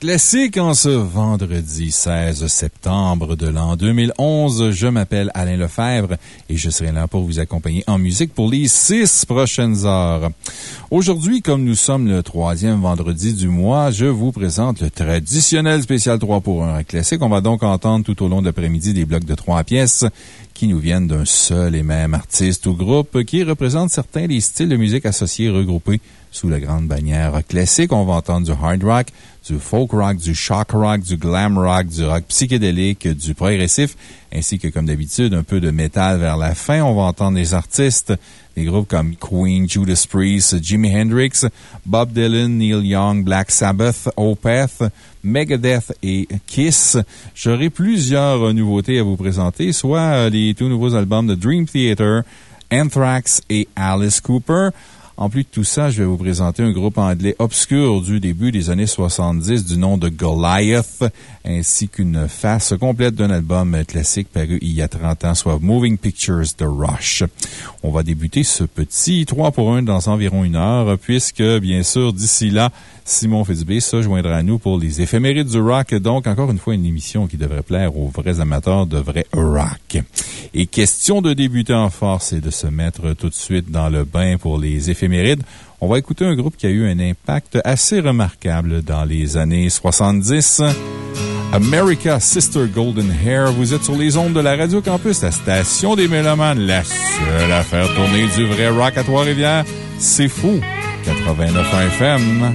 classique en ce vendredi 16 septembre de l'an 2011. Je m'appelle Alain Lefebvre et je serai là pour vous accompagner en musique pour les six prochaines heures. Aujourd'hui, comme nous sommes le troisième vendredi du mois, je vous présente le traditionnel spécial 3 pour 1 classique. On va donc entendre tout au long de l'après-midi des blocs de trois pièces qui nous viennent d'un seul et même artiste ou groupe qui représente certains des styles de musique associés regroupés sous la grande bannière classique. On va entendre du hard rock, du folk rock, du shock rock, du glam rock, du rock psychédélique, du progressif, ainsi que, comme d'habitude, un peu de métal vers la fin. On va entendre des artistes, des groupes comme Queen, Judas Priest, Jimi Hendrix, Bob Dylan, Neil Young, Black Sabbath, Opeth, Megadeth et Kiss. J'aurai plusieurs nouveautés à vous présenter, soit les tout nouveaux albums de Dream Theater, Anthrax et Alice Cooper. En plus de tout ça, je vais vous présenter un groupe anglais obscur du début des années 70 du nom de Goliath, ainsi qu'une face complète d'un album classique paru il y a 30 ans, soit Moving Pictures The Rush. On va débuter ce petit 3 pour 1 dans environ une heure, puisque, bien sûr, d'ici là, Simon Fitzbé se joindra à nous pour les éphémérides du rock. Donc, encore une fois, une émission qui devrait plaire aux vrais amateurs de vrai rock. Et question de débuter en force et de se mettre tout de suite dans le bain pour les éphémérides. On va écouter un groupe qui a eu un impact assez remarquable dans les années 70. America Sister Golden Hair. Vous êtes sur les ondes de la Radio Campus, la station des Mélomanes, la seule à faire tourner du vrai rock à Trois-Rivières. C'est fou. 89 FM.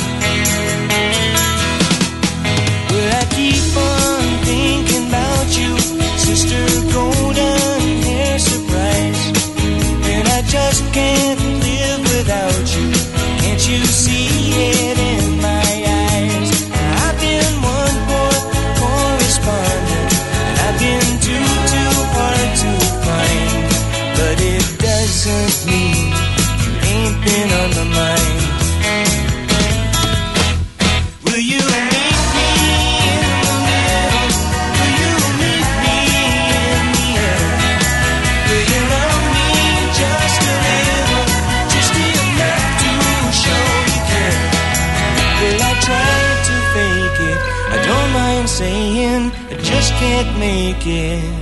Just can't live without you. Can't you see it make it.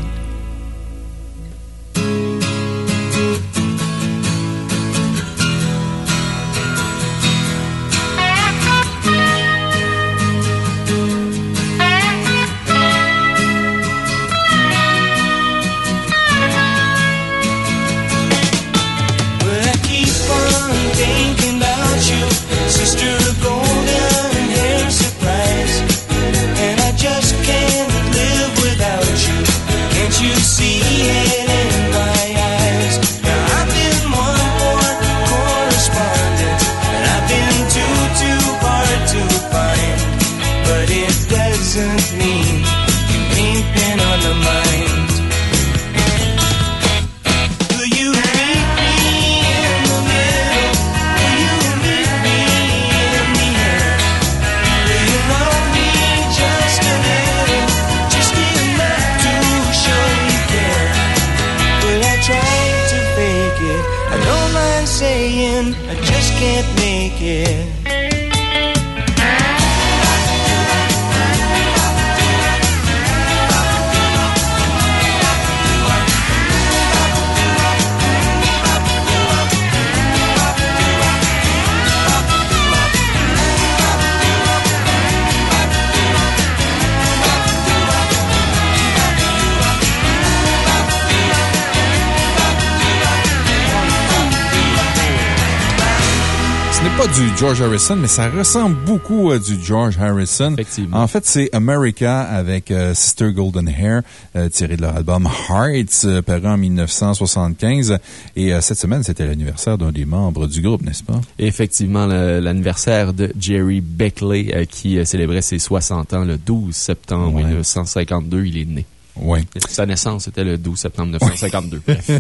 Du George Harrison, mais ça ressemble beaucoup à du George Harrison. Effectivement. En fait, c'est America avec euh, Sister Golden Hair, euh, tiré de leur album Hearts, euh, paru en 1975. Et euh, cette semaine, c'était l'anniversaire d'un des membres du groupe, n'est-ce pas? Effectivement, l'anniversaire de Jerry Beckley, euh, qui euh, célébrait ses 60 ans le 12 septembre Ouais. 1952. Il est né. Oui. Sa naissance était le 12 septembre 1952. Bref.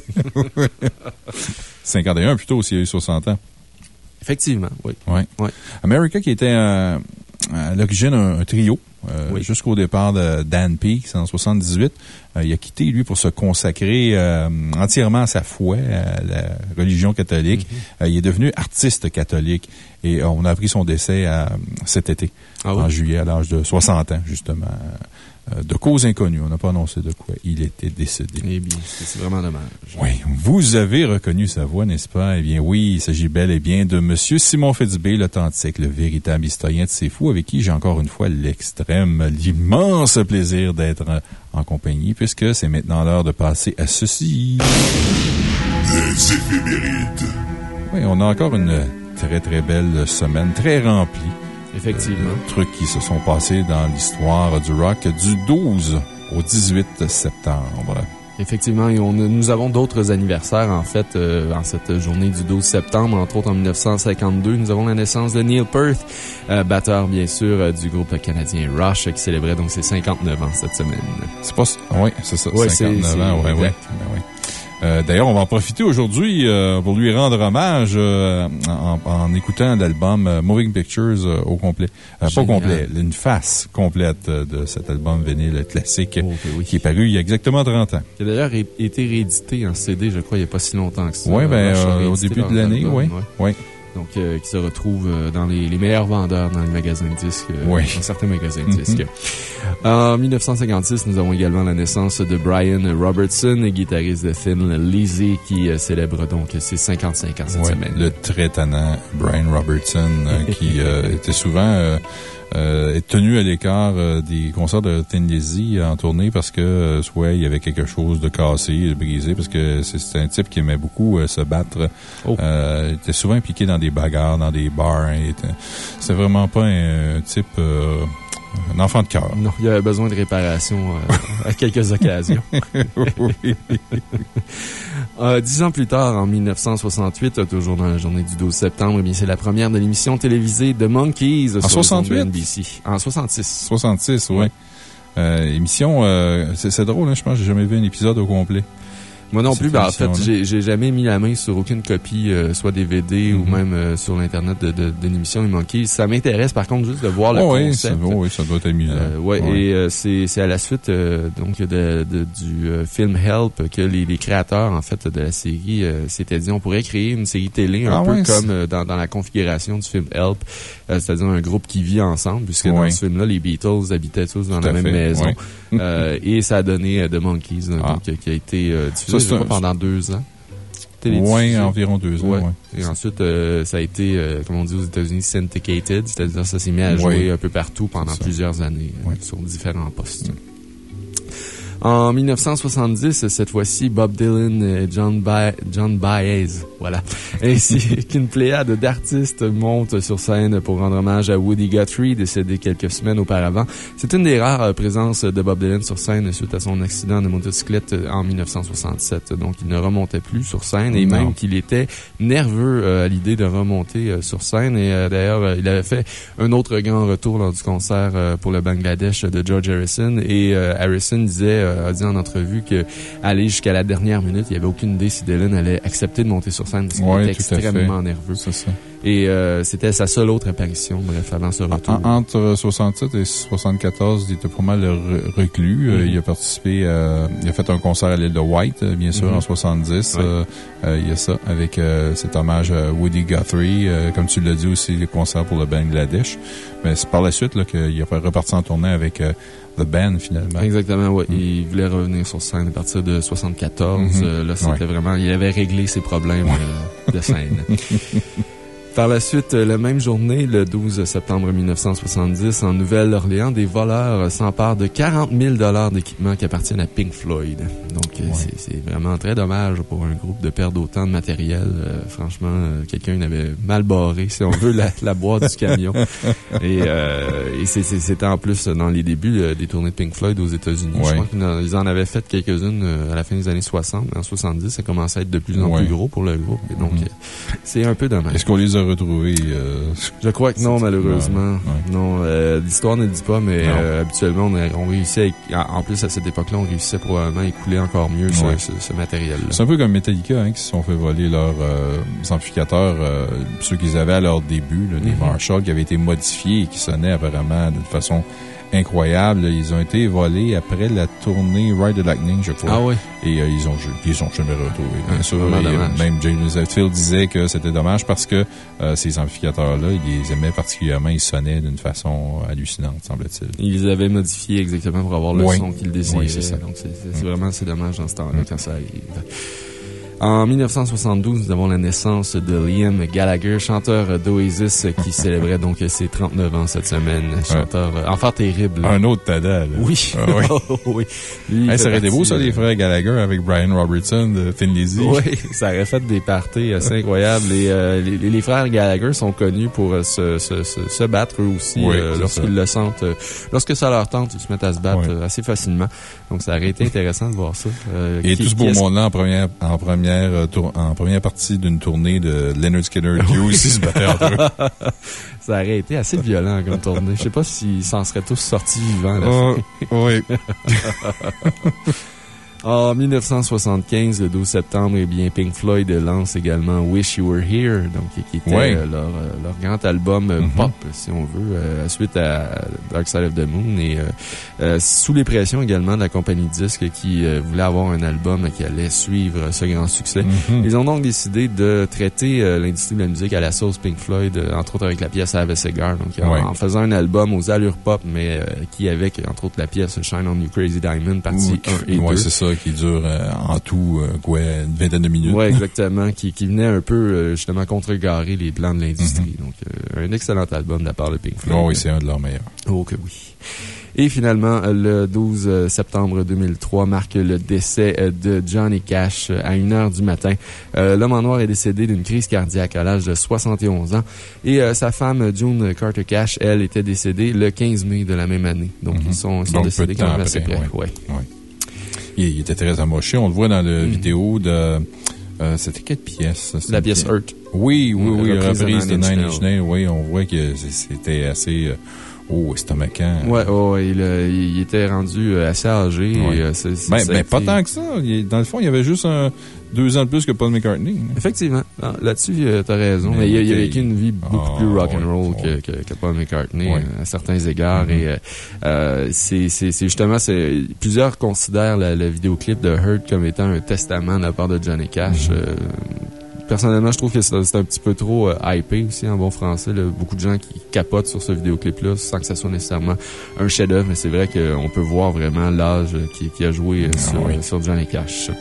51 plutôt, s'il y a eu 60 ans. Effectivement, oui. Ouais. America qui était euh, à l'origine un, un trio. euh, Oui. Jusqu'au départ de Dan Peaks en 78. Euh, il a quitté, lui, pour se consacrer euh, entièrement à sa foi, à la religion catholique. Mm-hmm. Il est devenu artiste catholique et on a appris son décès à- cet été, Ah oui? en juillet, à l'âge de 60 ans, justement. Euh, de cause inconnue. On n'a pas annoncé de quoi il était décédé. Eh bien, c'est vraiment dommage. Oui, vous avez reconnu sa voix, n'est-ce pas? Eh bien, oui, il s'agit bel et bien de Monsieur Simon Fitzbé, l'authentique, le véritable historien de ces fous, avec qui j'ai encore une fois l'extrême, l'immense plaisir d'être en, en compagnie, puisque c'est maintenant l'heure de passer à ceci. Les éphémérides. Oui, on a encore une très, très belle semaine, très remplie. Effectivement. de trucs qui se sont passés dans l'histoire du rock du 12 au 18 septembre. Effectivement, et on, nous avons d'autres anniversaires, en fait, euh, en cette journée du 12 septembre, entre autres en 1952. Nous avons la naissance de Neil Peart, euh, batteur, bien sûr, euh, du groupe canadien Rush, euh, qui célébrait donc ses 59 ans cette semaine. C'est pas. Oui, c'est ça. Ouais, c'est- 59 c'est ans, oui, oui. Ben. Euh, D'ailleurs, on va en profiter aujourd'hui euh, pour lui rendre hommage euh, en, en écoutant l'album Moving Pictures au complet. Euh, pas au complet, une face complète de cet album vinyle classique Oh, que oui. qui est paru il y a exactement 30 ans. Qui a d'ailleurs été réédité en CD, je crois, il n'y a pas si longtemps que ça. Oui, ben, au début de l'année, oui. ouais. Oui. Donc, euh, qui se retrouve euh, dans les, les meilleurs vendeurs dans les magasins de disques, euh, Oui. dans certains magasins de Mhm. disques. En 1956, nous avons également la naissance de Brian Robertson, guitariste de Thin Lizzy, qui euh, célèbre donc ses 55 ans cette Ouais, semaine. le très tannant Brian Robertson, qui euh, était souvent est tenu à l'écart euh, des concerts de Lizzy en tournée parce que euh, soit il y avait quelque chose de cassé, de brisé, parce que c'est un type qui aimait beaucoup euh, se battre. Oh. Euh, il était souvent impliqué dans des bagarres, dans des bars. hein, il était- C'est vraiment pas un, un type... un enfant de cœur. Non, il y avait besoin de réparation euh, à quelques occasions. Oui. Euh, dix ans plus tard, en 1968, euh, toujours dans la journée du 12 septembre, eh c'est la première de l'émission télévisée The Monkeys sur les 68? ondes de NBC. En 66. 66, oui. Ouais. Euh, émission, c'est c'est drôle, hein, je pense que j'ai jamais vu un épisode au complet. Moi non plus, ben, en fait, j'ai jamais mis la main sur aucune copie, euh, soit DVD ou Mhm. même euh, sur l'Internet de, de, d'une émission Monkeys. Ça m'intéresse, par contre, juste de voir le Oh oui, ça, concept. oh oui, ça doit être amusant. Euh, ouais, Ouais. et euh, c'est c'est à la suite euh, donc de, de- du euh, film Help que les, les créateurs en fait de la série euh, s'étaient dit on pourrait créer une série télé un Ah peu ouais, comme euh, dans, dans la configuration du film Help, euh, c'est-à-dire un groupe qui vit ensemble puisque dans ce film-là les Beatles habitaient tous dans Tout la même fait, maison. Euh, et ça a donné euh, The Monkeys Ah. donc, qui a été diffusé Ça, pendant deux ans. Oui, environ deux ans. Ouais. ouais. Et ensuite, euh, ça a été, euh, comme on dit aux États-Unis, syndicated, c'est-à-dire ça s'est mis à Ouais. jouer un peu partout pendant ça. plusieurs années euh, sur différents postes. En 1970, cette fois-ci, Bob Dylan et John, Ba John Baez, voilà, ainsi qu'une pléiade d'artistes montent sur scène pour rendre hommage à Woody Guthrie, décédé quelques semaines auparavant. C'est une des rares euh, présences de Bob Dylan sur scène suite à son accident de motocyclette euh, en 1967. Donc, il ne remontait plus sur scène et Non. même qu'il était nerveux euh, à l'idée de remonter euh, sur scène. Et euh, d'ailleurs, il avait fait un autre grand retour lors du concert pour le Bangladesh de George Harrison. Et Harrison disait, a dit en entrevue que aller jusqu'à la dernière minute, il n'y avait aucune idée si Dylan allait accepter de monter sur scène parce Ouais, était à extrêmement nerveux. C'est ça. Et euh, c'était sa seule autre apparition, bref, avant ce retour. entre 67 et 74, il était pas mal reclus. Euh, mm-hmm. Il a participé, il a fait un concert à l'île de White, bien sûr, en 70. Mm-hmm. il y a ça avec cet hommage à Woody Guthrie. comme tu l'as dit aussi, les concerts pour le Bangladesh. Mais c'est par la suite qu'il est reparti en tournée avec The Band, finalement. Exactement, oui. Mm. Il voulait revenir sur scène à partir de 74. Mm-hmm. là, c'était vraiment... Il avait réglé ses problèmes de scène. Par la suite, la même journée, le 12 septembre 1970, en Nouvelle-Orléans, des voleurs s'emparent de 40 000 d'équipements qui appartiennent à Pink Floyd. Donc, c'est vraiment très dommage pour un groupe de perdre autant de matériel. Euh, franchement, euh, quelqu'un avait mal barré, si on veut, la, boîte du camion. Et, euh, c'était en plus dans les débuts des tournées de Pink Floyd aux États-Unis. Je crois qu'ils en avaient fait quelques-unes à la fin des années 60. En 70, ça commençait à être de plus en plus gros pour le groupe. donc, mm-hmm. c'est un peu dommage. Est-ce qu'on les a retrouver. Euh, je crois que non, malheureusement. Non, euh, l'histoire ne dit pas, mais euh, habituellement, on, réussit en plus, à cette époque-là, on réussissait probablement à écouler encore mieux ce, matériel-là. C'est un peu comme Metallica, hein, qui se sont fait voler leurs amplificateurs, ceux qu'ils avaient à leur début, les mm-hmm. Marshall, qui avaient été modifiés et qui sonnaient apparemment de façon incroyable. Ils ont été volés après la tournée Ride the Lightning, je crois. Ah oui. Et euh, ils, ont, ils ont jamais retrouvé, bien sûr. Euh, même James Hetfield disait que c'était dommage parce que euh, ces amplificateurs-là, ils les aimaient particulièrement. Ils sonnaient d'une façon hallucinante, semble-t-il. Ils les avaient modifiés exactement pour avoir le son qu'ils désiraient. Oui, c'est ça. Donc, c'est vraiment dommage dans ce temps-là quand ça arrive. En 1972, nous avons la naissance de Liam Gallagher, chanteur d'Oasis qui célébrait donc ses 39 ans cette semaine. Chanteur, euh, enfant terrible. Un autre Tada, Oui. Ah, oui. oui. ça aurait été beau, ça, les frères Gallagher avec Brian Robertson de Thin Lizzy. Oui, ça aurait fait des parties assez incroyables. Euh, les, les, frères Gallagher sont connus pour euh, se, se, se, battre eux aussi lorsqu'ils le sentent. lorsque ça leur tente, ils se mettent à se battre assez facilement. Donc, ça aurait été intéressant de voir ça. Et tout ce beau monde-là en première, en première euh, en première partie d'une tournée de Leonard Skinner Dio aussi se battait entre eux. Ça aurait été assez violent comme tournée. Je sais pas s'ils s'en seraient tous sortis vivants. Là. oui. En 1975, le 12 septembre, eh bien, Pink Floyd lance également Wish You Were Here, donc, qui était euh, leur, euh, leur, grand album euh, mm-hmm. pop, si on veut, suite à Dark Side of the Moon. Et sous les pressions également de la compagnie disque qui voulait avoir un album qui allait suivre ce grand succès. Mm-hmm. Ils ont donc décidé de traiter l'industrie de la musique à la sauce Pink Floyd, entre autres avec la pièce Have a Cigar. Donc, en, faisant un album aux allures pop, mais qui avec, entre autres, la pièce Shine on You Crazy Diamond, partie 1 et 2. c'est ça qui dure euh, en tout euh, quoi, une vingtaine de minutes. Oui, exactement, qui, qui venait un peu euh, justement contregarrer les plans de l'industrie. Mm-hmm. Donc, un excellent album de la part de Pink Floyd. Oh oui, c'est un de leurs meilleurs. Oh que oui. Et finalement, le 12 septembre 2003 marque le décès de Johnny Cash à 1 heure du matin. L'homme en noir est décédé d'une crise cardiaque à l'âge de 71 ans. Et sa femme, June Carter Cash, elle, était décédée le 15 mai de la même année. Donc, mm-hmm. ils sont, ils sont décédés quand même assez près. Ouais. Il, était très amoché. On le voit dans la hmm. vidéo de. Euh, c'était quelle pièce? La pièce Hurt. Oui, oui, oui, reprise, reprise de Nine Inch Nails. Oui, on voit que c'était assez. Euh, oh, estomacant. Ouais, oh, il, il, était rendu euh, assez âgé. Ouais. ben, ben pas tant que ça. Dans le fond, il y avait juste un, deux ans de plus que Paul McCartney. Effectivement. Là-dessus, euh, tu as raison. Mais, il, a, vécu une vie beaucoup ah, plus rock'n'roll que, que, Paul McCartney à certains égards. Mm-hmm. Et euh, euh c'est justement, plusieurs considèrent le vidéoclip de Hurt comme étant un testament de la part de Johnny Cash. Mm-hmm. Euh, personnellement, je trouve que c'est un petit peu trop hypé aussi en bon français. Beaucoup de gens qui capotent sur ce vidéoclip-là sans que ça soit nécessairement un chef-d'œuvre, mais c'est vrai qu'on peut voir vraiment l'âge qui, qui, a joué ah sur, sur Johnny Cash.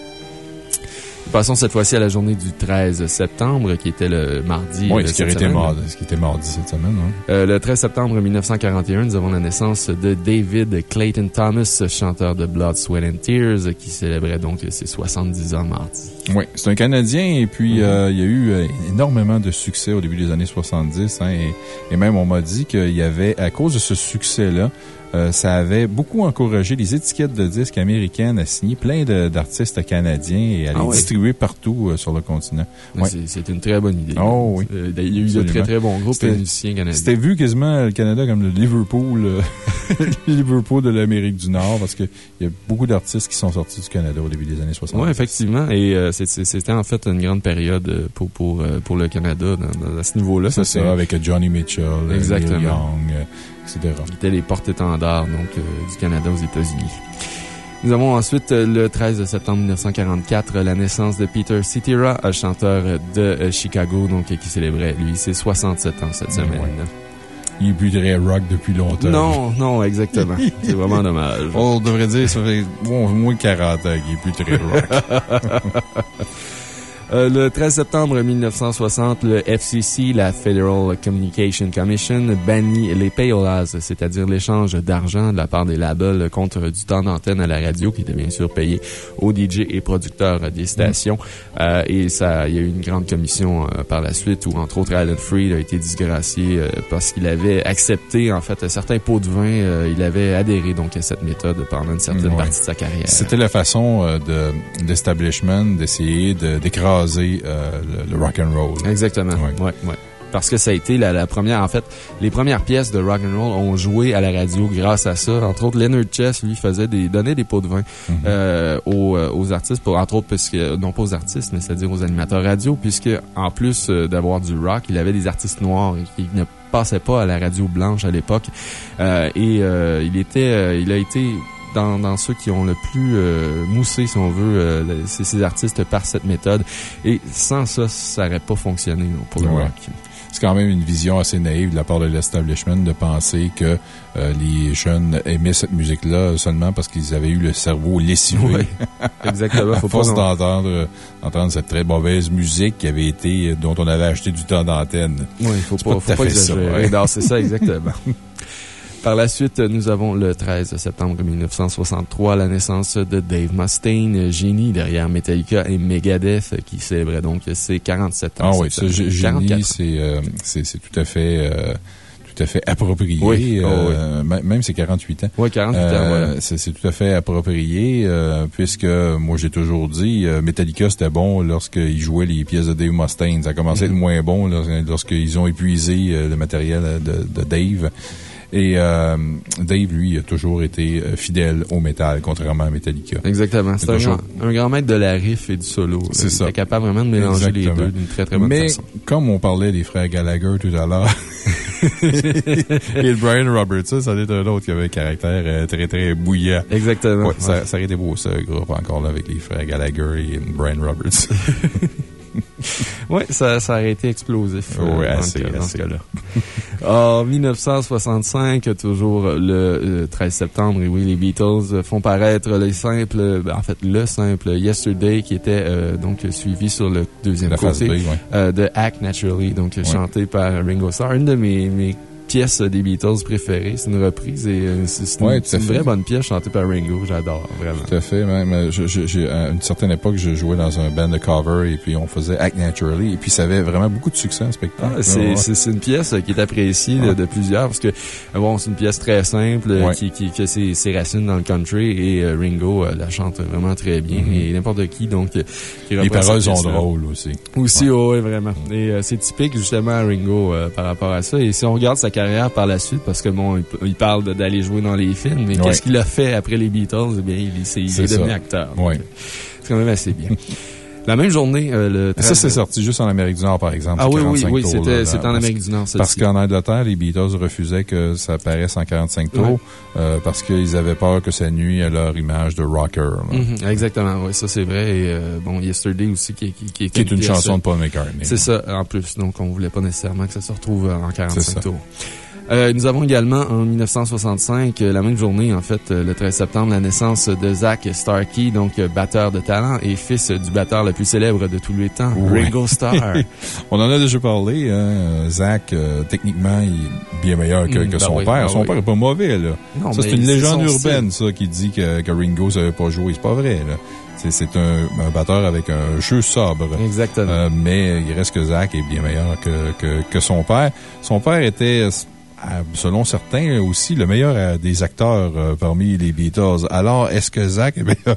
Passons cette fois-ci à la journée du 13 septembre, qui était le mardi. Oui, ce, qui était mardi, ce qui était mardi cette semaine. Hein. Euh, le 13 septembre 1941, nous avons la naissance de David Clayton Thomas, chanteur de Blood, Sweat and Tears, qui célébrait donc ses 70 ans mardi. Oui, c'est un Canadien et puis euh, il y a eu euh, énormément de succès au début des années 70. Hein, et, et même on m'a dit qu'il y avait, à cause de ce succès-là, euh, ça avait beaucoup encouragé les étiquettes de disques américaines à signer plein d'artistes canadiens et à les ah distribuer partout euh, sur le continent. C'est une très bonne idée. Oh, oui. Euh, il y a eu de très très bons groupes de musiciens canadiens. C'était vu quasiment le Canada comme le Liverpool, Liverpool de l'Amérique du Nord parce qu'il y a beaucoup d'artistes qui sont sortis du Canada au début des années 60. Oui, effectivement. Et c'était en fait une grande période pour, pour, pour le Canada à ce niveau-là. C'est ça, avec Johnny Mitchell, Exactement. Neil Young, etc. C'était les porte-étendards du Canada aux États-Unis. Nous avons ensuite le 13 septembre 1944 la naissance de Peter Cetera, chanteur de Chicago, donc qui célébrait lui ses 67 ans cette semaine. Il plus très rock depuis longtemps. Non, non, exactement. C'est vraiment dommage. On devrait dire, ça fait moins de 40 ans qu'il est plus très rock. Euh, le 13 septembre 1960, le FCC, la Federal Communication Commission, bannit les payolas, c'est-à-dire l'échange d'argent de la part des labels contre du temps d'antenne à la radio, qui était bien sûr payé aux DJ et producteurs des stations. Euh, et ça, il y a eu une grande commission euh, par la suite où, entre autres, Alan Freed a été disgracié parce qu'il avait accepté, en fait, certains pots de vin. il avait adhéré donc à cette méthode pendant une certaine partie de sa carrière. C'était la façon de l'establishment d'essayer d'écraser euh, le, rock and roll. Exactement. Ouais. Ouais, Parce que ça a été la, première, en fait, les premières pièces de rock and roll ont joué à la radio grâce à ça. Entre autres, Leonard Chess, lui, faisait des, donnait des pots de vin mm-hmm. euh, aux, euh, aux, artistes, pour, entre autres, puisque, non pas aux artistes, mais c'est-à-dire aux animateurs radio, puisque, en plus d'avoir du rock, il avait des artistes noirs qui ne passaient pas à la radio blanche à l'époque. et il était, il a été dans, ceux qui ont le plus euh, moussé, si on veut, euh, ces, artistes par cette méthode. Et sans ça, ça n'aurait pas fonctionné pour le rock. C'est quand même une vision assez naïve de la part de l'establishment de penser que euh, les jeunes aimaient cette musique-là seulement parce qu'ils avaient eu le cerveau lessivé. exactement. Faut pas d'entendre, entendre cette très mauvaise musique qui avait été, dont on avait acheté du temps d'antenne. Oui, il faut pas, faut pas exagérer. C'est ça, exactement. Par la suite, nous avons le 13 septembre 1963 la naissance de Dave Mustaine, génie derrière Metallica et Megadeth, qui célébrait donc ses 47 ans. Ah oui, ce génie, euh, c'est tout à fait... Euh, tout à fait approprié. Oui, euh, Même ses 48 ans. Oui, 48 ans, C'est tout à fait approprié, puisque moi j'ai toujours dit, Metallica c'était bon lorsqu'ils jouaient les pièces de Dave Mustaine. Ça a commencé à être mm-hmm. moins bon lorsqu'ils ont épuisé le matériel de, de Dave. Et euh, Dave, lui, a toujours été euh, fidèle au métal, contrairement à Metallica. Exactement. C'est un, un, grand maître de la riff et du solo. C'est ça. Il est capable vraiment de mélanger les deux d'une très, très bonne Mais, façon. Mais, comme on parlait des frères Gallagher tout à l'heure, et Brian Robertson, ça est un autre qui avait un caractère euh, très, très bouillant. Exactement. Ça, ça aurait été beau, ça, groupe, encore là, avec les frères Gallagher et Brian Robertson. oui, ça, ça aurait été explosif oui, euh, assez, dans, ce cas-là. en 1965, toujours le 13 septembre, et oui, les Beatles font paraître les simples, ben, en fait, le simple Yesterday qui était euh, donc suivi sur le deuxième côté euh, de Act Naturally, donc chanté par Ringo Starr. Une de mes, mes pièce des Beatles préférée. C'est une reprise et euh, c'est une, vraie bonne pièce chantée par Ringo. J'adore, vraiment. Tout à fait. Même, à une certaine époque, je jouais dans un band de cover et puis on faisait Act Naturally et puis ça avait vraiment beaucoup de succès en spectacle. Ah, c'est une pièce qui est appréciée de, plusieurs parce que, bon, c'est une pièce très simple qui, qui, a ses, racines dans le country et euh, Ringo euh, la chante vraiment très bien mm-hmm. et n'importe qui, donc, qui Les paroles sont drôles aussi. Aussi, oui, vraiment. Et c'est typique justement à Ringo par rapport à ça. Et si on regarde sa carrière par la suite parce que bon, il, parle d'aller jouer dans les films, mais qu'est-ce qu'il a fait après les Beatles? Eh bien, il, il est, devenu acteur. C'est quand même assez bien. La même journée, euh, le Ça, c'est sorti juste en Amérique du Nord, par exemple. Ah oui, oui, oui, c'était en Amérique du Nord. Parce qu'en Angleterre, les Beatles refusaient que ça apparaisse en 45 tours euh, parce qu'ils avaient peur que ça nuit à leur image de rocker. Mhm, exactement, oui, ça c'est vrai. Et euh, bon, Yesterday aussi, qui, qui, qui, qui est une chanson de Paul McCartney. C'est ça, en plus. Donc, on voulait pas nécessairement que ça se retrouve en 45 tours. Euh, nous avons également en 1965, euh, la même journée, en fait, euh, le 13 septembre, la naissance de Zach Starkey, donc batteur de talent et fils du batteur le plus célèbre de tous les temps, Ringo Starr. On en a déjà parlé. Hein. Zach, techniquement, il est bien meilleur que, mm, ben son père. Ben son père n'est pas mauvais. Là. ça, c'est une légende urbaine, ça, qui dit que, que Ringo ne savait pas jouer. C'est pas vrai. là. C'est un, un, batteur avec un jeu sobre. Exactement. mais il reste que Zach est bien meilleur que, que, que son père. Son père était selon certains, aussi le meilleur euh, des acteurs euh, parmi les Beatles. Alors, est-ce que Zach est meilleur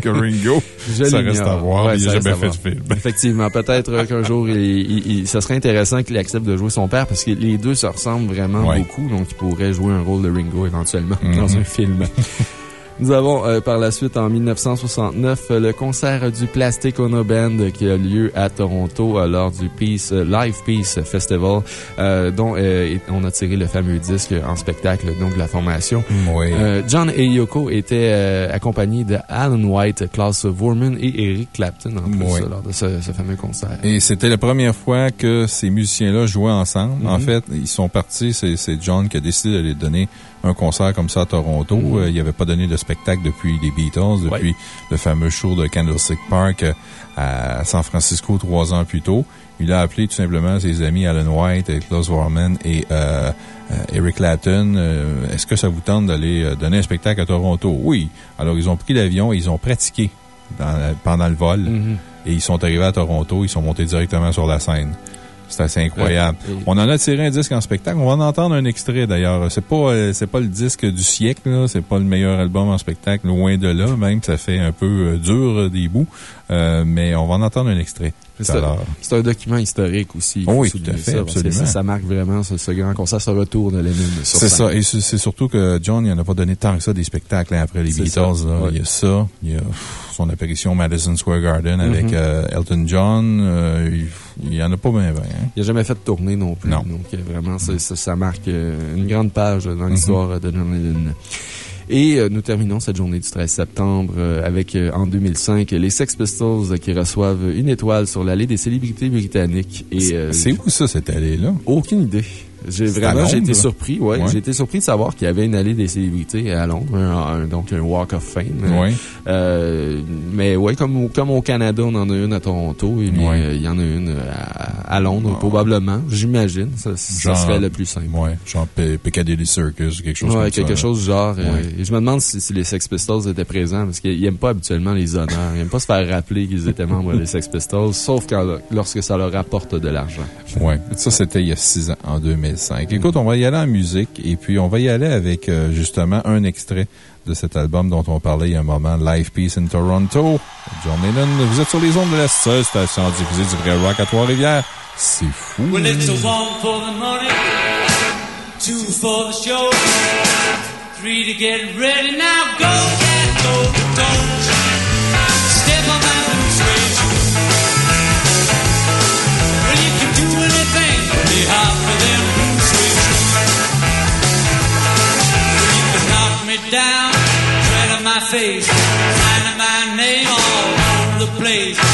que Ringo? ça reste à voir. il n'a jamais fait de film. Effectivement. Peut-être qu'un jour, il, ça serait intéressant qu'il accepte de jouer son père parce que les deux se ressemblent vraiment beaucoup. Donc, il pourrait jouer un rôle de Ringo éventuellement dans un film. Nous avons euh, par la suite, en 1969, le concert du Plastic Ono Band qui a lieu à Toronto lors du Peace, Live Peace Festival, dont on a tiré le fameux disque en spectacle donc de la formation. Oui. John et Yoko étaient accompagnés de Alan White, Klaus Vorman et Eric Clapton en plus lors de ce, fameux concert. Et c'était la première fois que ces musiciens-là jouaient ensemble. En mhm. fait, ils sont partis, c'est John qui a décidé de les donner un concert comme ça à Toronto. Mhm. Euh, il n'avait pas donné de spectacle depuis les Beatles, depuis le fameux show de Candlestick Park euh, à San Francisco trois ans plus tôt. Il a appelé tout simplement ses amis Alan White, Klaus Warman et euh, Eric Clapton. Est-ce que ça vous tente d'aller donner un spectacle à Toronto? Oui. Alors, ils ont pris l'avion et ils ont pratiqué pendant le vol. Mhm. Et ils sont arrivés à Toronto, ils sont montés directement sur la scène. C'est assez incroyable. On en a tiré un disque en spectacle. On va en entendre un extrait d'ailleurs. C'est pas, euh, c'est pas le disque du siècle, C'est pas le meilleur album en spectacle, loin de là. Même, ça fait un peu euh, dur euh, des bouts. mais on va en entendre un extrait. C'est un, document historique aussi. oui, tout à fait, absolument. Ça, marque vraiment ce, grand concert, ce retour de Lennon. C'est ça. Et c'est surtout que John, il n'en a pas donné tant que ça des spectacles hein, après les Beatles. Il y a ça. Il y a son apparition au Madison Square Garden avec mm-hmm. Elton John. Il n'y en a pas bien, bien. Hein. Il n'a jamais fait de tournée non plus. Non. Donc, euh, vraiment, ça, ça, marque euh, une grande page dans l'histoire mm-hmm. de John Lennon. Et euh, nous terminons cette journée du 13 septembre avec, en 2005, les Sex Pistols qui reçoivent une étoile sur l'allée des célébrités britanniques. C'est où ça, cette allée-là? Aucune idée. J'ai vraiment, j'ai été surpris, ouais. J'ai été surpris de savoir qu'il y avait une allée des célébrités à Londres, donc un Walk of Fame. Oui. Euh, mais ouais, comme, comme au Canada, on en a une à Toronto, et il y en a une à, Londres, ah. probablement, j'imagine. Ça, serait le plus simple. Ouais, genre Piccadilly Circus, quelque chose ouais, quelque chose du genre. Euh, et je me demande si, les Sex Pistols étaient présents, parce qu'ils n'aiment pas habituellement les honneurs. Ils n'aiment pas se faire rappeler qu'ils étaient membres des Sex Pistols, sauf quand, lorsque ça leur apporte de l'argent. Ouais. Ça, c'était il y a six ans, en 2000. Écoute, on va y aller en musique et puis on va y aller avec euh, justement un extrait de cet album dont on parlait il y a un moment, Life Peace in Toronto. John Lennon, vous êtes sur les ondes de la seule station diffusée du vrai rock à Trois-Rivières. C'est fou. Face, signing my name all over the place.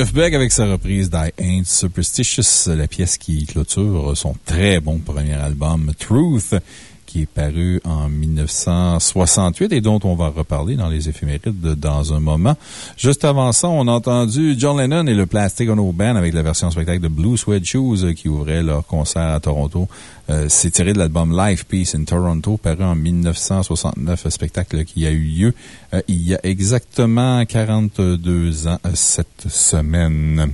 Jeff Beck avec sa reprise d'I Ain't Superstitious, la pièce qui clôture son très bon premier album Truth, qui est paru en 1968 et dont on va reparler dans les éphémérides dans un moment. Juste avant ça, on a entendu John Lennon et le Plastic Ono Band avec la version spectacle de Blue Sweat Shoes qui ouvrait leur concert à Toronto. Euh, C'est tiré de l'album Life Peace in Toronto, paru en 1969, un spectacle qui a eu lieu euh, il y a exactement 42 ans euh, cette semaine.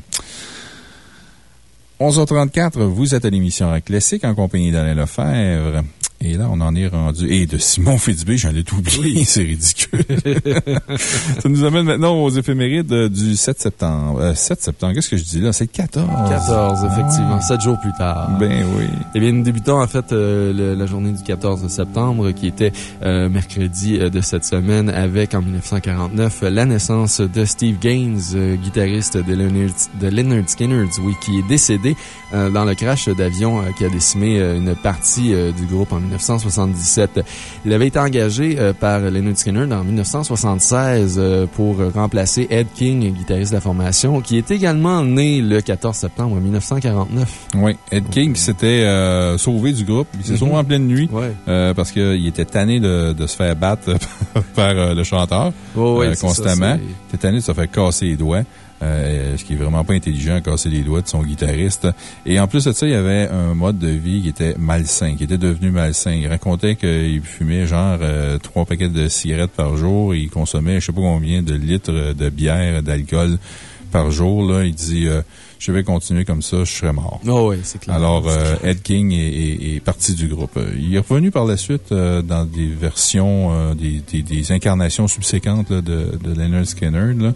11h34, vous êtes à l'émission Classique en compagnie d'Alain Lefebvre. Et là, on en est rendu. Et de Simon Fitzbé, j'allais t'oublier, c'est ridicule. Ça nous amène maintenant aux éphémérides euh, du 7 septembre. Euh, 7 septembre, qu'est-ce que je dis là? C'est le 14. 14, effectivement. Sept jours plus tard. Ben oui. Eh bien, nous débutons en fait euh, le- la journée du 14 septembre, qui était euh, mercredi euh, de cette semaine, avec en 1949 la naissance de Steve Gaines, euh, guitariste de Leonard, de Leonard Skinner, oui, qui est décédé euh, dans le crash d'avion euh, qui a décimé euh, une partie euh, du groupe en 1977. Il avait été engagé euh, par Leonard Skinner en 1976 euh, pour remplacer Ed King, guitariste de la formation, qui est également né le 14 septembre 1949. Oui, Ed King s'était euh, sauvé du groupe. Il s'est Mhm. sauvé en pleine nuit. Ouais. euh, parce qu'il était tanné de, de se faire battre par euh, le chanteur Oh, euh, ça, constamment. Il était tanné de se faire casser les doigts. Euh, ce qui est vraiment pas intelligent, casser les doigts de son guitariste. Et en plus de ça, il y avait un mode de vie qui était malsain, qui était devenu malsain. Il racontait qu'il fumait genre euh, trois paquets de cigarettes par jour et il consommait je sais pas combien de litres de bière, d'alcool par jour. Là. Il dit, euh, je vais continuer comme ça, je serai mort. Oh oui, c'est clair. Alors, euh, Ed King est, est- est parti du groupe. Il est revenu par la suite euh, dans des versions, euh, des, des- des incarnations subséquentes là, de, de Leonard Skinner. Là.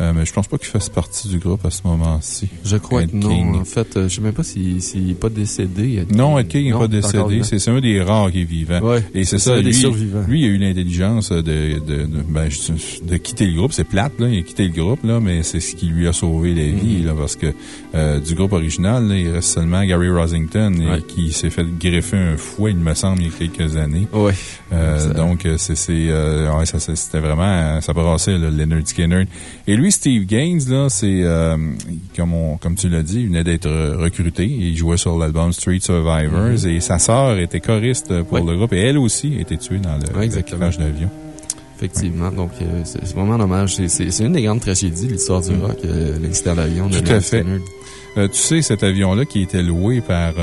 Euh, mais je pense pas qu'il fasse partie du groupe à ce moment-ci. Je crois Ed que non. King. En fait, euh, je sais même pas s'il s'il est pas décédé. Ed Non, Ed King n'est pas décédé. C'est un des rares qui est vivant. Ouais, Et c'est ça, lui, survivants. lui, il a eu l'intelligence de, de, de, ben, de quitter le groupe. C'est plate, là. Il a quitté le groupe, là, mais c'est ce qui lui a sauvé la vie, Mhm. là, parce que euh, du groupe original, là, il reste seulement Gary Rosington, Ouais. qui s'est fait greffer un fouet, il me semble, il y a quelques années. Ouais. Euh, donc, c'est, euh, c'était vraiment, ça brassait, le Leonard Skinner. Et lui, Steve Gaines, là, c'est, euh, comme on, comme tu l'as dit, il venait d'être recruté. Il jouait sur l'album Street Survivors et sa sœur était choriste pour le groupe et elle aussi a été tuée dans le, crash d'avion. effectivement. Donc, euh, c'est vraiment dommage. C'est- une des grandes tragédies de l'histoire du rock, euh, l'incident d'avion de Tout à fait. Euh, tu sais, cet avion-là qui était loué par,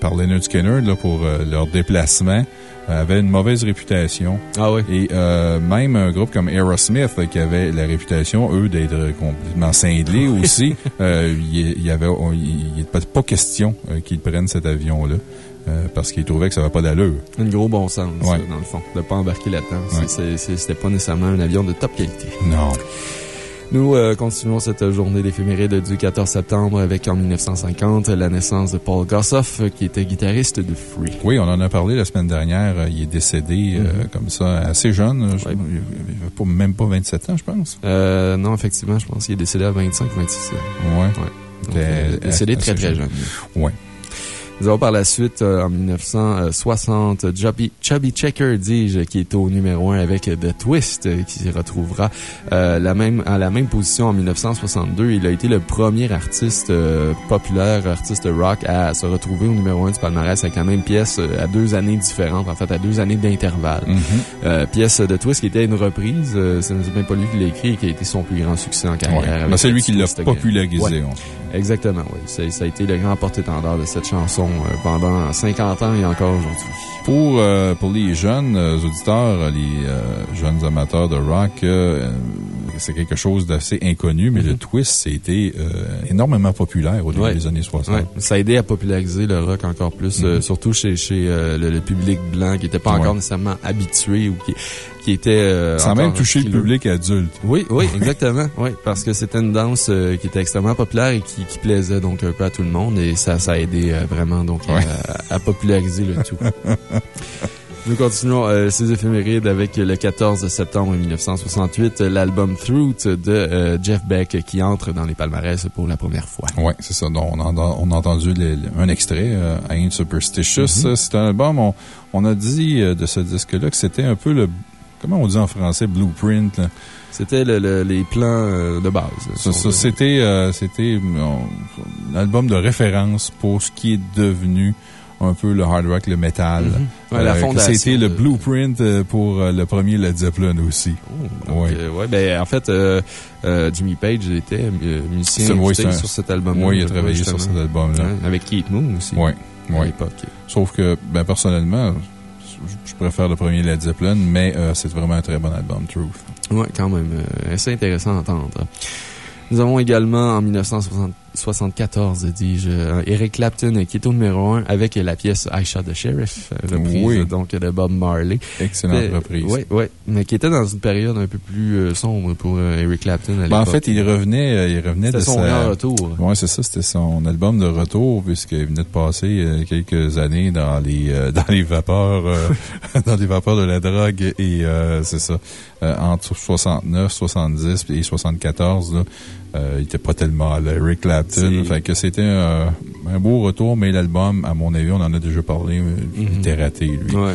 par Leonard Skinner là, pour leur déplacement avait une mauvaise réputation. Ah oui. Et euh, même un groupe comme Aerosmith, qui avait la réputation, eux, d'être complètement cinglés aussi, euh, il il y avait on- il n'était pas, question euh, qu'ils prennent cet avion-là. euh, parce qu'ils trouvaient que ça n'avait pas d'allure. Un gros bon sens, Ouais. ça, dans le fond, de pas embarquer là-dedans. Ouais. C'était pas nécessairement un avion de top qualité. Non. Nous euh, continuons cette journée d'éphéméride du 14 septembre avec, en 1950, la naissance de Paul Gossoff, qui était guitariste de Free. Oui, on en a parlé la semaine dernière. Euh, Il est décédé euh, comme ça, assez jeune. Ouais. Même pas 27 ans, je pense. Euh, non, effectivement, je pense qu'il est décédé à 25, 26 ans. Ouais. Donc, euh, Était décédé assez très, très jeune. jeune. Ouais. Nous avons par la suite, euh, en 1960, Chubby, Chubby Checker, dis-je, qui est au numéro 1 avec The Twist, euh, qui s'y retrouvera euh, la même, à la même position en 1962. Il a été le premier artiste euh, populaire, artiste rock, à se retrouver au numéro 1 du palmarès avec la même pièce à deux années différentes, en fait, à deux années d'intervalle. Mhm. Euh, pièce de Twist qui était une reprise, c'est même pas lui qui l'a écrit et qui a été son plus grand succès en carrière. Ouais. Ben, c'est lui qui l'a popularisé. Ouais. Exactement, oui. Ça, ça a été le grand porte-étendard de cette chanson pendant 50 ans et encore aujourd'hui. Pour, euh, pour les jeunes euh, auditeurs, euh, les euh, jeunes amateurs de rock, euh, euh, c'est quelque chose d'assez inconnu, mais le twist, c'était euh, énormément populaire au début. Ouais. des années 60. Ouais, ça a aidé à populariser le rock encore plus, euh, surtout chez, chez euh, le, le public blanc qui n'était pas encore nécessairement habitué ou qui, qui était... euh, Sans encore même toucher le public adulte. Oui, oui, exactement. oui, parce que c'était une danse euh, qui était extrêmement populaire et qui, qui plaisait donc un peu à tout le monde et ça, ça a aidé euh, vraiment donc Ouais. à, à populariser le tout. Nous continuons euh, ces éphémérides avec le 14 septembre 1968, l'album Truth de euh, Jeff Beck qui entre dans les palmarès pour la première fois. Oui, c'est ça. Donc, on, a, on a entendu les- un extrait, euh, Ain't Superstitious. Mm-hmm. C'est un album, on, on a dit euh, de ce disque-là que c'était un peu le. Comment on dit en français, blueprint? C'était le- le- les plans euh, de base. C'était euh, c'était euh, l'album de référence pour ce qui est devenu un peu le hard rock, le metal. Mhm. Ouais, Euh, C'était le de- blueprint euh, pour euh, le premier Led Zeppelin aussi. Oh, donc, Ouais. euh, ouais, ben, en fait, euh, euh, Jimmy Page était euh, musicien oui, un- sur cet album. Oui, il a travaillé sur cet album-là. avec Keith Moon aussi. Oui, À oui. l'époque. Sauf que, ben, personnellement, je- préfère le premier Led Zeppelin, mais euh, c'est vraiment un très bon album, Truth. Oui, quand même. euh, assez intéressant à entendre. Nous avons également, en 1974, dis-je, euh, Eric Clapton qui est au numéro 1 avec la pièce I Shot the Sheriff, euh, reprise Oui. donc de Bob Marley. Excellente Mais- reprise. Oui, oui, mais qui était dans une période un peu plus euh, sombre pour euh, Eric Clapton à. Ben, en fait, il revenait, euh, il revenait de C'était son sa... retour. Oui, c'est ça. C'était son album de retour, puisqu'il venait de passer quelques années dans les, dans les vapeurs, dans les vapeurs de la drogue. Et euh, c'est ça. Entre 69, 70 et 74, là, euh, il était pas tellement là, Eric Clapton. Fait que c'était euh, un beau retour, mais l'album, à mon avis, on en a déjà parlé, euh, il Mhm. était raté, lui. Ouais.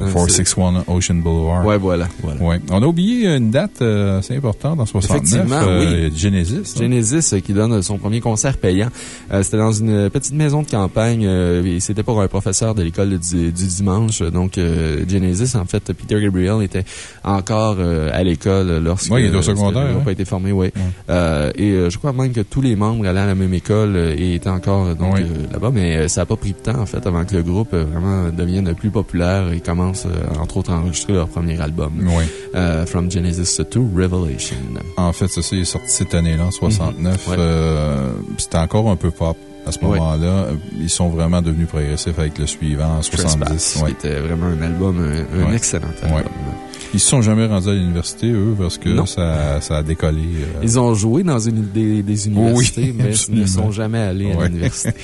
Euh, Ouais, 461 Ocean Boulevard. Ouais, voilà. voilà. Ouais. On a oublié une date euh, assez importante en 69. Effectivement, euh, Genesis. hein. Genesis euh, qui donne son premier concert payant. Euh, c'était dans une petite maison de campagne euh, et c'était pour un professeur de l'école du, du dimanche. Donc, euh, Genesis, en fait, Peter Gabriel était encore euh, à l'école lorsque... Ouais, il était au euh, secondaire, ce groupe hein. a été formé, oui. Euh, et euh, je crois même que tous les membres allaient à la même école euh, et étaient encore euh, donc Oui. euh, là-bas. Mais euh, ça n'a pas pris de temps, en fait, avant que le groupe euh, vraiment devienne plus populaire et commence, euh, entre autres, à enregistrer leur premier album. Oui. Euh, From Genesis to Revelation. En fait, il est sorti cette année-là, en 69. Mhm. Ouais. Euh, C'était encore un peu pop à ce moment-là. Ils sont vraiment devenus progressifs avec le suivant, en 70. Trespass, Ouais. qui était vraiment un album, un, excellent album. Ils se sont jamais rendus à l'université, eux, parce que Non. ça, ça a décollé. euh. Ils ont joué dans une des, des universités, Oui, mais ils ne sont jamais allés à l'université.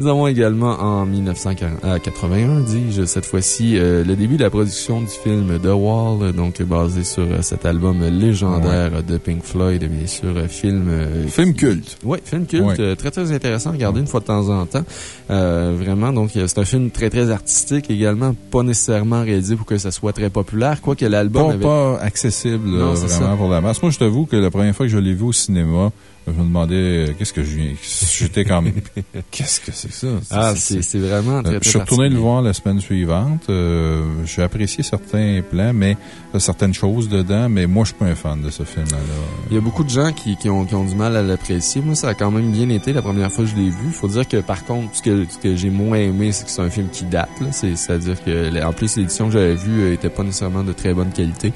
Nous avons également en 1981, dis-je, cette fois-ci, euh, le début de la production du film The Wall, donc basé sur euh, cet album légendaire de Pink Floyd, bien sûr, euh, film... euh, Film culte. Oui, film culte, Ouais. très très intéressant à regarder une fois de temps en temps. Euh, vraiment, donc c'est un film très très artistique également, pas nécessairement réalisé pour que ça soit très populaire, quoique l'album Pas, avait... pas accessible, Non, vraiment, ça. pour la masse. Moi, je t'avoue que la première fois que je l'ai vu au cinéma, je me demandais euh, qu'est-ce que je viens. J'étais comme. Qu'est-ce que c'est c'est ça? Ah, c'est- vraiment très, Euh, très je suis retourné le voir la semaine suivante. Euh, J'ai apprécié certains plans, mais certaines choses dedans, mais moi, je suis pas un fan de ce film-là. Il y a beaucoup de gens qui, qui, ont, qui ont du mal à l'apprécier. Moi, ça a quand même bien été la première fois que je l'ai vu. faut dire que, par contre, ce que, ce que j'ai moins aimé, c'est que c'est un film qui date. C'est-à-dire que, en plus, l'édition que j'avais vue était pas nécessairement de très bonne qualité.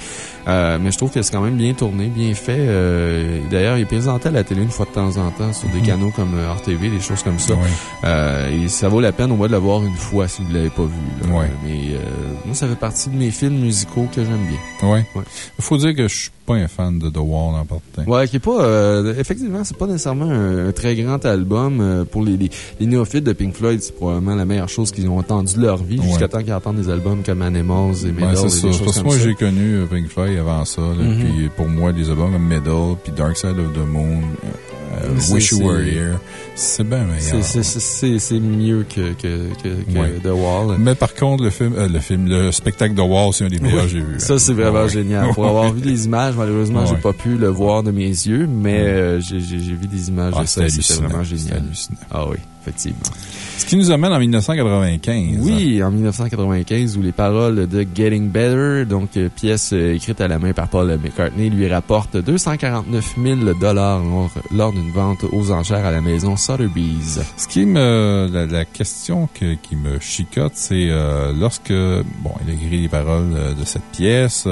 Euh, mais je trouve que c'est quand même bien tourné, bien fait. Euh, D'ailleurs, il est présenté à la télé une fois de temps en temps sur des Mhm. canaux comme euh, RTV, des choses comme ça. Euh, et ça vaut la peine au moins de le voir une fois si vous ne l'avez pas vu. là. Mais euh, moi, ça fait partie de mes films musicaux que j'aime bien. Ouais. Il faut dire que je suis pas un fan de The Wall en partant. Ouais, qui est pas... euh, effectivement, c'est pas nécessairement un, un très grand album. euh, pour les, les, les néophytes de Pink Floyd, c'est probablement la meilleure chose qu'ils ont entendu de leur vie, Ouais. jusqu'à temps qu'ils entendent des albums comme Animals et Ouais, Metal c'est ça. des C'est choses Parce que moi, ça. j'ai connu euh, Pink Floyd avant ça. là, Mhm. Puis pour moi, des albums comme Middle, puis Dark Side of the Moon, euh, Wish You Were Here, c'est bien meilleur. c'est- mieux que, que, que, que Ouais. The Wall. Mais par contre, le film, euh, le film, le spectacle The Wall, c'est un des meilleurs Oui. que j'ai vu. Ça, c'est vraiment génial. Pour avoir vu des images, malheureusement, j'ai pas pu le voir de mes yeux, mais euh, j'ai vu des images Ah, de c'était ça. C'était vraiment génial. hallucinant. Ah oui, effectivement. Ce qui nous amène en 1995. Oui, en 1995, où les paroles de Getting Better, donc euh, pièce écrite à la main par Paul McCartney, lui rapportent 249 000 dollars lors, lors d'une vente aux enchères à la maison Ce qui me, la, question que- qui me chicote, c'est euh, lorsque, bon, il a écrit les paroles euh, de cette pièce,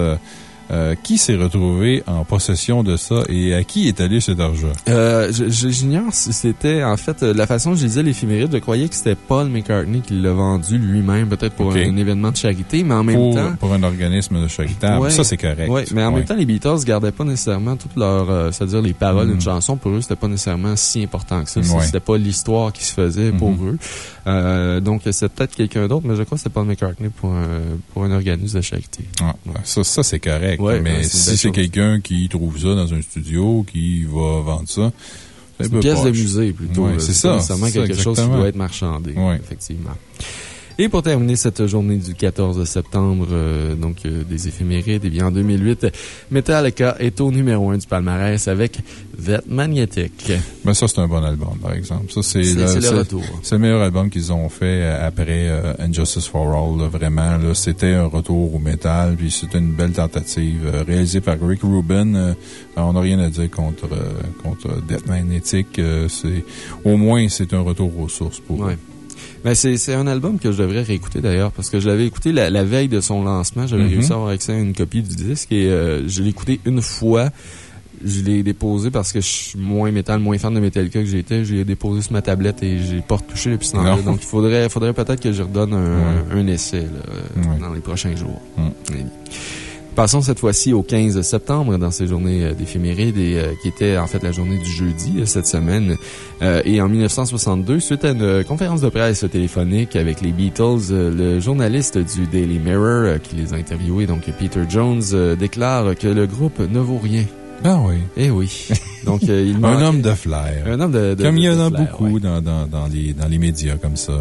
euh, qui s'est retrouvé en possession de ça et à qui est allé cet argent? Euh, J'ignore si c'était, en fait, euh, la façon dont je lisais l'éphéméride, je croyais que c'était Paul McCartney qui l'a vendu lui-même, peut-être pour un, un événement de charité, mais en même Pour, temps... pour un organisme charitable. Ouais. Ça, c'est correct. Oui, mais en Ouais. même temps, les Beatles gardaient pas nécessairement toutes leurs, euh, c'est-à-dire les paroles Mm. d'une chanson. Pour eux, c'était pas nécessairement si important que ça. Ouais. C'était pas l'histoire qui se faisait pour Mhm. eux. Euh, donc, c'est peut-être quelqu'un d'autre, mais je crois que c'était Paul McCartney pour un, pour un organisme de charité. Ah, ça, ça c'est correct. Ouais, mais une si c'est quelqu'un qui trouve ça dans un studio, qui va vendre ça, C'est un une peu pièce de musée, plutôt. Ouais, c'est ça, c'est quelque chose qui doit être marchandé. Ouais. Effectivement. Et pour terminer cette journée du 14 septembre, euh, donc euh, des éphémérides, eh bien en 2008, Metallica est au numéro 1 du palmarès avec Vet Magnetic. Mais ça, c'est un bon album, par exemple. Ça, c'est le- retour. C'est le meilleur album qu'ils ont fait euh, après euh, Injustice for All. là, vraiment, là, c'était un retour au métal, puis c'était une belle tentative euh, réalisée par Rick Rubin. euh, on n'a rien à dire contre euh, contre Death Magnetic. euh, c'est au moins c'est un retour aux sources pour. eux. Ouais. Ben, c'est un album que je devrais réécouter d'ailleurs, parce que je l'avais écouté la, la veille de son lancement. J'avais Mhm. réussi à avoir accès à une copie du disque et euh, je l'ai écouté une fois. Je l'ai déposé parce que je suis moins métal, moins fan de Metallica que j'étais. Je l'ai déposé sur ma tablette et j'ai pas retouché depuis ce temps-là. Non. Donc, il faudrait, faudrait peut-être que je redonne un, un essai là, Ouais. dans les prochains jours. Mm. Passons cette fois-ci au 15 septembre dans ces journées euh, d'éphéméride et euh, qui était en fait la journée du jeudi euh, cette semaine. Euh, et en 1962, suite à une conférence de presse téléphonique avec les Beatles, le journaliste du Daily Mirror qui les a interviewés, donc Peter Jones, déclare que le groupe ne vaut rien. Ah oui. Eh oui. Donc, euh, il Un homme de flair. Un homme de, de- Comme il y en a beaucoup ouais. dans, dans, dans, les, dans les médias comme ça.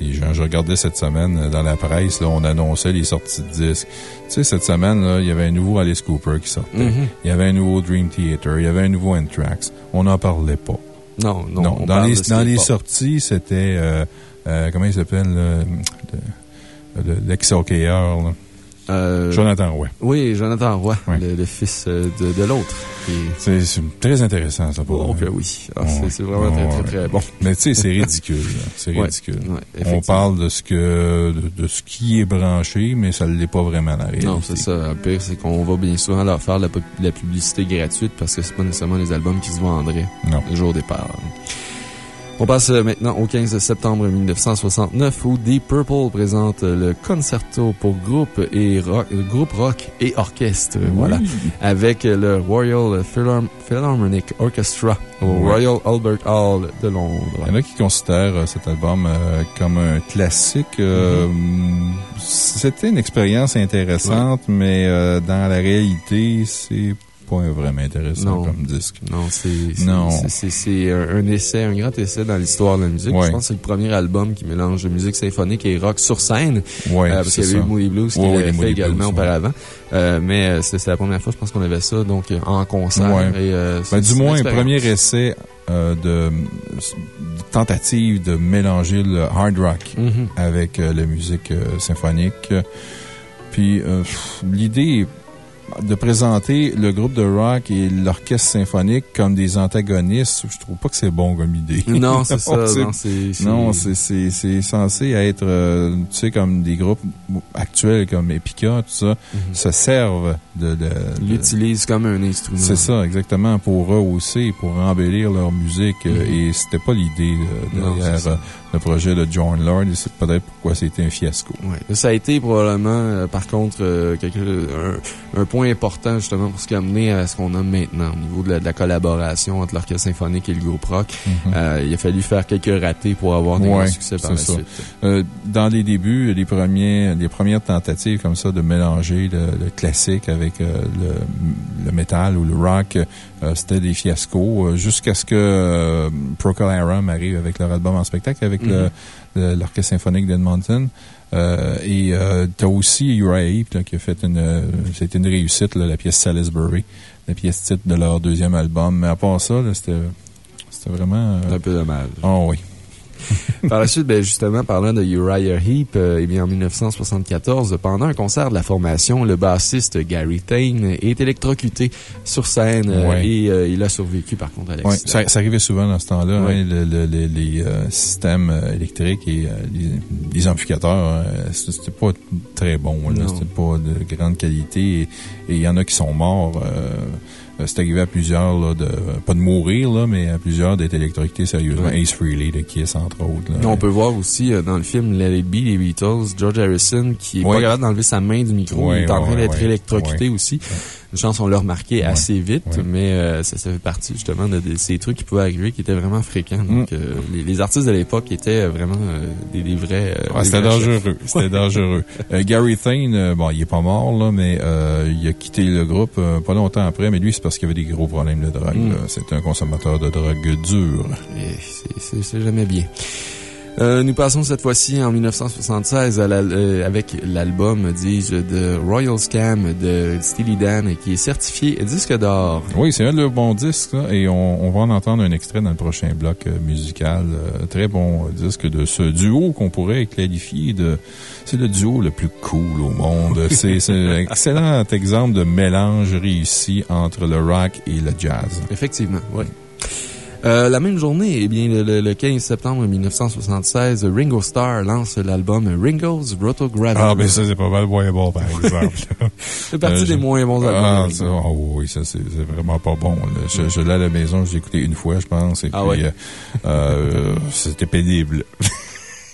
Gens, je regardais cette semaine euh, dans la presse, là, on annonçait les sorties de disques. Tu sais, cette semaine, là, il y avait un nouveau Alice Cooper qui sortait. Mhm. Il y avait un nouveau Dream Theater. Il y avait un nouveau Anthrax. On n'en parlait pas. Non, non. Non, on dans les, dans les sorties, c'était, euh, euh, comment il s'appelle, le- le- le- l'ex-hockeyeur, là? Euh, Jonathan Roy. Oui, Jonathan Roy, le, le fils euh, de, de l'autre. C'est très intéressant, ça, pour Oh, que oui. Ah, Ouais. c'est- vraiment très, très, très bon. Mais tu sais, c'est ridicule. C'est ridicule. Ouais, On parle de ce que, de, de ce qui est branché, mais ça ne l'est pas vraiment la réalité. Non, c'est ça. Le pire, c'est qu'on va bien souvent leur faire la, publicité gratuite parce que c'est pas nécessairement les albums qui se vendraient Non. le jour au départ. On passe euh, maintenant au 15 septembre 1969 où Deep Purple présente euh, le concerto pour groupe et rock, groupe rock et orchestre. Voilà. Avec euh, le Royal Philhar- Philharmonic Orchestra au. Royal Albert Hall de Londres. Il y en a qui considèrent cet album euh, comme un classique. Euh, Mm-hmm. C'était une expérience intéressante, mais euh, dans la réalité, c'est pas vraiment intéressant Non. comme disque. Non, c'est un, essai, un grand essai dans l'histoire de la musique. Ouais. Je pense que c'est le premier album qui mélange musique symphonique et rock sur scène. Ouais, Euh, parce qu'il y avait eu Moody Blues qui Ouais, l'avait fait Moody également Blues, auparavant. Euh, mais euh, c'était la première fois, je pense qu'on avait ça donc euh, en concert. Et, euh, Ben, du moins, un premier essai de, de tentative de mélanger le hard rock Mhm. avec la musique symphonique. Puis, l'idée de présenter le groupe de rock et l'orchestre symphonique comme des antagonistes, je trouve pas que c'est bon comme idée. Non, c'est ça. Non, c'est. censé être, euh, tu sais, comme des groupes actuels comme Epica, tout ça, Mhm. se servent de... de- de- L'utilise comme un instrument. c'est ça, exactement, pour rehausser, pour embellir leur musique. Mhm. Et c'était pas l'idée euh, Non, le projet de John Lord. Et c'est peut-être pourquoi c'était un fiasco. Ouais. Ça a été probablement, euh, par contre, euh, quelque- un, un point important justement pour ce qui a amené à ce qu'on a maintenant au niveau de la, de la collaboration entre l'orchestre symphonique et le groupe rock. Mhm. Euh, il a fallu faire quelques ratés pour avoir des Ouais, grands succès par la c'est ça. suite. Dans les débuts, les, premiers, les premières tentatives comme ça de mélanger le, le classique avec le, le métal ou le rock, euh, c'était des fiascos euh, jusqu'à ce que euh, Procol Harum arrive avec leur album en spectacle avec Mhm. l'Orchestre symphonique d'Edmonton. Euh, et euh, t'as aussi Uriah Heep qui a fait une, euh, c'était une réussite, là, la pièce Salisbury, la pièce titre de leur deuxième album. Mais à part ça, c'était c'était vraiment... Un peu dommage. Oh oui. Par la suite, ben, justement, parlant de Uriah Heep, euh, eh bien, en 1974, pendant un concert de la formation, le bassiste Gary Thane est électrocuté sur scène euh, Ouais. et euh, il a survécu, par contre, à Ouais, l'accident. ça, ça arrivait souvent dans ce temps-là, Ouais. hein, le- le- le- les euh, systèmes électriques et euh, les, les amplificateurs, euh, c'était pas très bon, c'était pas de grande qualité et et il y en a qui sont morts. Euh, c'est arrivé à plusieurs, là, de, pas de mourir, là, mais à plusieurs d'être électrocutés sérieusement. Ouais. Ace Frehley de Kiss, entre autres. là. On peut voir aussi euh, dans le film Let It Be, les Beatles, George Harrison qui est Ouais. pas capable d'enlever sa main du micro. Ouais, il est en train d'être électrocuté aussi. Une chance, on l'a remarqué Ouais. assez vite, Ouais. mais euh, ça, ça fait partie justement de, de ces trucs qui pouvaient arriver qui étaient vraiment fréquents. Donc, Mm. euh, les, les artistes de l'époque étaient vraiment euh, des, des vrais. euh, Ouais, c'était dangereux. C'était dangereux. Euh, Gary Thane, euh, bon, il est pas mort, là, mais euh, il a quitté le groupe euh, pas longtemps après, mais lui, c'est parce qu'il avait des gros problèmes de drogue. Mm. là. C'était un consommateur de drogue dure. C'est- C'est c'est jamais bien. Euh, nous passons cette fois-ci en 1976 à la- euh, avec l'album, dis-je, de Royal Scam de Steely Dan qui est certifié disque d'or. Oui, c'est un de leurs bons disques, là, et on, on va en entendre un extrait dans le prochain bloc euh, musical. Euh, très bon disque de ce duo qu'on pourrait qualifier de... C'est le duo le plus cool au monde. C'est c'est un excellent exemple de mélange réussi entre le rock et le jazz. Effectivement, oui. Euh, la même journée, eh bien, le, le- le 15 septembre 1976, Ringo Starr lance l'album Ringo's Rotogravure. Ah, ben ça, c'est pas mal moins bon, par exemple. C'est partie Euh, des moins bons albums. Ah, ça, Ringo. oh oui, ça, c'est vraiment pas bon. là. Je, je l'ai à la maison, je l'ai écouté une fois, je pense, et Ah puis ouais. euh, euh, c'était pénible.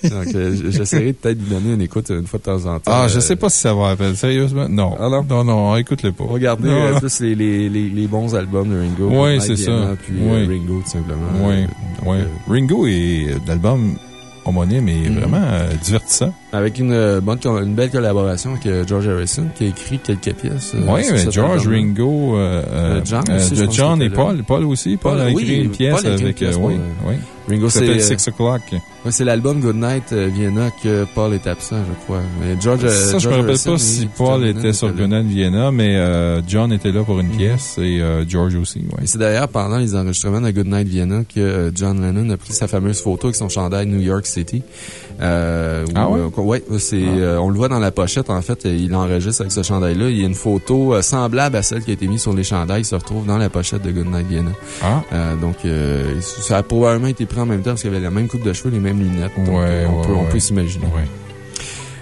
Donc, euh, j'essaierai peut-être de lui donner une écoute une fois de temps en temps. Ah, je Euh, sais pas si ça va appel. Sérieusement? Non. Ah non? Non, non, écoute-le pas. Regardez Non, euh, plus les, les, les, les bons albums de Ringo. Oui, c'est ça. Puis euh, Oui. Ringo, tout simplement. Oui, Euh, oui. euh, Ringo est, l'album homonyme est Mhm. vraiment euh, divertissant. Avec une, euh, bonne, une belle collaboration avec euh, George Harrison qui a écrit quelques pièces. euh, oui, mais George. Ringo, euh, Euh, John aussi, de John et. Paul. Paul aussi. Paul, Paul, a écrit oui, une pièce a écrit une avec, pièce oui, oui. Ringo, c'est Six O'Clock. ouais, c'est l'album Goodnight Vienna que Paul est absent, je crois. Mais George, Ça, je me rappelle Harrison pas si Paul était sur. Gunnar Vienna, mais euh, John était là pour une Mhm. pièce et euh, George aussi, oui. C'est d'ailleurs pendant les enregistrements de Goodnight Vienna que John Lennon a pris sa fameuse photo avec son chandail New York City. Euh, où, Ah ouais? Ouais, c'est, euh, on le voit dans la pochette, en fait, il enregistre avec ce chandail-là. Il y a une photo euh, semblable à celle qui a été mise sur les chandails, qui se retrouve dans la pochette de Goodnight Vienna. Ah, Euh, donc, euh, ça a probablement été pris en même temps parce qu'il avait la même coupe de cheveux, les mêmes lunettes. Donc, Ouais, on, ouais, peut, on peut s'imaginer.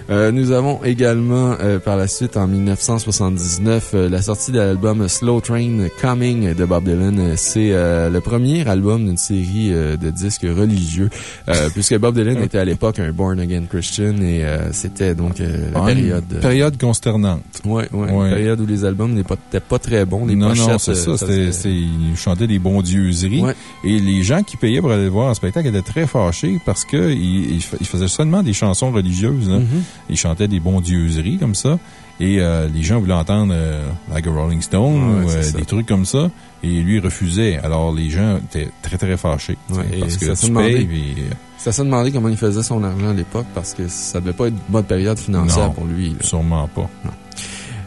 Oui. Euh, nous avons également, euh, par la suite, en 1979, euh, la sortie de l'album Slow Train Coming de Bob Dylan. C'est euh, le premier album d'une série de disques religieux, euh, puisque Bob Dylan était à l'époque un born again Christian et euh, c'était donc euh, la période. Une période consternante. Ouais, ouais, Ouais. une période où les albums n'étaient pas, très bons. Les non, non, c'est ça. C'était, ils chantaient des bondieuseries. Ouais. Et les gens qui payaient pour aller le voir en spectacle étaient très fâchés parce qu'ils ils, fa- ils faisaient seulement des chansons religieuses. là. Mhm. Ils chantaient des bondieuseries comme ça. Et euh, les gens voulaient entendre euh, Like a Rolling Stone Ouais, ou euh, des trucs comme ça. Et lui, refusait. Alors, les gens étaient très, très fâchés. Ouais, et parce que ça se tu payes, Ça s'est demandé comment il faisait son argent à l'époque parce que ça devait pas être une bonne période financière Non. pour lui. là. sûrement pas.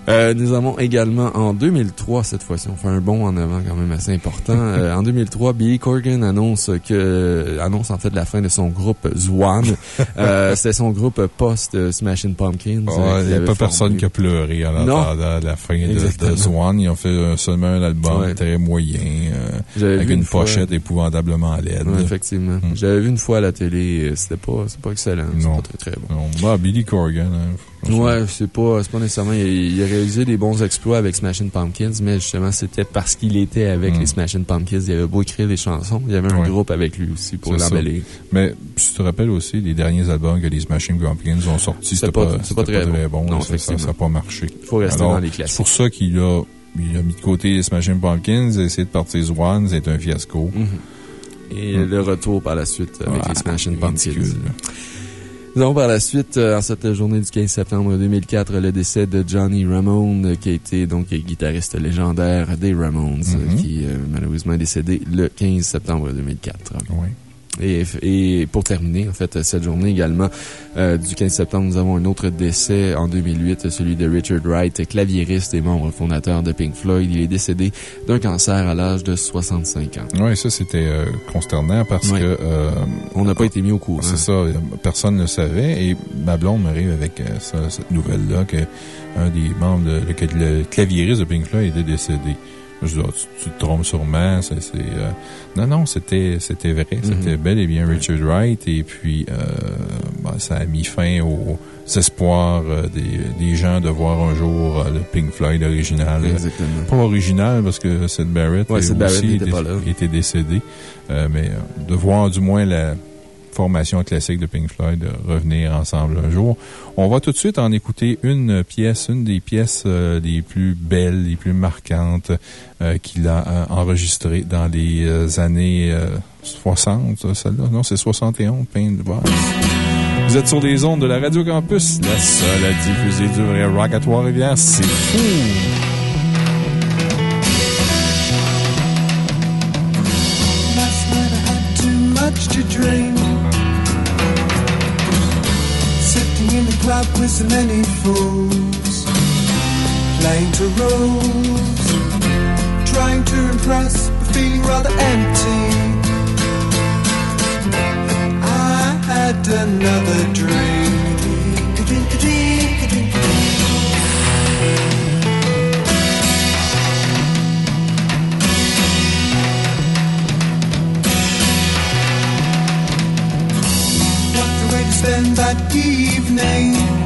Euh, nous avons également en 2003, cette fois-ci, on fait un bond en avant quand même assez important. Euh, en 2003, Billy Corgan annonce que, annonce en fait la fin de son groupe Zwan. Euh, C'était son groupe post Smashing Pumpkins. Euh, Il n'y a pas formé. personne qui a pleuré en entendant la fin de, Swan. Ils ont fait euh, seulement un album Ouais. très moyen, euh, avec une fois- pochette épouvantablement laide. Ouais, effectivement. Mm. J'avais vu une fois à la télé, euh, c'était pas, c'est pas excellent. C'est pas très, très bon. Non, bah, Billy Corgan. hein. Ouais, c'est pas, c'est pas nécessairement. Il a, il a réalisé des bons exploits avec Smashing Pumpkins, mais justement, c'était parce qu'il était avec Mm. les Smashing Pumpkins. Il avait beau écrire des chansons, il y avait un Ouais. groupe avec lui aussi pour C'est l'embellir. Mais tu te rappelles aussi, les derniers albums que les Smashing Pumpkins ont sortis, C'est c'était pas- pas, c'est pas c'était très bon. Non, ça- n'a pas marché. Il faut rester Alors, dans les C'est classiques. pour ça qu'il a, il a mis de côté les Smashing Pumpkins, a essayé de partir Swan, c'est un fiasco. Mhm. Et Mm. le retour par la suite avec Ah, les Smashing Pumpkins. Nous avons par la suite, euh, en cette journée du 15 septembre 2004, le décès de Johnny Ramone, euh, qui a été donc guitariste légendaire des Ramones, euh, Mhm. qui euh, malheureusement est décédé le 15 septembre 2004. Ouais. Et, et pour terminer, en fait, cette journée également, euh, du 15 septembre, nous avons un autre décès en 2008, celui de Richard Wright, claviériste et membre fondateur de Pink Floyd. Il est décédé d'un cancer à l'âge de 65 ans. Ouais, ça, c'était euh, consternant parce Ouais. que euh, On n'a pas été mis au courant. C'est ça, personne ne le savait. Et ma blonde m'arrive avec euh, ça- cette nouvelle-là que un des membres, de, le, le claviériste de Pink Floyd était décédé. Je dis, tu, tu te trompes sûrement. c'est c'est, euh, Non, non, c'était c'était vrai. C'était bel et bien Richard Wright. Et puis, euh, ben, ça a mis fin aux espoirs euh, des, des gens de voir un jour le Pink Floyd original. Exactement. Pas original parce que Sid Barrett, Ouais, Sid Barrett aussi là. était décédé. Euh, mais euh, de voir du moins la formation classique de Pink Floyd euh, revenir ensemble un jour. On va tout de suite en écouter une pièce, une des pièces euh, les plus belles, les plus marquantes euh, qu'il a enregistrées dans les années euh, 60, euh, celle-là. Non, c'est 71, Pain de. Vous êtes sur les ondes de la Radio Campus, la seule à diffuser du vrai rock à Trois-Rivières. C'est fou! With so many fools. Playing to rules. Trying to impress, but feeling rather empty. I had another drink. A drink, a drink, a drink, a drink. What a way to spend that evening.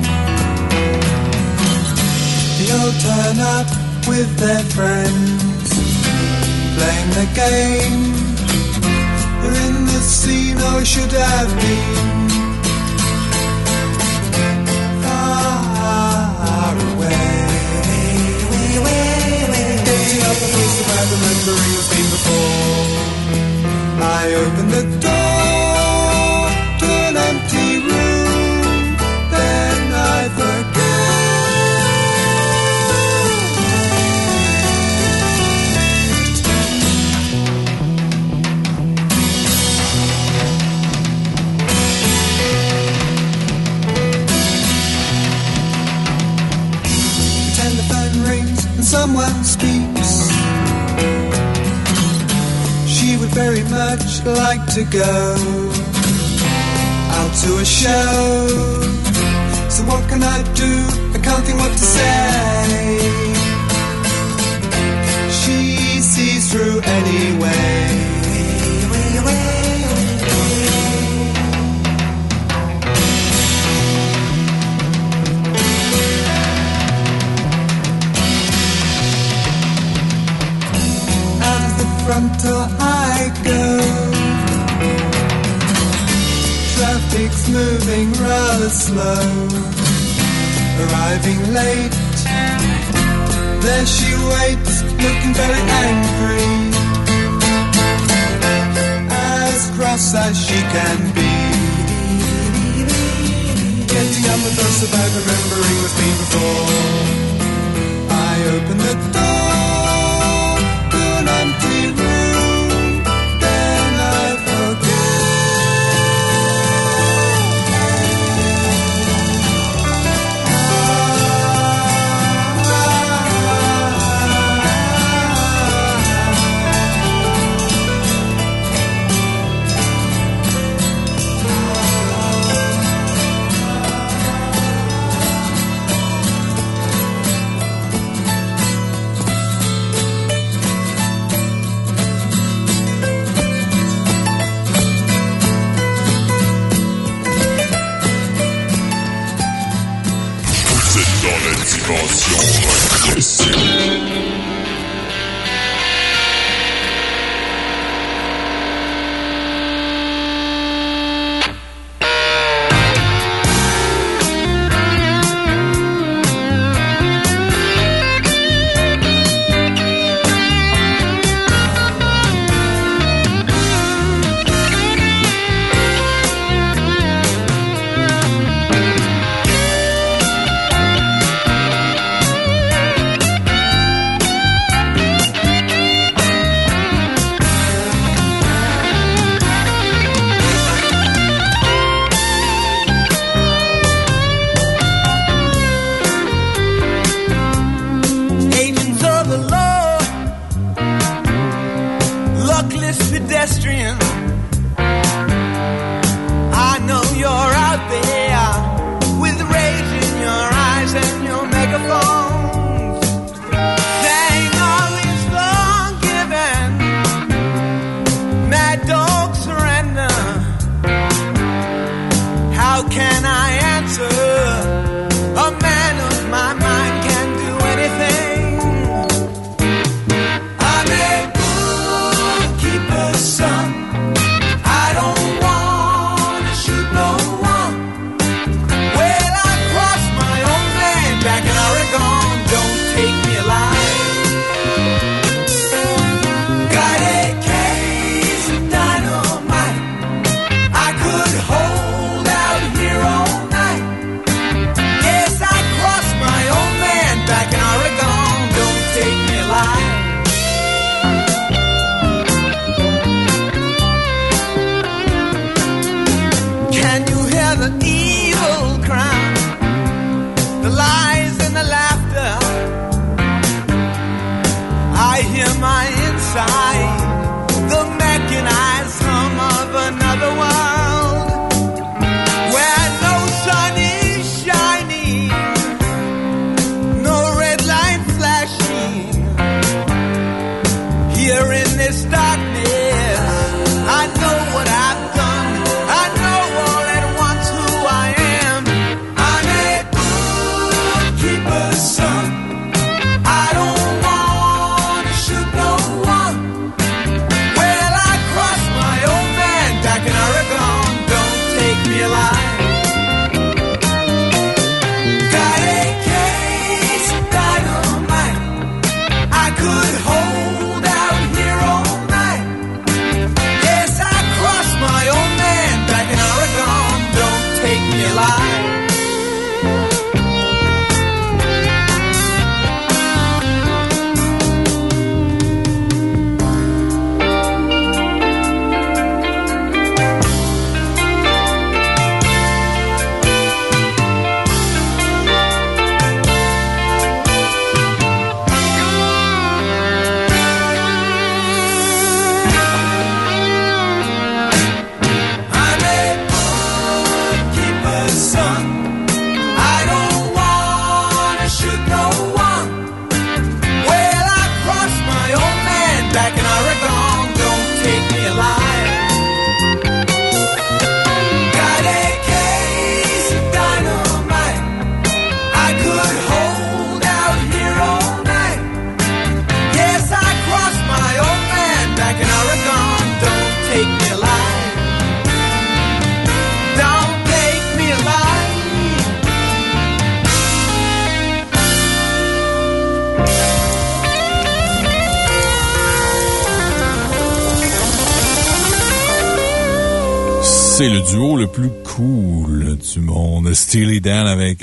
They all turn up with their friends, playing the game. They're in the scene, oh, I should have been far away. Getting up a place where the memory has been before. I open the door someone speaks. She would very much like to go out to a show. So what can I do? I can't think what to say. She sees through anyway. Out of front door I go. Traffic's moving rather slow. Arriving late. There she waits, looking very angry. As cross as she can be. Getting down the dust about remembering what's been before. I open the door dans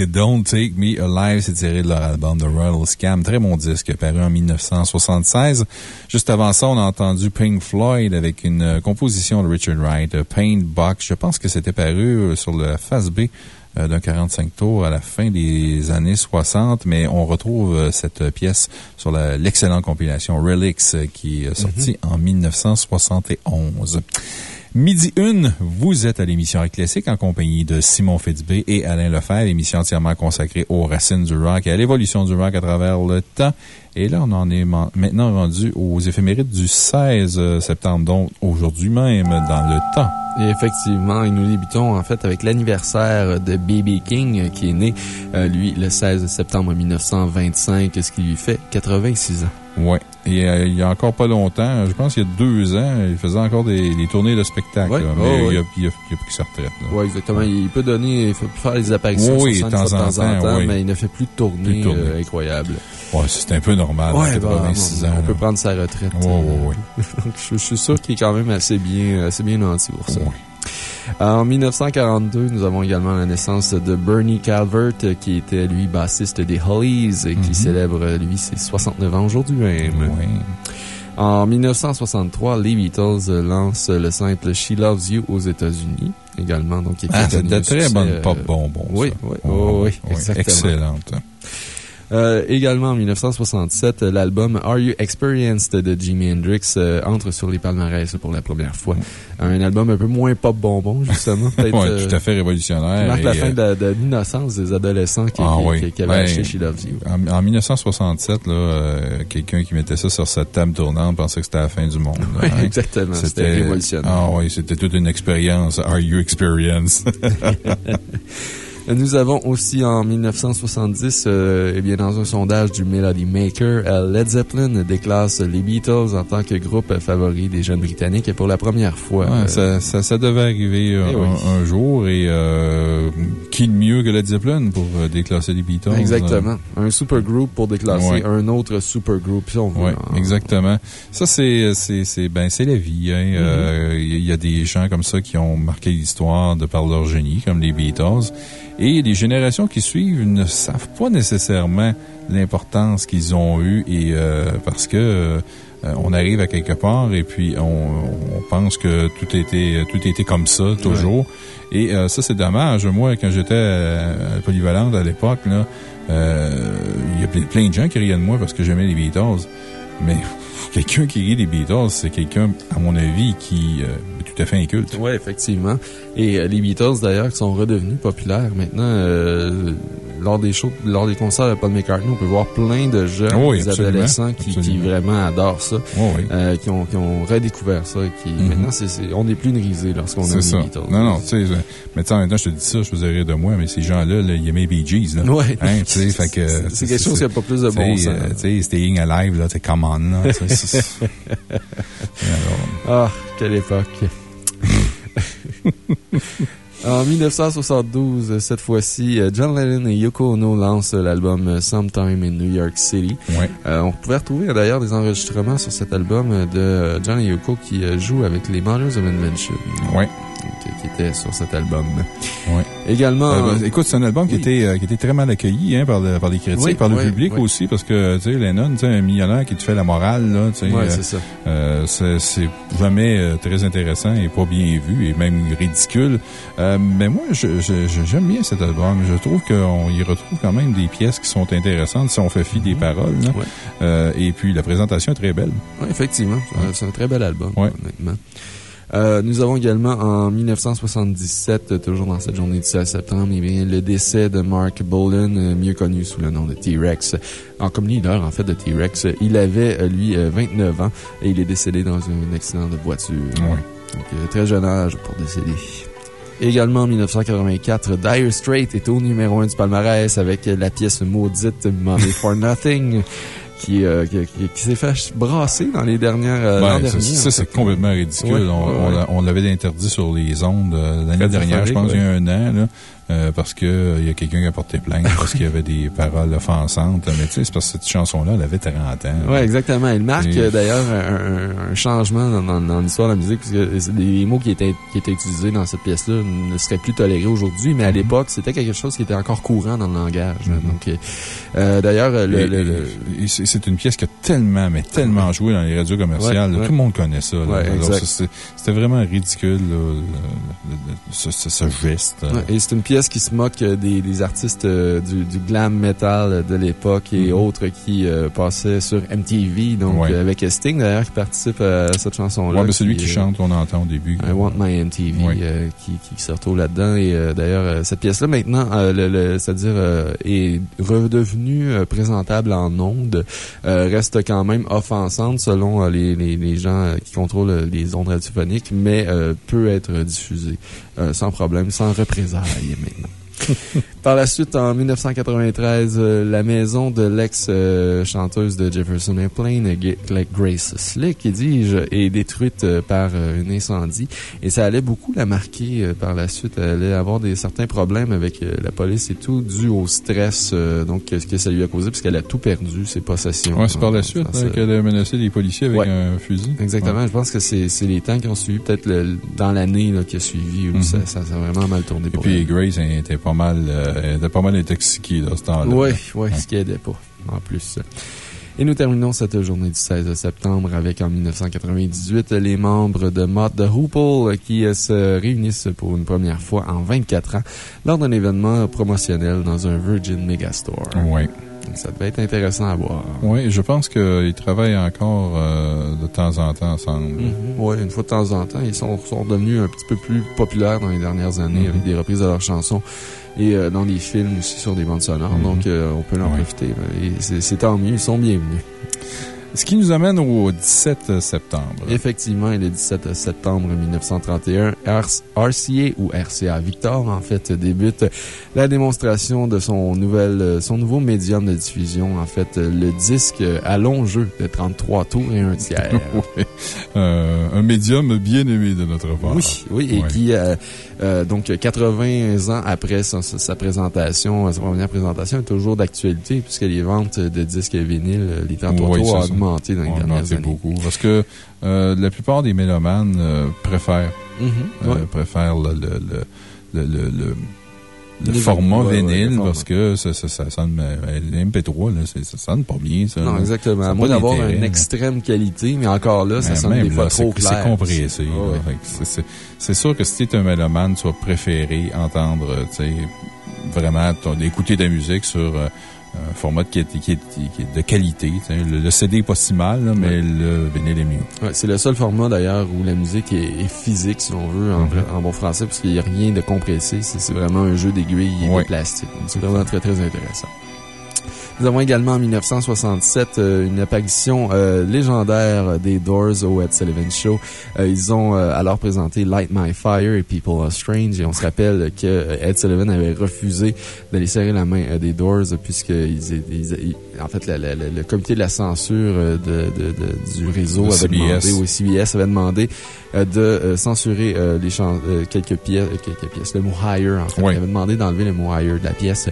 Don't Take Me Alive, c'est tiré de leur album The Royal Scam. Très bon disque, paru en 1976. Juste avant ça, on a entendu Pink Floyd avec une euh, composition de Richard Wright, euh, Paint Box. Je pense que c'était paru euh, sur le face B d'un 45 tours à la fin des années 60, mais on retrouve cette pièce sur l'excellente compilation Relics qui est sortie en 1971. Midi 1, vous êtes à l'émission Rock Classique en compagnie de Simon Fitzbé et Alain Lefebvre, émission entièrement consacrée aux racines du rock et à l'évolution du rock à travers le temps. Et là, on en est maintenant rendu aux éphémérides du 16 euh, septembre, donc aujourd'hui même dans le temps. Et effectivement, nous débutons en fait avec l'anniversaire de B.B. King qui est né, euh, lui, le 16 septembre 1925, ce qui lui fait 86 ans. Oui. Et euh, il y a encore pas longtemps, je pense qu'il y a deux ans, il faisait encore des, tournées de spectacle. mais oh, il, a, il, a, pris sa retraite. Oui, exactement. Il peut donner, il peut faire des apparitions oui, de temps, en temps, mais il ne fait plus de tournées, euh, incroyables. C'est un peu normal. Ouais, 86 ans. On peut prendre sa retraite. Oui, oui, oui. je, suis sûr qu'il est quand même assez bien, assez bien pour ça. En 1942, nous avons également la naissance de Bernie Calvert, qui était, lui, bassiste des Hollies, et qui mhm. célèbre, lui, ses 69 ans aujourd'hui même. En 1963, les Beatles lancent le simple She Loves You aux États-Unis également. Donc, ah, c'est de très bonne pop bonbon. Oui, oui, oui, exactement. Excellente. Euh, également en 1967, l'album Are You Experienced de Jimi Hendrix euh, entre sur les palmarès pour la première fois. Un album un peu moins pop bonbon, justement. oui, euh, tout à fait révolutionnaire. Qui marque la fin de, l'innocence des adolescents qui, ah qui, avaient ben, acheté She Loves You. En, 1967, quelqu'un qui mettait ça sur sa table tournante pensait que c'était la fin du monde. oui, hein. exactement. C'était révolutionnaire. Ah oui, c'était toute une expérience. Are You Experienced? Nous avons aussi en 1970, euh, eh bien, dans un sondage du Melody Maker, euh, Led Zeppelin déclasse les Beatles en tant que groupe favori des jeunes Britanniques pour la première fois. Euh, ça, ça, devait arriver eh un, jour et qui de mieux que Led Zeppelin pour déclasser les Beatles? Exactement. Un super groupe pour déclasser un autre super groupe, si on veut. exactement. Ça, c'est ben, la vie. Hein. Mm-hmm. Il y a des gens comme ça qui ont marqué l'histoire de par leur génie, comme les Beatles. Et les générations qui suivent ne savent pas nécessairement l'importance qu'ils ont eue et euh, parce que euh, on arrive à quelque part et puis on, pense que tout était, tout était comme ça, toujours. Et euh, ça, c'est dommage. Moi, quand j'étais à, Polyvalente à l'époque, il y a plein de gens qui riaient de moi parce que j'aimais les Beatles. Mais quelqu'un qui rit des Beatles, c'est quelqu'un, à mon avis, qui tout à fait inculte. Oui, effectivement. Et euh, les Beatles, d'ailleurs, qui sont redevenus populaires maintenant, euh, lors des shows, lors des concerts de Paul McCartney, on peut voir plein de jeunes, des adolescents qui, qui, vraiment adorent ça, euh, qui, ont, qui ont redécouvert ça. Qui, mm-hmm. Maintenant, c on n'est plus une risée lorsqu'on aime les Beatles. Non, non, tu sais, mais en même temps, je te dis ça, je faisais rire de moi, mais ces gens-là, ils aimaient Bee Gees, là. Ouais. Hein, c'est quelque chose qui n'a pas plus de bon sens. tu sais, Staying Alive, là, c'est come on, là. ah, quelle époque. En 1972, cette fois-ci, John Lennon et Yoko Ono lancent l'album Sometime in New York City. Euh, on pouvait retrouver d'ailleurs des enregistrements sur cet album de John et Yoko qui jouent avec les Mothers of Invention. Oui qui était sur cet album. Oui. Également. Euh, ben, écoute, c'est un album qui, était, euh, qui était très mal accueilli hein, par, par les critiques, par le public aussi, parce que, tu sais, Lennon, tu un millionnaire qui te fait la morale, là, tu sais. Ouais, c'est ça. Euh, c'est jamais très intéressant et pas bien vu et même ridicule. mais moi, j'aime bien cet album. Je trouve qu'on y retrouve quand même des pièces qui sont intéressantes si on fait fi des mhm. paroles. et puis, la présentation est très belle. Oui, effectivement. C'est un très bel album, honnêtement. Euh, nous avons également en 1977, toujours dans cette journée du 16 septembre, eh bien, le décès de Mark Bolan, euh, mieux connu sous le nom de T-Rex. En comme leader, en fait, de T-Rex. Il avait, euh, lui, 29 ans et il est décédé dans un accident de voiture. Donc, très jeune âge pour décéder. Également en 1984, Dire Straits est au numéro 1 du palmarès avec la pièce maudite Money for Nothing. Euh, qui, qui, qui, s'est fait brasser dans les dernières euh, ben, Ça, c'est complètement ridicule. on, on l'avait interdit sur les ondes euh, l'année dernière, je pense, il y a un an. Là. Euh, parce qu'il il y a quelqu'un qui a porté plainte parce qu'il y avait des paroles offensantes. Mais tu sais, c'est parce que cette chanson-là, elle avait 30 ans. Oui, exactement. Elle marque Et- euh, d'ailleurs un, changement dans, dans- dans l'histoire de la musique, puisque les mots qui étaient, qui étaient utilisés dans cette pièce-là ne seraient plus tolérés aujourd'hui, mais à l'époque, c'était quelque chose qui était encore courant dans le langage. Donc, euh, euh, d'ailleurs, le, le- le- c'est une pièce qui a tellement, mais tellement joué dans les radios commerciales. Ouais, là. ouais. Tout le monde connaît ça. Ouais, C'était vraiment ridicule, là, ce, ce- ce geste. Et c'est une pièce qui se moque euh, des, des artistes euh, du, du glam metal de l'époque et Mhm. autres qui euh, passaient sur MTV, donc Ouais. avec Sting d'ailleurs qui participe à cette chanson-là. Ouais, mais c'est lui qui chante, on entend au début. I Want My MTV Ouais. qui, qui se retrouve là-dedans. Et d'ailleurs, cette pièce-là, maintenant, le- le- c'est-à-dire, euh, est redevenue présentable en ondes, reste quand même offensante selon les, les, les gens qui contrôlent les ondes radiophoniques, mais peut être diffusée sans problème, sans représailles maintenant. Par la suite, en 1993, euh, la maison de l'ex-chanteuse de Jefferson Airplane, Grace Slick, qui dis-je, est détruite euh, par euh, un incendie. Et ça allait beaucoup la marquer par la suite. Elle allait avoir des, certains problèmes avec la police et tout, dû au stress donc, ce que ça lui a causé, puisqu'elle a tout perdu, ses possessions. Ouais, c'est par la suite ce- qu'elle a menacé les policiers avec Ouais. un fusil. Exactement. Je pense que c'est les temps qui ont suivi, peut-être dans l'année qui a suivi, où Mhm. ça, ça, ça a vraiment mal tourné Et pour puis elle. Grace elle était pas mal, euh, était pas mal intoxiquée dans ce temps-là. Oui, oui, ce qui aidait pas, en plus. Et nous terminons cette journée du 16 septembre avec, en 1998, les membres de Mott the Hoople qui euh, se réunissent pour une première fois en 24 ans lors d'un événement promotionnel dans un Virgin Megastore. Oui. Ça devait être intéressant à voir. Oui, je pense qu'ils travaillent encore euh, de temps en temps ensemble. Oui, une fois de temps en temps. Ils sont, sont devenus un petit peu plus populaires dans les dernières années Mhm. avec des reprises de leurs chansons et euh, dans les films aussi sur des bandes sonores. Mhm. Donc, euh, on peut en Ouais. profiter. c'est tant mieux. Ils sont bienvenus. Ce qui nous amène au 17 septembre. Effectivement, le 17 septembre 1931, RC- RCA ou RCA Victor, en fait, débute la démonstration de son nouvel, son nouveau médium de diffusion, en fait, le disque à long jeu de 33 tours et un tiers. Oui. Euh, un médium bien aimé de notre part. Oui, oui, et qui, euh, euh, donc, 80 ans après sa, présentation, sa première présentation, est toujours d'actualité, puisque les ventes de disques vinyles, euh, les 33 Oui, ont augmenté dans les On a dernières augmenté années. beaucoup. Parce que euh, la plupart des mélomanes euh, préfèrent, Mhm, euh, ouais. préfèrent le, le, le, le, le- format vinyle, ouais, vinyle parce que ça, ça, ça sonne, euh, l'MP3, là, c'est- ça sonne pas bien, ça. Non, exactement. À moins d'avoir une extrême qualité, mais encore là, ça Mais sonne même des fois là, trop c'est- clair. C'est compressé. Ouais, c'est- sûr que si tu es un mélomane, tu vas préférer entendre, euh, tu sais, vraiment, écouter de la musique sur euh, un format qui est, qui est- qui est de qualité. Le, le CD est pas si mal, là, mais Ouais. le vinyle est mieux. Ouais, c'est le seul format d'ailleurs où la musique est, est physique, si on veut, en, Mhm. en bon français, parce qu'il n'y a rien de compressé. C'est vraiment un jeu d'aiguilles et Ouais. de plastique. C'est vraiment très, très intéressant. Nous avons également en 1967 euh, une apparition euh, légendaire des Doors au Ed Sullivan Show. Euh, ils ont alors présenté Light My Fire et People Are Strange et on se rappelle que Ed Sullivan avait refusé d'aller serrer la main des Doors puisque ils, ils- ils- en fait la- la- la- le comité de la censure euh, de, de- de- du réseau avait CBS. demandé, oui, CBS avait demandé de euh, censurer euh, les quelques pièces, quelques pièces, le mot higher en fait. Oui. Il avait demandé d'enlever le mot higher de la pièce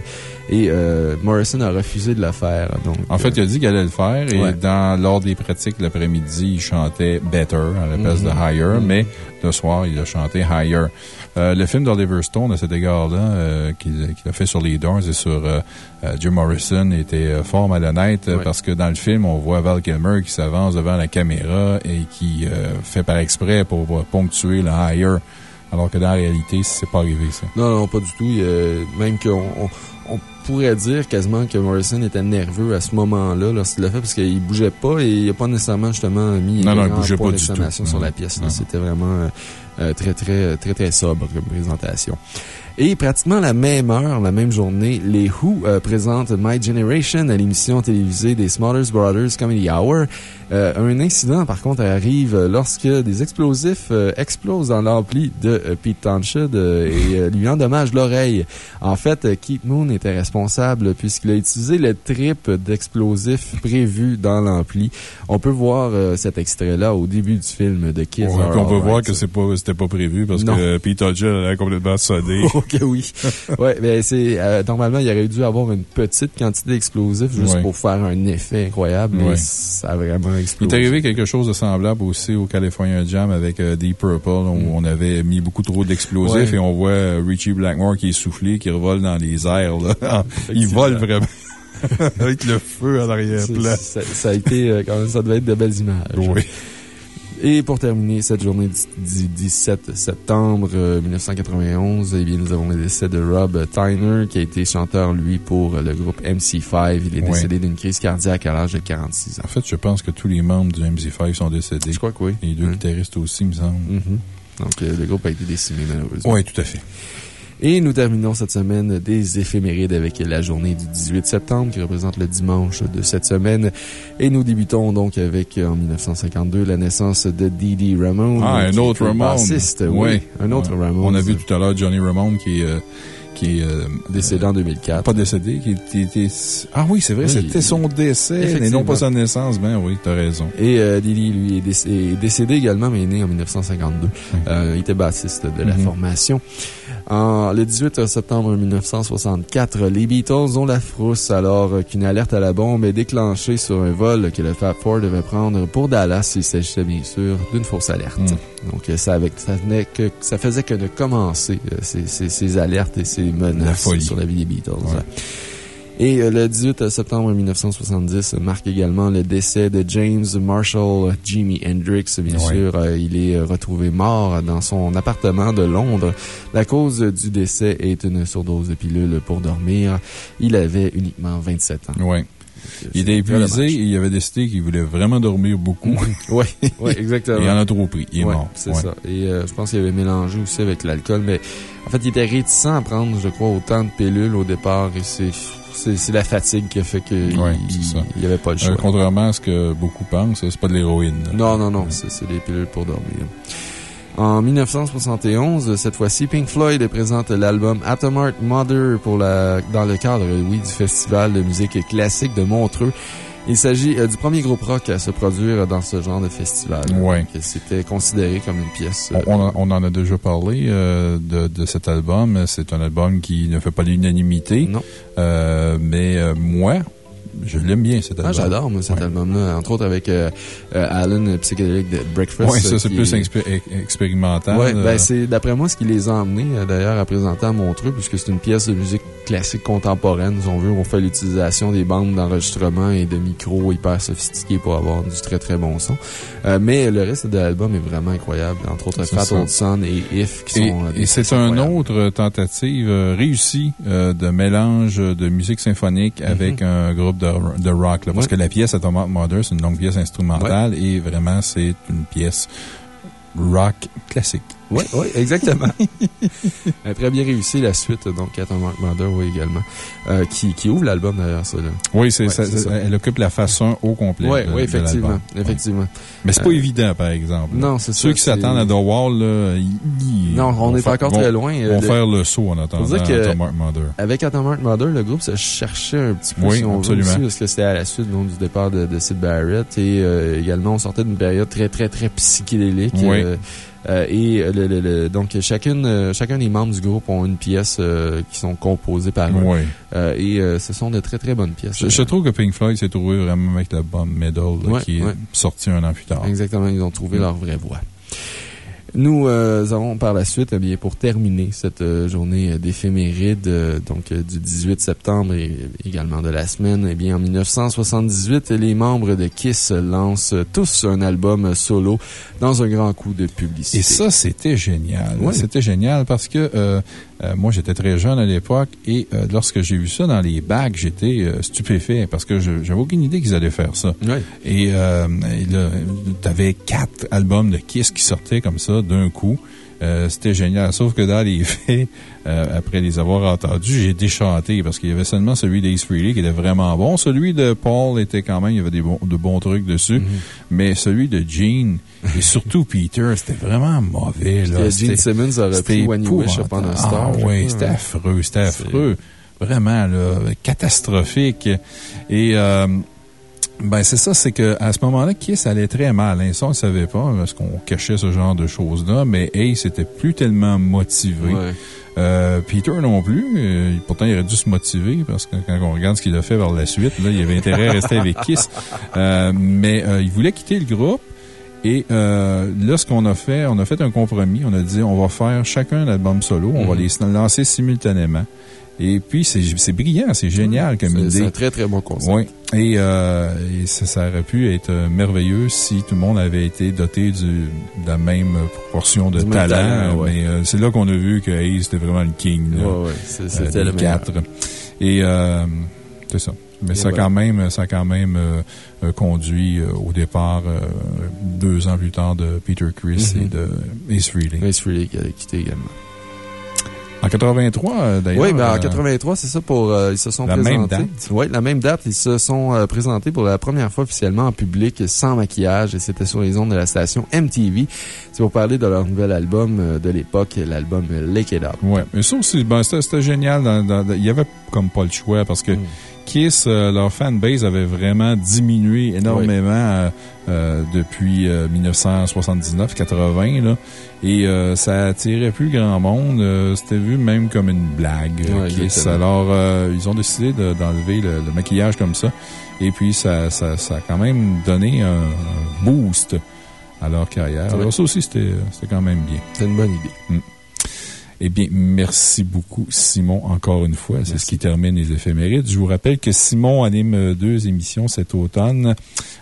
et euh, Morrison a refusé de le faire. Donc, En fait, il a dit qu'il allait le faire et Ouais. dans, lors des pratiques l'après-midi, il chantait Better à la place Mhm. de Higher, Mhm. mais le soir, il a chanté Higher. Euh, le film d'Oliver Stone, à cet égard-là, euh, qu'il a fait sur les Doors et sur euh, Jim Morrison, était fort malhonnête parce que dans le film, on voit Val Kilmer qui s'avance devant la caméra et qui fait par exprès pour ponctuer le Higher. Alors que dans la réalité, c'est pas arrivé, ça. Non, non, pas du tout. Même qu'on on, on pourrait dire quasiment que Morrison était nerveux à ce moment-là lorsqu'il l'a fait parce qu'il bougeait pas et il n'a pas nécessairement justement mis Non, non, il grand bougeait point pas du d'exclamation tout. sur Non. la pièce. C'était vraiment très, très, très, très sobre comme présentation. Et pratiquement la même heure, la même journée, les Who euh, présentent My Generation à l'émission télévisée des Smothers Brothers Comedy Hour. Euh, un incident, par contre, arrive lorsque des explosifs euh, explosent dans l'ampli de Pete Townshend euh, et euh, lui endommagent l'oreille. En fait, Keith Moon était responsable puisqu'il a utilisé le trip d'explosifs prévu dans l'ampli. On peut voir euh, cet extrait-là au début du film de puis on peut voir que pas, c'était c'était pas prévu parce Non. que Pete Hodges a complètement sonné. Oui. ouais, mais c'est, euh, normalement, il aurait dû avoir une petite quantité d'explosifs juste Ouais. pour faire un effet incroyable, mais Ouais. ça a vraiment Il explosé. est arrivé quelque chose de semblable aussi au California Jam avec euh, Deep Purple, où on avait mis beaucoup trop d'explosifs Mm. Ouais. et on voit euh, Richie Blackmore qui est soufflé, qui revole dans les airs. là. Il vole vraiment. avec le feu en C'est- arrière-plan. Ça, ça a été, quand même, ça devait être de belles images. Oui. Et pour terminer cette journée du, du 17 septembre euh, 1991, eh bien, nous avons le décès de Rob Tyner, qui a été chanteur, lui, pour euh, le groupe MC5. Il est décédé d'une crise cardiaque à l'âge de 46 ans. En fait, je pense que tous les membres du MC5 sont décédés. Je crois que oui. Les deux Mm. guitaristes aussi, me semble. Mhm. Donc, euh, le groupe a été décimé, malheureusement. Oui, tout à fait. Et nous terminons cette semaine des éphémérides avec la journée du 18 septembre qui représente le dimanche de cette semaine. Et nous débutons donc avec, en 1952, la naissance de Dee Dee Ramone. Ah, un autre Ramone. oui. Ouais. Un autre Ouais. Ramone. On a vu tout à l'heure Johnny Ramone qui euh, qui est, euh, Décédé en 2004. Pas décédé, qui était. Ah oui, c'est vrai, Oui, c'était son décès, et non pas sa naissance. Ben oui, t'as raison. Et euh, Didi, lui, est, déc- est décédé également, mais est né en 1952. Euh, il était bassiste de la Mhm. formation. En, le 18 septembre 1964, les Beatles ont la frousse alors qu'une alerte à la bombe est déclenchée sur un vol que le Fab Four devait prendre pour Dallas. Il s'agissait bien sûr d'une fausse alerte. Mm. Donc, euh, ça, avec, ça, venait que, ça faisait que de commencer euh, ces, ces, ces alertes et ces menaces sur la vie des Beatles. Ouais. Et euh, le 18 septembre 1970 marque également le décès de James Marshall Jimi Hendrix. Bien sûr, il est retrouvé mort dans son appartement de Londres. La cause du décès est une surdose de pilules pour dormir. Il avait uniquement 27 ans. Oui. Il était épuisé et il avait décidé qu'il voulait vraiment dormir beaucoup. Oui, ouais, exactement. Il en a trop pris. Il est Ouais, mort. C'est Ouais. ça. Et euh, je pense qu'il avait mélangé aussi avec l'alcool, mais en fait, il était réticent à prendre, je crois, autant de pilules au départ et c'est. La fatigue qui a fait qu'il Ouais, n'y avait pas le choix. Euh, contrairement à ce que beaucoup pensent, c'est pas de l'héroïne. Non, non, non, c'est des pilules pour dormir. En 1971, cette fois-ci, Pink Floyd présente l'album Atom Heart Mother pour la, dans le cadre, oui, du festival de musique classique de Montreux. Il s'agit euh, du premier groupe rock à se produire dans ce genre de festival. Donc, C'était considéré comme une pièce. euh, On, on en- a déjà parlé euh, de, de cet album. C'est un album qui ne fait pas l'unanimité. Non. Mais moi, je l'aime bien, cet album. Ah, j'adore, moi, cet Ouais. album-là. Entre autres avec euh, euh, Alan euh, Psychedelic de Breakfast. Oui, ça, euh, c'est qui plus est- expérimental. Euh, ben c'est d'après moi ce qui les a emmenés d'ailleurs à présenter à Montreux, puisque c'est une pièce de musique classique contemporaine. Si on veut, on fait l'utilisation des bandes d'enregistrement et de micros hyper sophistiqués pour avoir du très très bon son. Euh, mais le reste de l'album est vraiment incroyable. Entre autres, C'est Fat ça. Old Son et If qui Et, sont. des et c'est pièces un incroyables. autre tentative réussie euh, de mélange de musique symphonique avec un groupe de, de rock. là, parce que la pièce Atomic Mother, c'est une longue pièce instrumentale et vraiment, c'est une pièce rock classique. Oui, oui, exactement. Très bien réussi la suite, donc Atomic Mother, oui, également. Euh, qui, qui ouvre l'album d'ailleurs, ça. Là. Oui, c'est Ouais, ça, ça. elle occupe la façon au complet. Oui, de- oui, effectivement. effectivement. Mais c'est pas Euh, évident, par exemple. là. Non, c'est ça. Ceux qui c'est- s'attendent à The Wall, là, ils- ils Non, on n'est faire- pas encore vont- très loin. euh, vont le- faire le saut en attendant dire que- Mother. Avec Atomic Mother, le groupe se cherchait un petit peu, Oui, si on absolument. veut aussi, parce que c'était à la suite donc, du départ de, de Sid Barrett. Et euh, également, on sortait d'une période très, très, très psychédélique. Oui. Euh, et euh, le, le- le- donc, chacune, euh, chacun des membres du groupe ont une pièce euh, qui sont composées par eux. Oui. Euh, et euh, ce sont de très, très bonnes pièces. Je, je trouve que Pink Floyd s'est trouvé vraiment avec Middle, là, Ouais, qui est ouais. sorti un an plus tard. Exactement, ils ont trouvé Mm. leur vraie voix. Nous euh, avons par la suite, eh bien, pour terminer cette euh, journée euh, d'éphéméride, euh, donc du 18 septembre et également de la semaine, eh bien, en 1978, les membres de Kiss lancent tous un album solo dans un grand coup de publicité. Et ça, c'était génial. Ouais. C'était génial parce que euh, moi, j'étais très jeune à l'époque et euh, lorsque j'ai vu ça dans les bacs, j'étais euh, stupéfait parce que j'avais aucune idée qu'ils allaient faire ça. Et, euh, et là, t'avais quatre albums de Kiss qui sortaient comme ça d'un coup. Euh, C'était génial. Sauf que dans les faits, euh, après les avoir entendus, j'ai déchanté parce qu'il y avait seulement celui d'Ace Frehley qui était vraiment bon. Celui de Paul était quand même, il y avait des bons, de bons trucs dessus. Mais celui de Gene et surtout Peter, c'était vraiment mauvais. Là. Gene Simmons aurait pris You Wish. Upon a Star. Ah oui, c'était hein. affreux, c'était affreux. Vraiment, là, catastrophique. Et, euh, Ben, c'est ça, c'est qu'à ce moment-là, Kiss allait très mal. Hein. Ça, on ne savait pas, parce qu'on cachait ce genre de choses-là, mais Ace était plus tellement motivé. Ouais. Euh, Peter non plus. Euh, pourtant, il aurait dû se motiver parce que quand on regarde ce qu'il a fait par la suite, là, il avait intérêt à rester avec Kiss. Euh, mais euh, il voulait quitter le groupe. Et euh, là, ce qu'on a fait, on a fait un compromis. On a dit, on va faire chacun un album solo. On va les lancer simultanément. Et puis, c'est brillant, c'est génial comme C'est c'est idée. un très, très bon concept. Oui. Et, euh, et ça, ça aurait pu être merveilleux si tout le monde avait été doté du, de la même proportion de Du talent. talent, ouais. Mais euh, c'est là qu'on a vu que Ace était vraiment le king. là. Ouais, Euh, c'était le meilleur. quatre. Et euh, c'est ça. Mais ça, voilà. quand même, ça a quand même euh, conduit euh, au départ, euh, deux ans plus tard, de Peter Chris Mhm. et de Ace Frehley. Ace Frehley qui a quitté également. En 83, euh, d'ailleurs. Oui, ben en euh, 83, c'est ça pour. euh, ils se sont La présentés. même date. Oui, la même date. Ils se sont euh, présentés pour la première fois officiellement en public sans maquillage et c'était sur les ondes de la station MTV. C'est pour parler de leur nouvel album euh, de l'époque, l'album euh, Lick It Up. Ouais, mais ça aussi, ben, c'était génial. dans- dans- dans- il y avait comme pas le choix parce que Mm. Kiss, euh, leur fanbase avait vraiment diminué énormément euh, euh, depuis 1979-80. là. Et ça attirait plus grand monde. C'était vu même comme une blague, Kiss. Alors, ils ont décidé de- d'enlever le, le maquillage comme ça. Et puis, ça, ça, ça a quand même donné un, un boost à leur carrière. Alors, ça aussi, c'était c'était quand même bien. C'est une bonne idée. Eh bien, merci beaucoup, Simon, encore une fois. C'est ce qui termine les éphémérides. Je vous rappelle que Simon anime deux émissions cet automne.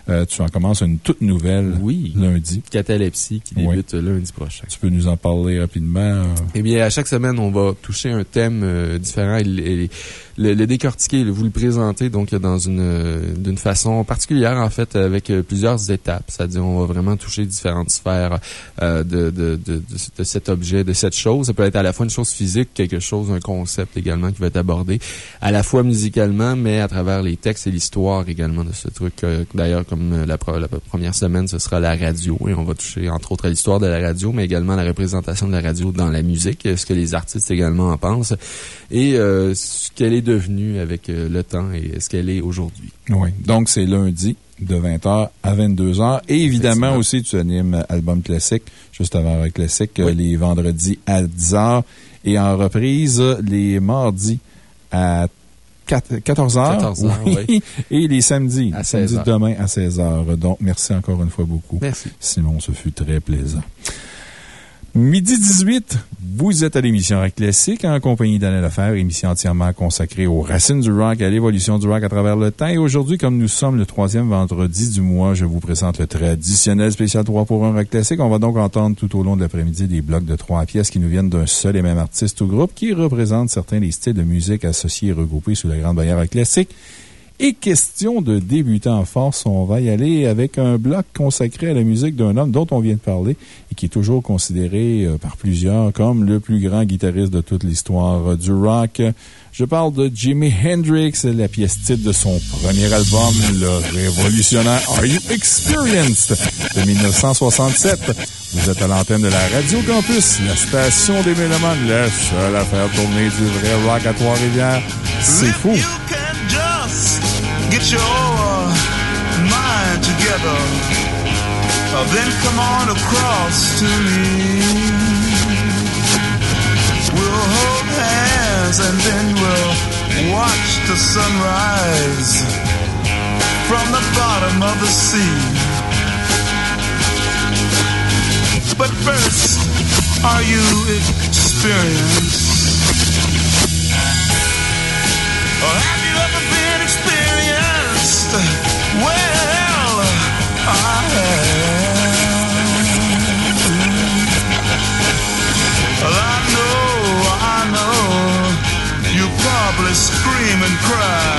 Euh, tu en commences une toute nouvelle Oui. lundi. Catalepsie qui débute lundi prochain. Tu peux nous en parler rapidement? Eh bien, à chaque semaine, on va toucher un thème euh, différent et, le- et le, le décortiquer, vous le présenter donc dans une d'une façon particulière en fait, avec euh, plusieurs étapes. C'est-à-dire, on va vraiment toucher différentes sphères euh, de, de, de, de, cet objet, de cette chose. Ça peut être à la fois une chose physique, quelque chose, un concept également qui va être abordé, à la fois musicalement, mais à travers les textes et l'histoire également de ce truc. Euh, D'ailleurs, comme euh, la, première semaine, ce sera la radio et on va toucher entre autres à l'histoire de la radio, mais également la représentation de la radio dans la musique, ce que les artistes également en pensent et euh, qu'elle est devenue avec euh, le temps et ce qu'elle est aujourd'hui. Oui. Donc, c'est lundi de 20h à 22h. Et évidemment aussi, tu animes Album Classique, juste avant classique, euh, Oui. les vendredis à 10h. Et en reprise, les mardis à 4 14h. 14h, oui. Et les samedis. À samedi 16h. demain à 16h. Donc, merci encore une fois beaucoup. Merci. Simon, ce fut très plaisant. Midi 18, vous êtes à l'émission Rock Classique en compagnie d'Alain Lefebvre, émission entièrement consacrée aux racines du rock et à l'évolution du rock à travers le temps. Et aujourd'hui, comme nous sommes le troisième vendredi du mois, je vous présente le traditionnel spécial 3 pour 1 Rock Classique. On va donc entendre tout au long de l'après-midi des blocs de trois pièces qui nous viennent d'un seul et même artiste ou groupe qui représente certains des styles de musique associés et regroupés sous la grande barrière Rock Classique. Et question de débuter en force, on va y aller avec un bloc consacré à la musique d'un homme dont on vient de parler qui est toujours considéré euh, par plusieurs comme le plus grand guitariste de toute l'histoire euh, du rock. Je parle de Jimi Hendrix, la pièce titre de son premier album, le révolutionnaire Are You Experienced? De 1967. Vous êtes à l'antenne de la Radio Campus, la station des Mélomanes, la seule à faire tourner du vrai rock à Trois-Rivières. C'est fou! Get your uh, mind together. Then come on across to me. We'll hold hands and then we'll watch the sunrise from the bottom of the sea. But first, are you experienced? Or have you ever been experienced? Well, I have. Probably scream and cry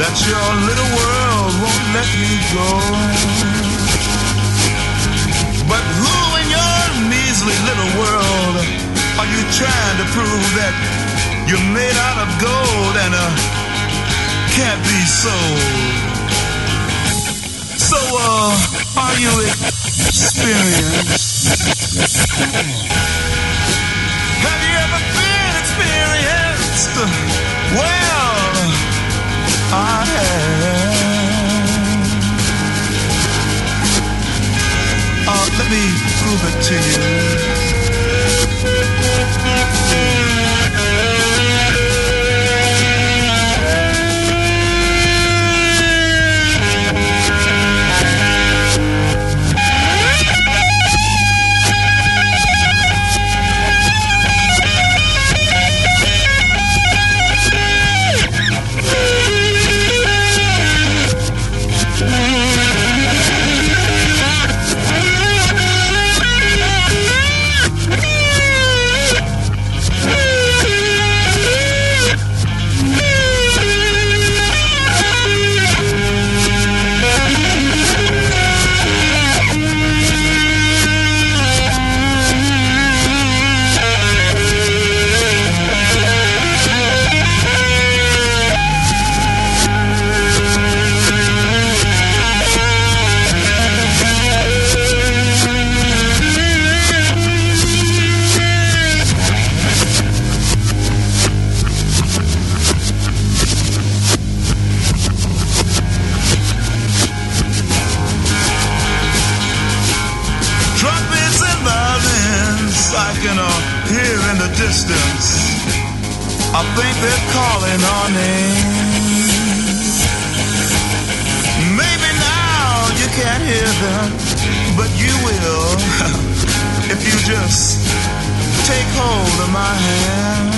that your little world won't let me go. But who in your measly little world are you trying to prove that you're made out of gold and uh, can't be sold? So, uh, are you experienced? Have you ever been experienced? Well, I have. Uh, let me prove it to you. Will if you just take hold of my hand.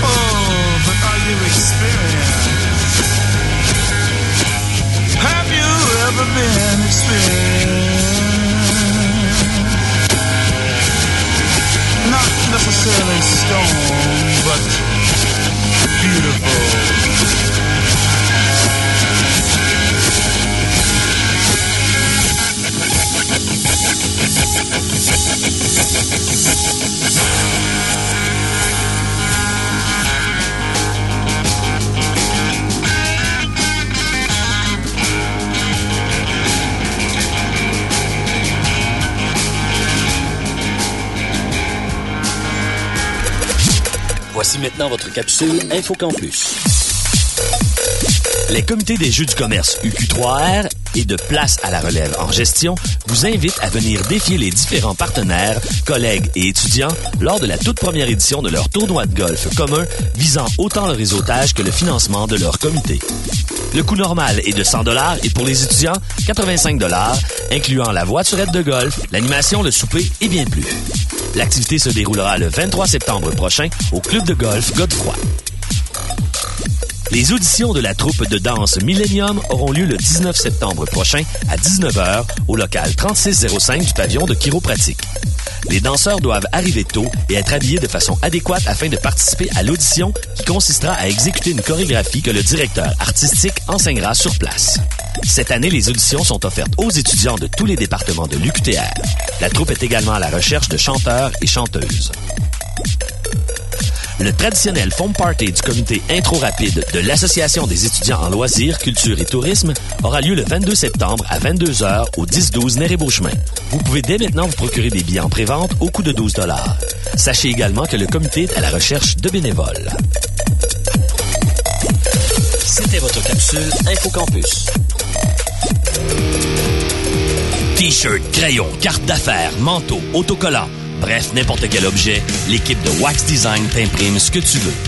Oh, but are you experienced? Have you ever been experienced? Not necessarily stone, but beautiful. Voici maintenant votre capsule InfoCampus. Les comités des jeux du commerce UQ3R et de Place à la relève en gestion vous invitent à venir défier les différents partenaires, collègues et étudiants lors de la toute première édition de leur tournoi de golf commun visant autant le réseautage que le financement de leur comité. Le coût normal est de 100 dollars et pour les étudiants, 85 dollars, incluant la voiturette de golf, l'animation, le souper et bien plus. L'activité se déroulera le 23 septembre prochain au club de golf Godefroy. Les auditions de la troupe de danse Millennium auront lieu le 19 septembre prochain à 19h au local 3605 du pavillon de chiropratique. Les danseurs doivent arriver tôt et être habillés de façon adéquate afin de participer à l'audition qui consistera à exécuter une chorégraphie que le directeur artistique enseignera sur place. Cette année, les auditions sont offertes aux étudiants de tous les départements de l'UQTR. La troupe est également à la recherche de chanteurs et chanteuses. Le traditionnel foam party du comité intro rapide de l'Association des étudiants en loisirs, culture et tourisme aura lieu le 22 septembre à 22h au 10-12 Néré-Beauchemin. Vous pouvez dès maintenant vous procurer des billets en prévente au coût de 12 Sachez également que le comité est à la recherche de bénévoles. C'était votre capsule InfoCampus. T-shirt, crayon, carte d'affaires, manteau, autocollant, bref, n'importe quel objet, l'équipe de Wax Design t'imprime ce que tu veux.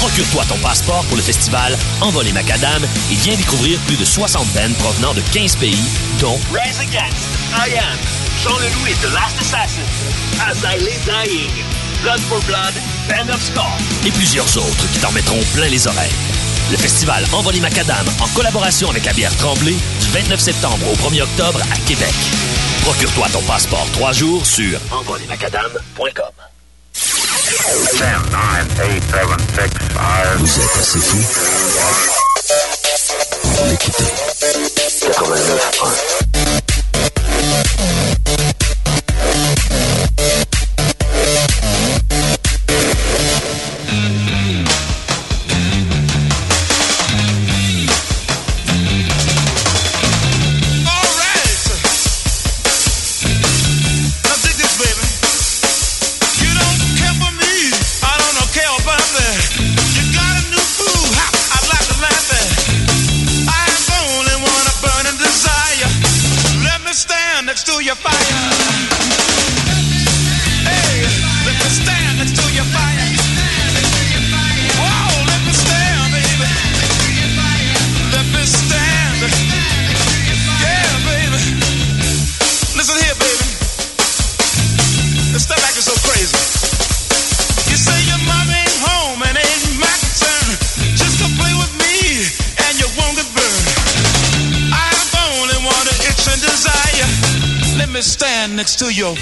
Procure-toi ton passeport pour le festival Envol et Macadam et viens découvrir plus de 60 bands provenant de 15 pays, dont Rise Against, I Am, Jean Leloup et The Last Assassin, As I Lay Dying, Blood for Blood, Band of Skull et plusieurs autres qui t'en mettront plein les oreilles. Le festival Envolé Macadam, en collaboration avec la bière Tremblay, du 29 septembre au 1er octobre à Québec. Procure-toi ton passeport 3 jours sur envolémacadam.com. Vous êtes assez fou pour l'écouter. 89.1 yo,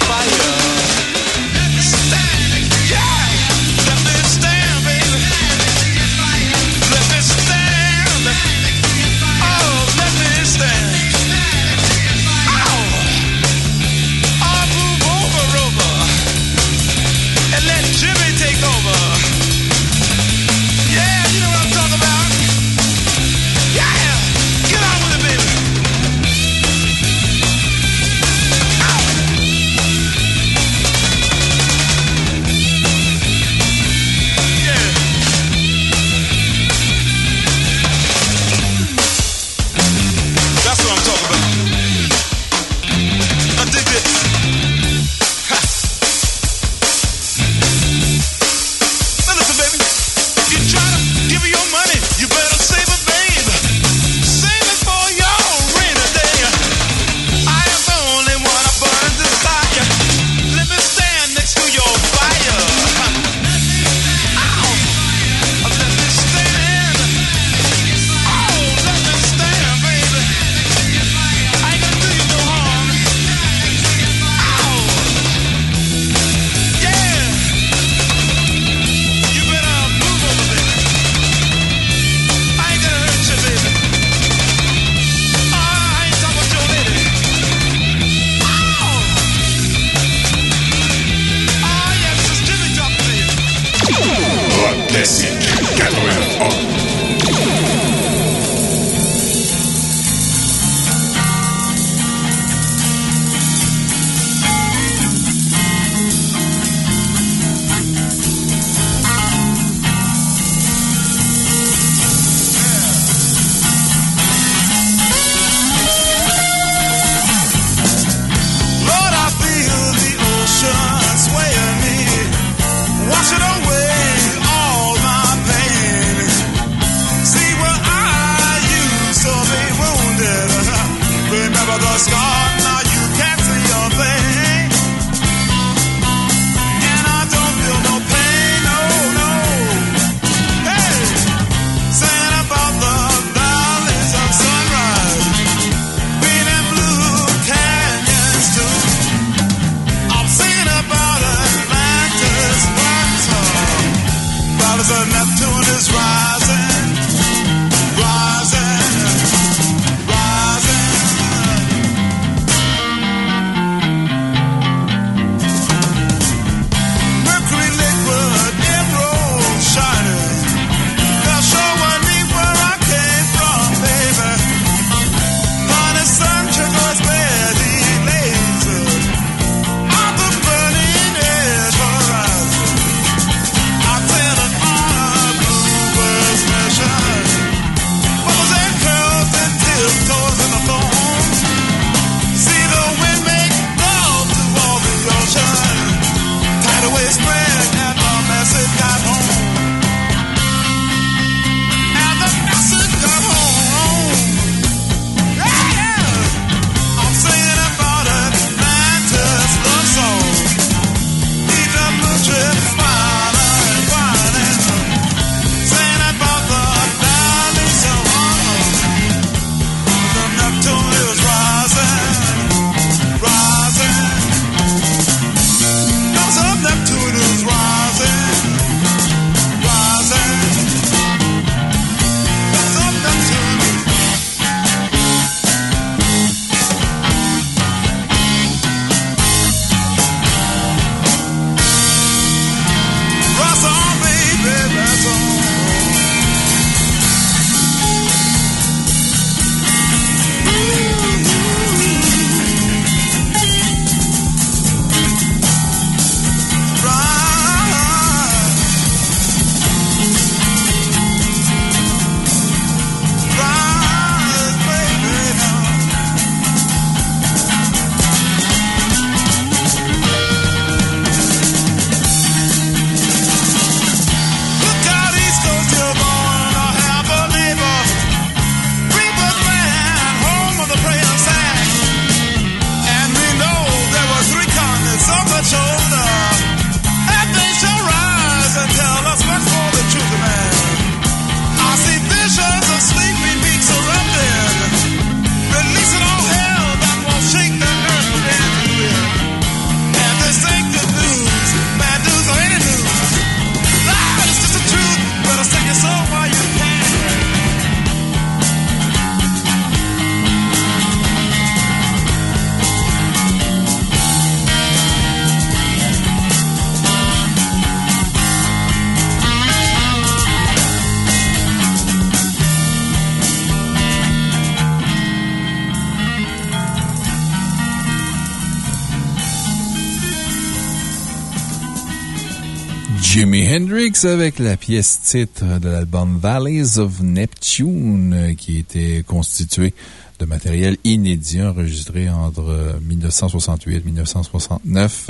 Avec la pièce titre de l'album Valleys of Neptune euh, qui était constitué de matériel inédit enregistré entre 1968 et 1969.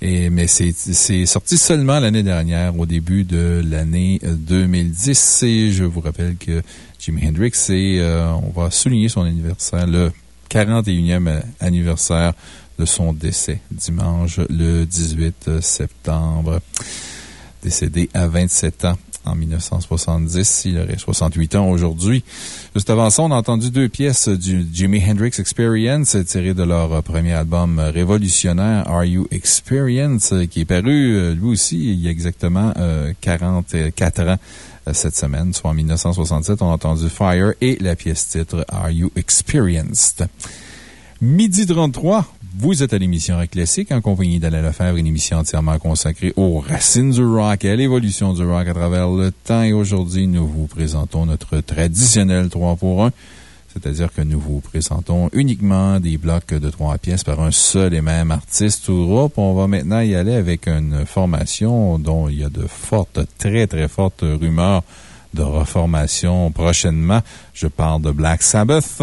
Et, mais c'est sorti seulement l'année dernière, au début de l'année 2010. Et je vous rappelle que Jimi Hendrix, euh, on va souligner son anniversaire, le 41e anniversaire de son décès, dimanche le 18 septembre décédé à 27 ans en 1970. Il aurait 68 ans aujourd'hui. Juste avant ça, on a entendu deux pièces du Jimi Hendrix Experience tirées de leur premier album révolutionnaire Are You Experience qui est paru euh, lui aussi il y a exactement 44 euh, ans euh, cette semaine, soit en 1967. On a entendu Fire et la pièce titre Are You Experienced? Midi 33, vous êtes à l'émission Rock Classique en compagnie d'Alain Lefebvre, une émission entièrement consacrée aux racines du rock et à l'évolution du rock à travers le temps. Et aujourd'hui, nous vous présentons notre traditionnel 3 pour 1. C'est-à-dire que nous vous présentons uniquement des blocs de trois pièces par un seul et même artiste ou groupe. On va maintenant y aller avec une formation dont il y a de fortes, très très fortes rumeurs de reformation prochainement. Je parle de Black Sabbath.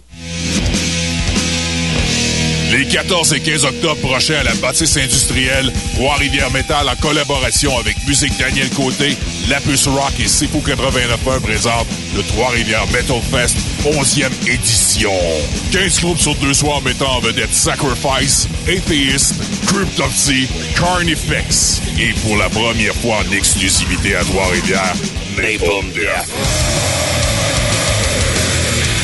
Les 14 et 15 octobre prochains à la bâtisse industrielle, Trois-Rivières Métal en collaboration avec Musique Daniel Côté, Lapus Rock et Sipo 89.1 présente le Trois-Rivières Metal Fest 11e édition. 15 groupes sur deux soirs mettant en vedette Sacrifice, Atheist, Cryptopsy, Carnifex et pour la première fois en exclusivité à Trois-Rivières, Napalm Death.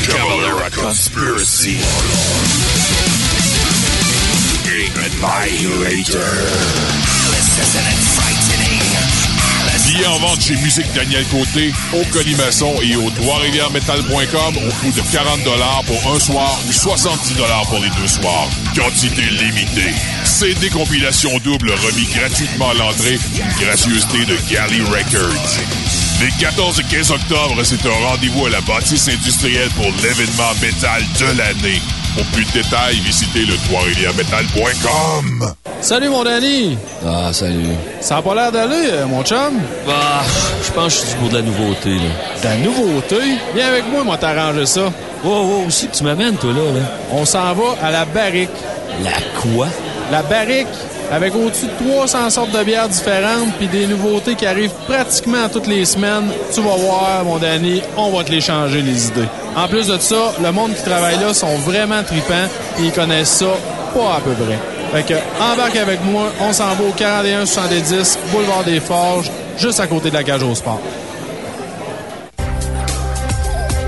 Cavalera Conspiracy. Billets en vente chez Musique Daniel Côté, au Colimaçon et au trois-rivières-metal.com au coût de 40 pour un soir ou 70 pour les deux soirs. Quantité limitée. CD compilation double remis gratuitement à l'entrée, une gracieuseté de Galley Records. Les 14 et 15 octobre, c'est un rendez-vous à la bâtisse industrielle pour l'événement métal de l'année. Pour plus de détails, visitez le trois-rivières-metal.com. Salut mon Danny! Ah, salut. Ça a pas l'air d'aller, euh, mon chum? Bah, je pense que je suis pour de la nouveauté, là. De la nouveauté? Viens avec moi, moi t'arranger ça. Wow, wow, aussi que tu m'amènes, toi, là, là. On s'en va à la barrique. La quoi? La barrique, avec au-dessus de 300 sortes de bières différentes, puis des nouveautés qui arrivent pratiquement toutes les semaines. Tu vas voir, mon Danny, on va te les changer, les idées. En plus de ça, le monde qui travaille là sont vraiment tripants, et ils connaissent ça pas à peu près. Fait que, embarque avec moi, on s'en va au 41-70, boulevard des Forges, juste à côté de la cage au sport.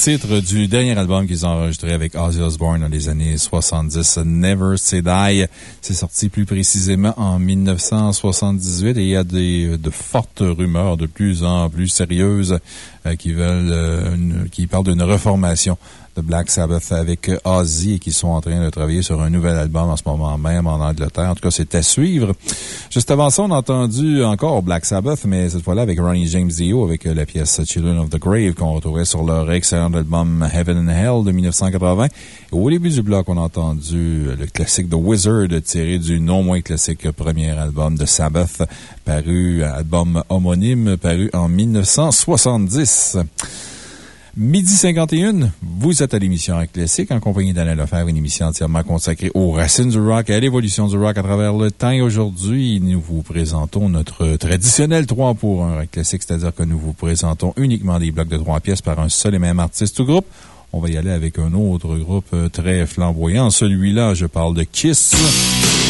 Titre du dernier album qu'ils ont enregistré avec Ozzy Osbourne dans les années 70, Never Say Die. C'est sorti plus précisément en 1978 et il y a des, de fortes rumeurs de plus en plus sérieuses euh, qui veulent, euh, qui parlent d'une reformation de Black Sabbath avec Ozzy et qui sont en train de travailler sur un nouvel album en ce moment même en Angleterre. En tout cas, c'est à suivre. Juste avant ça, on a entendu encore Black Sabbath, mais cette fois-là avec Ronnie James Dio avec euh, la pièce Children of the Grave qu'on retrouvait sur leur excellent album Heaven and Hell de 1980. Et au début du bloc, on a entendu le classique The Wizard tiré du non moins classique premier album de Sabbath, paru, album homonyme, paru en 1970. Midi 51, vous êtes à l'émission Rock Classique en compagnie d'Alain Lefebvre, une émission entièrement consacrée aux racines du rock et à l'évolution du rock à travers le temps. Et aujourd'hui, nous vous présentons notre traditionnel 3 pour 1 Rock Classique, c'est-à-dire que nous vous présentons uniquement des blocs de 3 pièces par un seul et même artiste ou groupe. On va y aller avec un autre groupe euh, très flamboyant. Celui-là, je parle de Kiss.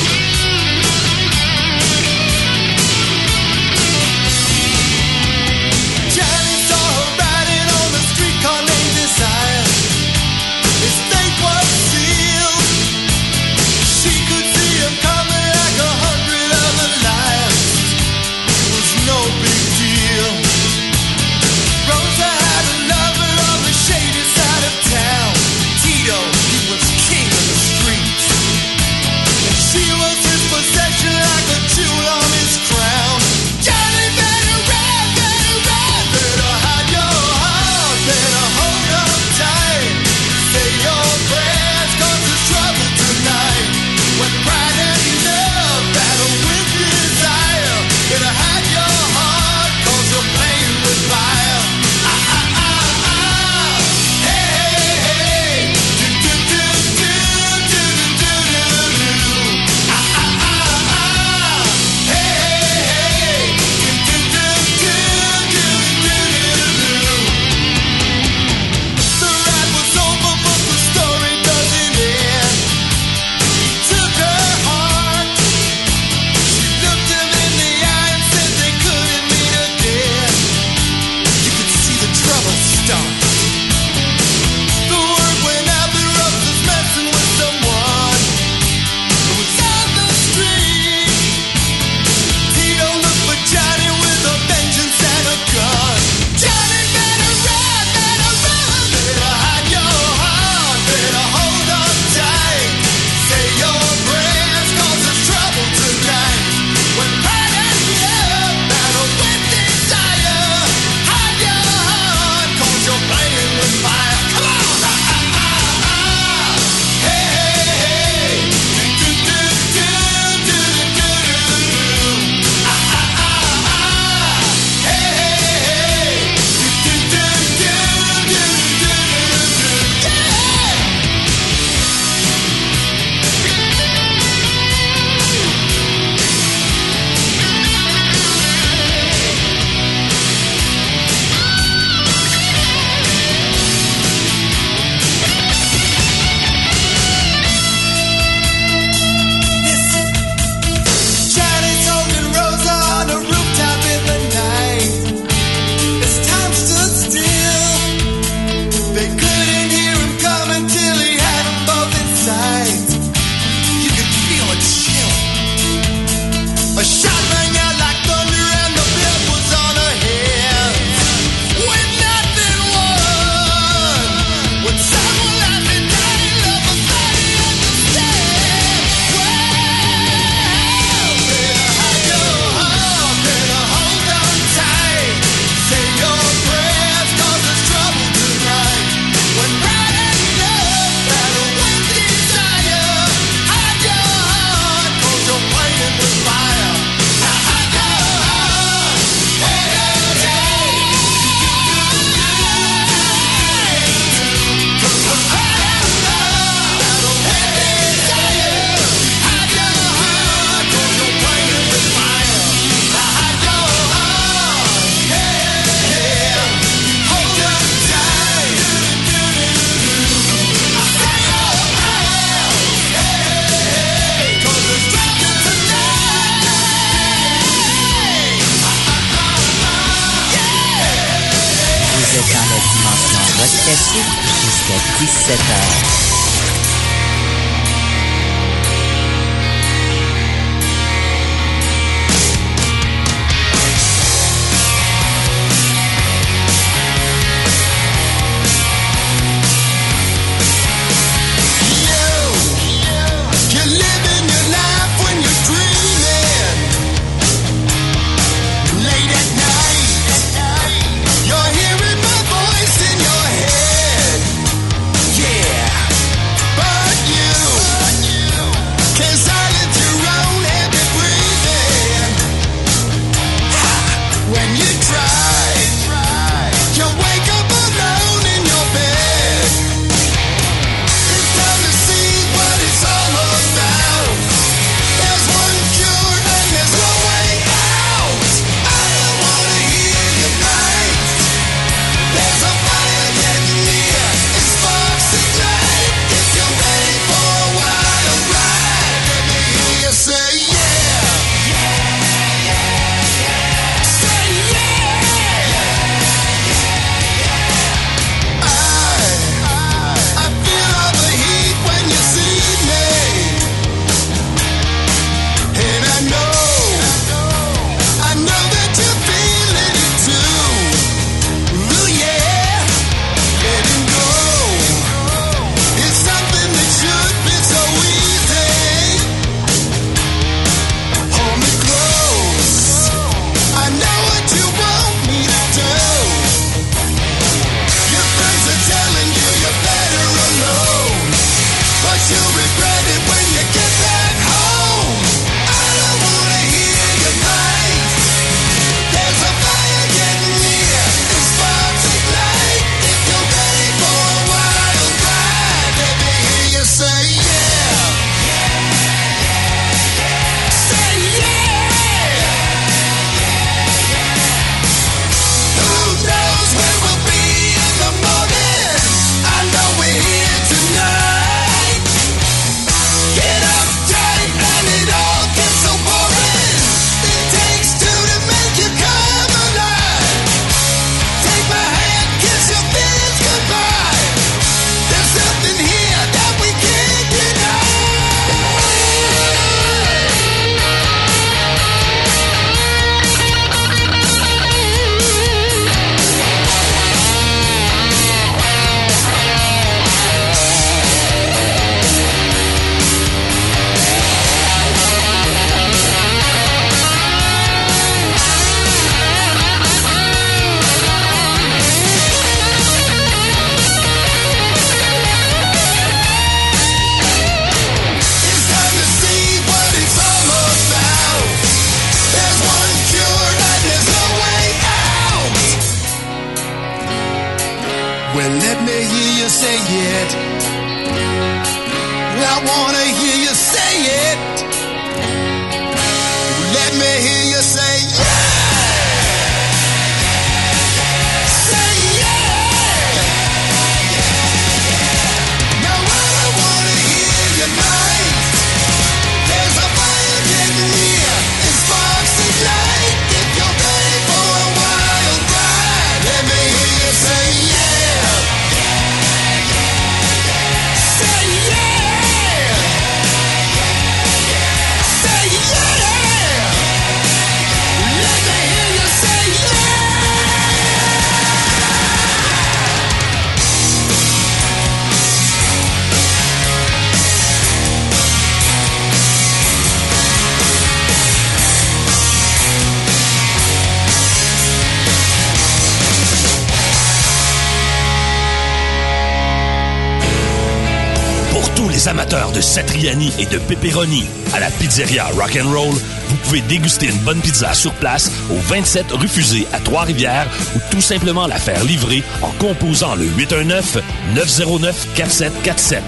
Satriani et de pepperoni. À la pizzeria Rock'n'Roll, vous pouvez déguster une bonne pizza sur place au 27 rue Fusée à Trois-Rivières ou tout simplement la faire livrer en composant le 819-909-4747.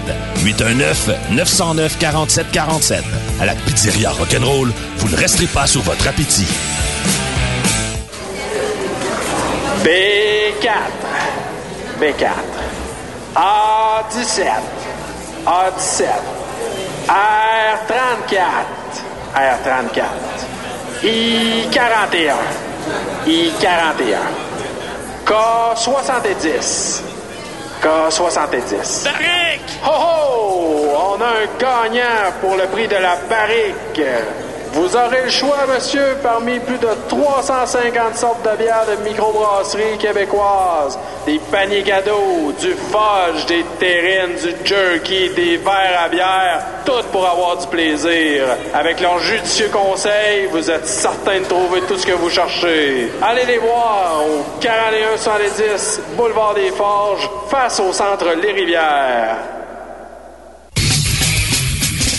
819-909-4747. À la pizzeria Rock'n'Roll, vous ne resterez pas sur votre appétit. B4. B4. A17. A17. R34. R34. I41. I41. K70. K70. Barrique! Ho ho! On a un gagnant pour le prix de la barrique. Vous aurez le choix, monsieur, parmi plus de 350 sortes de bières de microbrasserie québécoise. Des paniers cadeaux, du fudge, des terrines, du jerky, des verres à bière, tout pour avoir du plaisir. Avec leurs judicieux conseils, vous êtes certain de trouver tout ce que vous cherchez. Allez les voir au 41 110 Boulevard des Forges, face au centre Les Rivières.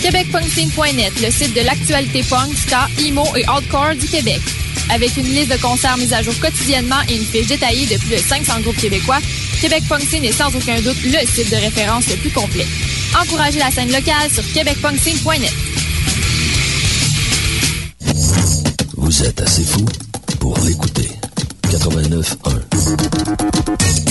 QuébecPunkScene.net, le site de l'actualité punk, ska, emo et hardcore du Québec. Avec une liste de concerts mise à jour quotidiennement et une fiche détaillée de plus de 500 groupes québécois, Québec Punk Scene est sans aucun doute le site de référence le plus complet. Encouragez la scène locale sur QuébecPunkScene.net. Vous êtes assez fou pour l'écouter. 89.1.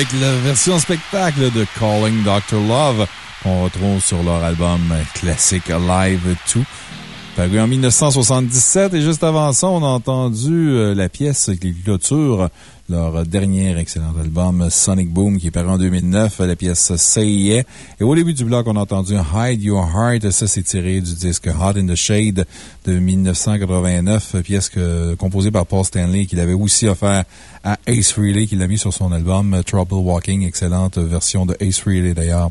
avec la version spectacle de Calling Dr. Love qu'on retrouve sur leur album classique Live 2. Paru en 1977 et juste avant ça, on a entendu euh, la pièce qui clôture leur dernier excellent album Sonic Boom qui est paru en 2009, la pièce Say Yeah. Et au début du bloc, on a entendu Hide Your Heart. Ça, c'est tiré du disque Hot in the Shade de 1989, pièce que, composée par Paul Stanley qu'il avait aussi offert à Ace Frehley qui l'a mis sur son album Trouble Walking. Excellente version de Ace Frehley d'ailleurs.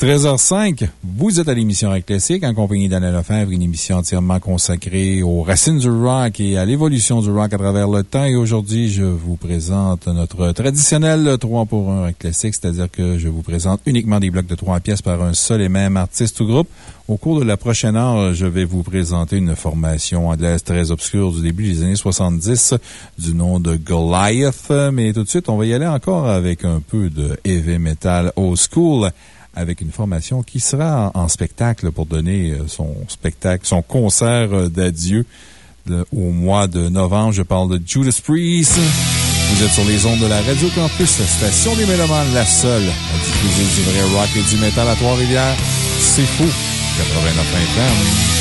13h05, vous êtes à l'émission Rock Classique en compagnie d'Alain Lefebvre, une émission entièrement consacrée aux racines du rock et à l'évolution du rock à travers le temps. Et aujourd'hui, je vous présente notre traditionnel 3 pour 1 Rock Classique, c'est-à-dire que je vous présente uniquement des blocs de 3 pièces par un seul et même artiste ou groupe. Au cours de la prochaine heure, je vais vous présenter une formation anglaise très obscure du début des années 70 du nom de Goliath. Mais tout de suite, on va y aller encore avec un peu de heavy metal old school avec une formation qui sera en, spectacle pour donner euh, son spectacle, son concert euh, d'adieu au mois de novembre. Je parle de Judas Priest. Vous êtes sur les ondes de la Radio Campus, la station des Mélomanes, la seule à diffuser du vrai rock et du métal à Trois-Rivières. C'est faux. 89 FM.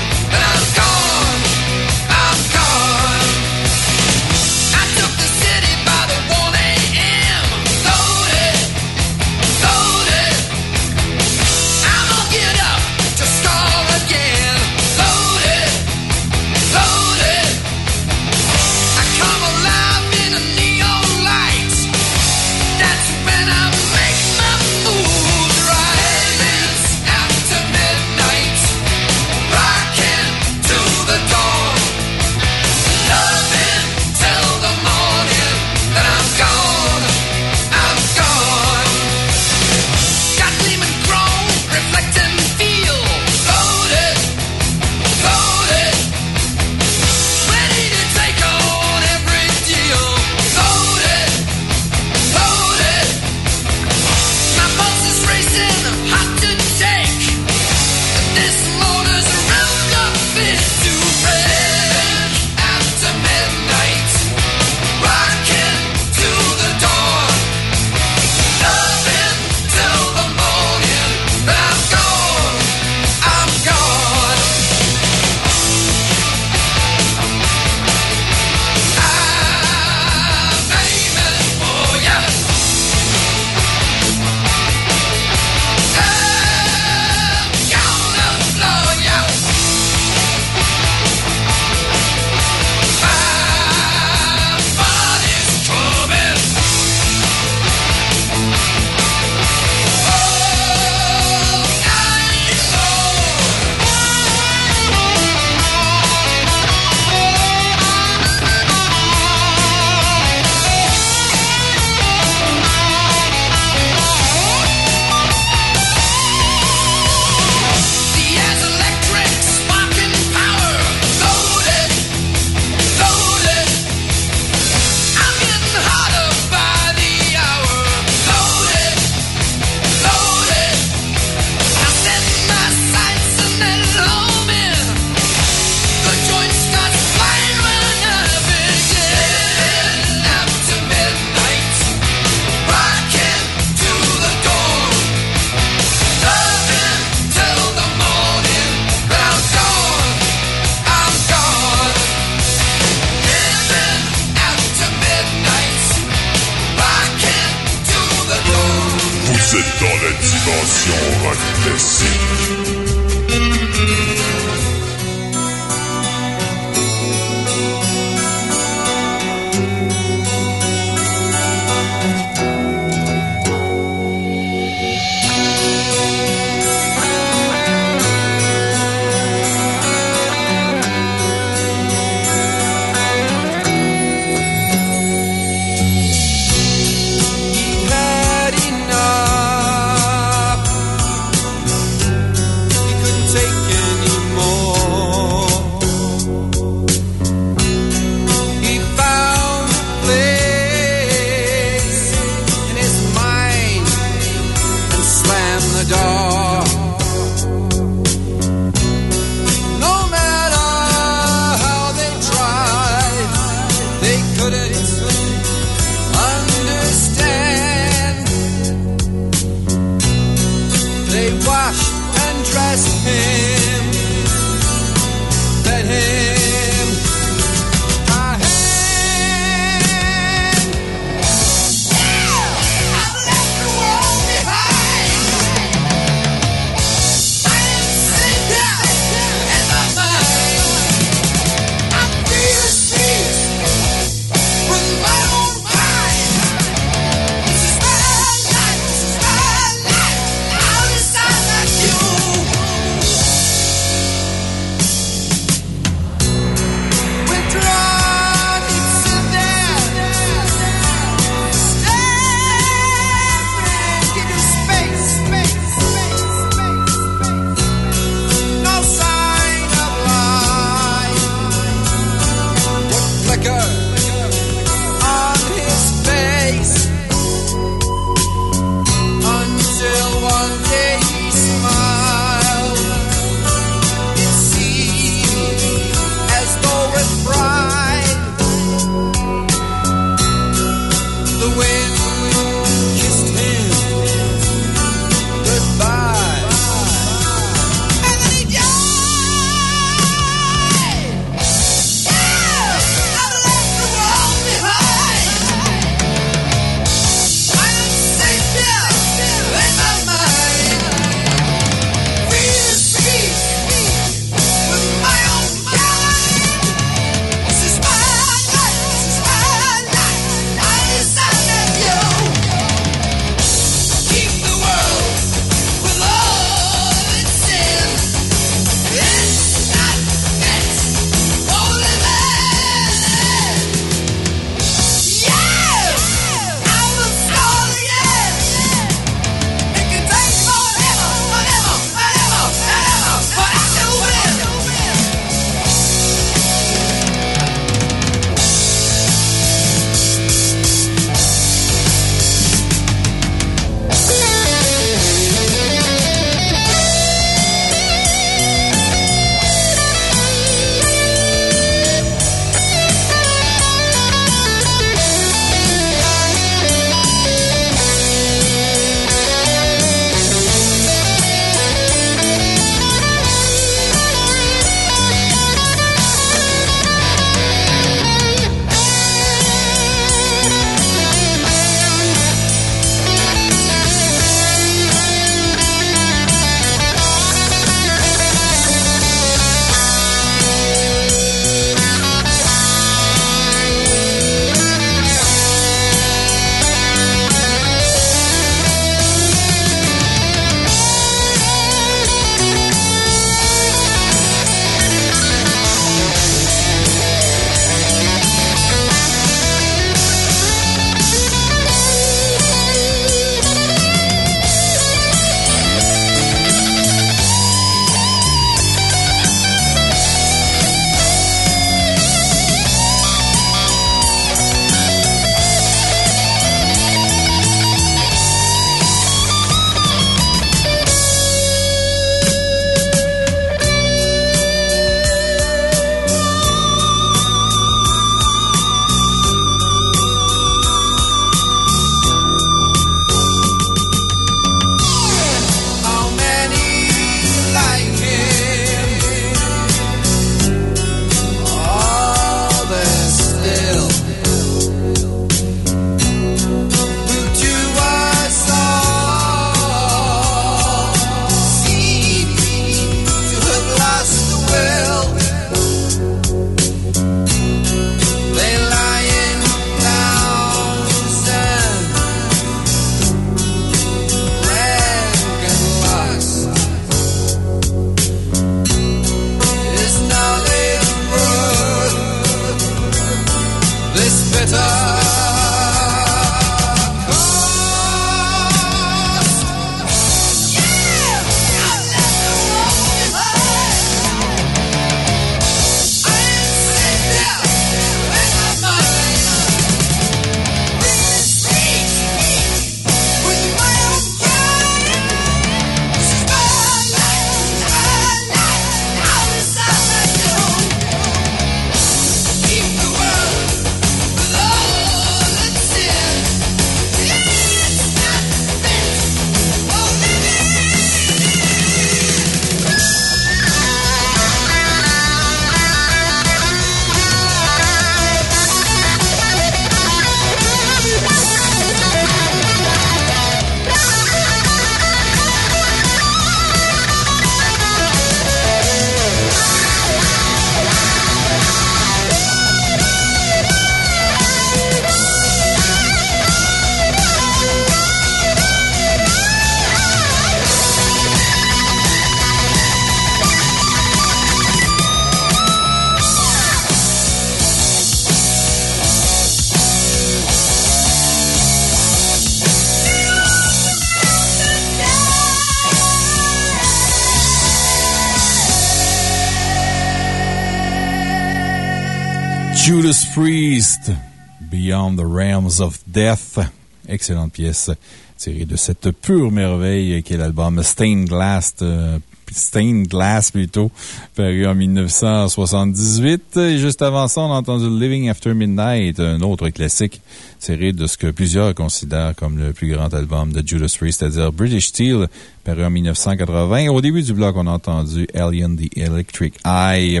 The Realms of Death. Excellente pièce tirée de cette pure merveille qui est l'album Stained Glass, euh, Stained Glass plutôt, paru en 1978. Et juste avant ça, on a entendu Living After Midnight, un autre classique tiré de ce que plusieurs considèrent comme le plus grand album de Judas Priest, c'est-à-dire British Steel, paru en 1980. Au début du bloc, on a entendu Alien the Electric Eye.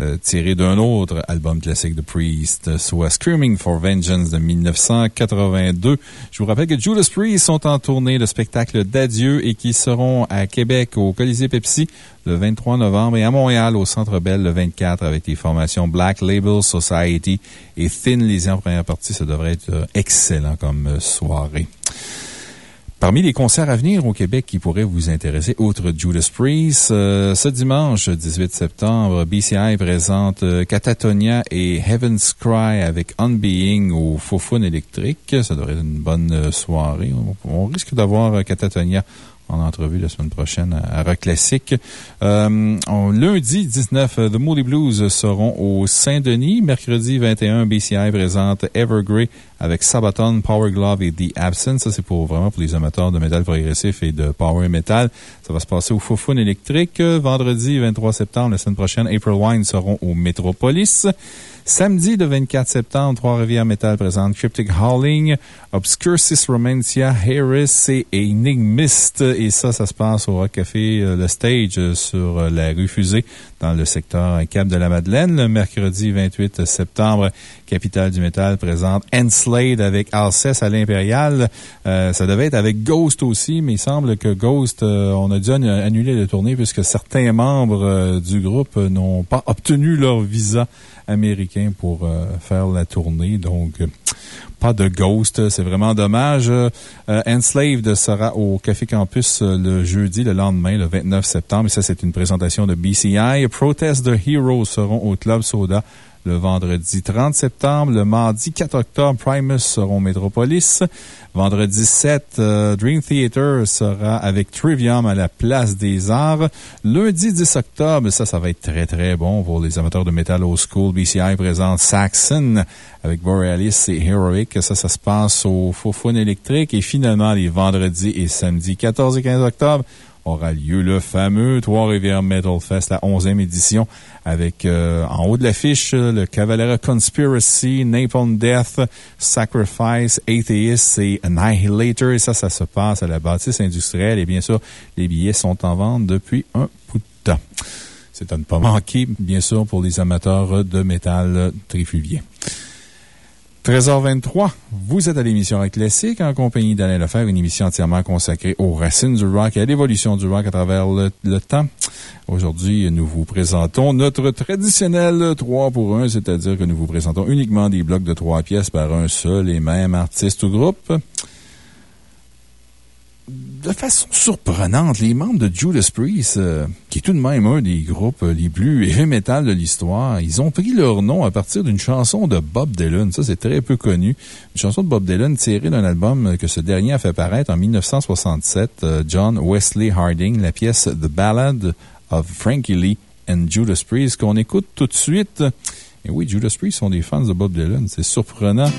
Euh, tiré d'un autre album classique de Priest, soit Screaming for Vengeance de 1982. Je vous rappelle que Judas Priest sont en tournée de spectacle d'adieu et qui seront à Québec au Colisée Pepsi le 23 novembre et à Montréal au Centre Bell le 24 avec les formations Black Label Society et Thin Lizzy en première partie. Ça devrait être euh, excellent comme euh, soirée. Parmi les concerts à venir au Québec qui pourraient vous intéresser, outre Judas Priest, euh, ce dimanche 18 septembre, BCI présente Catatonia et Heaven's Cry avec Unbeing au Fofun électrique. Ça devrait être une bonne soirée. On, risque d'avoir Catatonia en entrevue la semaine prochaine à Rock Classique. Euh, lundi 19, The Moody Blues seront au Saint-Denis. Mercredi 21, BCI présente Evergrey avec Sabaton, Power Glove et The Absence. Ça, c'est pour vraiment pour les amateurs de métal progressif et de power metal. Ça va se passer au Fofun électrique. Vendredi 23 septembre, la semaine prochaine, April Wine seront au Metropolis. Samedi, le 24 septembre, Trois-Rivières Metal présente Cryptic Howling, Obscurcis Romantia, Harris et Enigmist. Et ça, ça se passe au Rock Café, euh, le stage euh, sur euh, la rue Fusée, dans le secteur Cap de la Madeleine. Le mercredi 28 septembre, Capitale du Métal présente Enslade avec Alceste à l'Impérial. ça devait être avec Ghost aussi, mais il semble que Ghost, on a dû annuler la tournée puisque certains membres du groupe n'ont pas obtenu leur visa américain pour euh, faire la tournée. Donc, euh, pas de Ghost. C'est vraiment dommage. Euh, Enslaved sera au Café Campus le jeudi, le lendemain, le 29 septembre. Et ça, c'est une présentation de BCI. Protest the Heroes seront au Club Soda le vendredi 30 septembre. Le mardi 4 octobre, Primus seront Metropolis. Vendredi 7, euh, Dream Theater sera avec Trivium à la Place des Arts. Lundi 10 octobre, ça, ça va être très, très bon pour les amateurs de Metal Old School. BCI présente Saxon avec Borealis et Heroic. Ça, ça se passe au Faux électrique. Et finalement, les vendredis et samedis 14 et 15 octobre, aura lieu le fameux Trois-Rivières Metal Fest, la 11e édition, avec euh, en haut de l'affiche le Cavalera Conspiracy, Napalm Death, Sacrifice, Atheist et Annihilator. Et ça, ça se passe à la bâtisse industrielle. Et bien sûr, les billets sont en vente depuis un bout de temps. C'est à ne pas manquer, bien sûr, pour les amateurs de métal trifluvien. 13h23, vous êtes à l'émission Rock Classique en compagnie d'Alain Lefebvre, une émission entièrement consacrée aux racines du rock et à l'évolution du rock à travers le, temps. Aujourd'hui, nous vous présentons notre traditionnel 3 pour 1, c'est-à-dire que nous vous présentons uniquement des blocs de 3 pièces par un seul et même artiste ou groupe de façon surprenante, les membres de Judas Priest, euh, qui est tout de même un des groupes les plus heavy metal de l'histoire, ils ont pris leur nom à partir d'une chanson de Bob Dylan. Ça, c'est très peu connu. Une chanson de Bob Dylan tirée d'un album que ce dernier a fait paraître en 1967, euh, John Wesley Harding, la pièce The Ballad of Frankie Lee and Judas Priest, qu'on écoute tout de suite. Oui, Judas Priest sont des fans de Bob Dylan. C'est surprenant.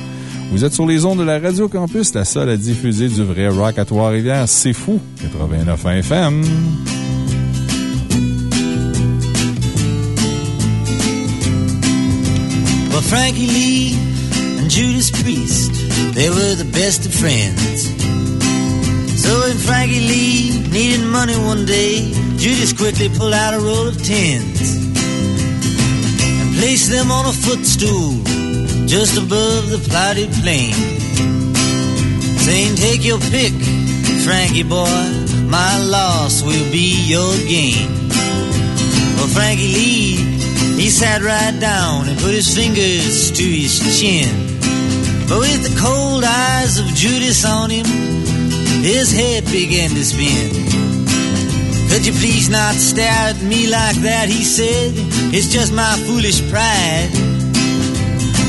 Vous êtes sur les ondes de la Radio Campus, la seule à diffuser du vrai rock à Trois-Rivières. C'est fou. 89 FM. Well, Frankie Lee and Judas Priest, they were the best of friends. So when Frankie Lee needed money one day, Judas quickly pulled out a roll of tens. Place them on a footstool just above the plotted plain. Saying, take your pick, Frankie boy, my loss will be your gain. Well, Frankie Lee, he sat right down and put his fingers to his chin. But with the cold eyes of Judas on him, his head began to spin. Could you please not stare at me like that? He said, It's just my foolish pride.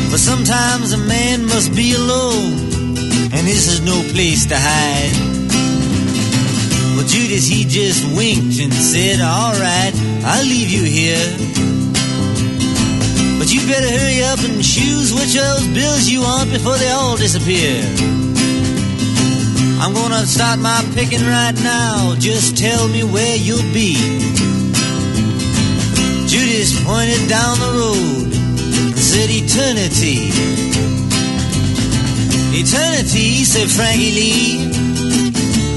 But sometimes a man must be alone, and this is no place to hide. Well, Judas, he just winked and said, Alright, I'll leave you here. But you better hurry up and choose which of those bills you want before they all disappear. I'm gonna start my picking right now. Just tell me where you'll be. Judas pointed down the road and said eternity. Eternity, said Frankie Lee,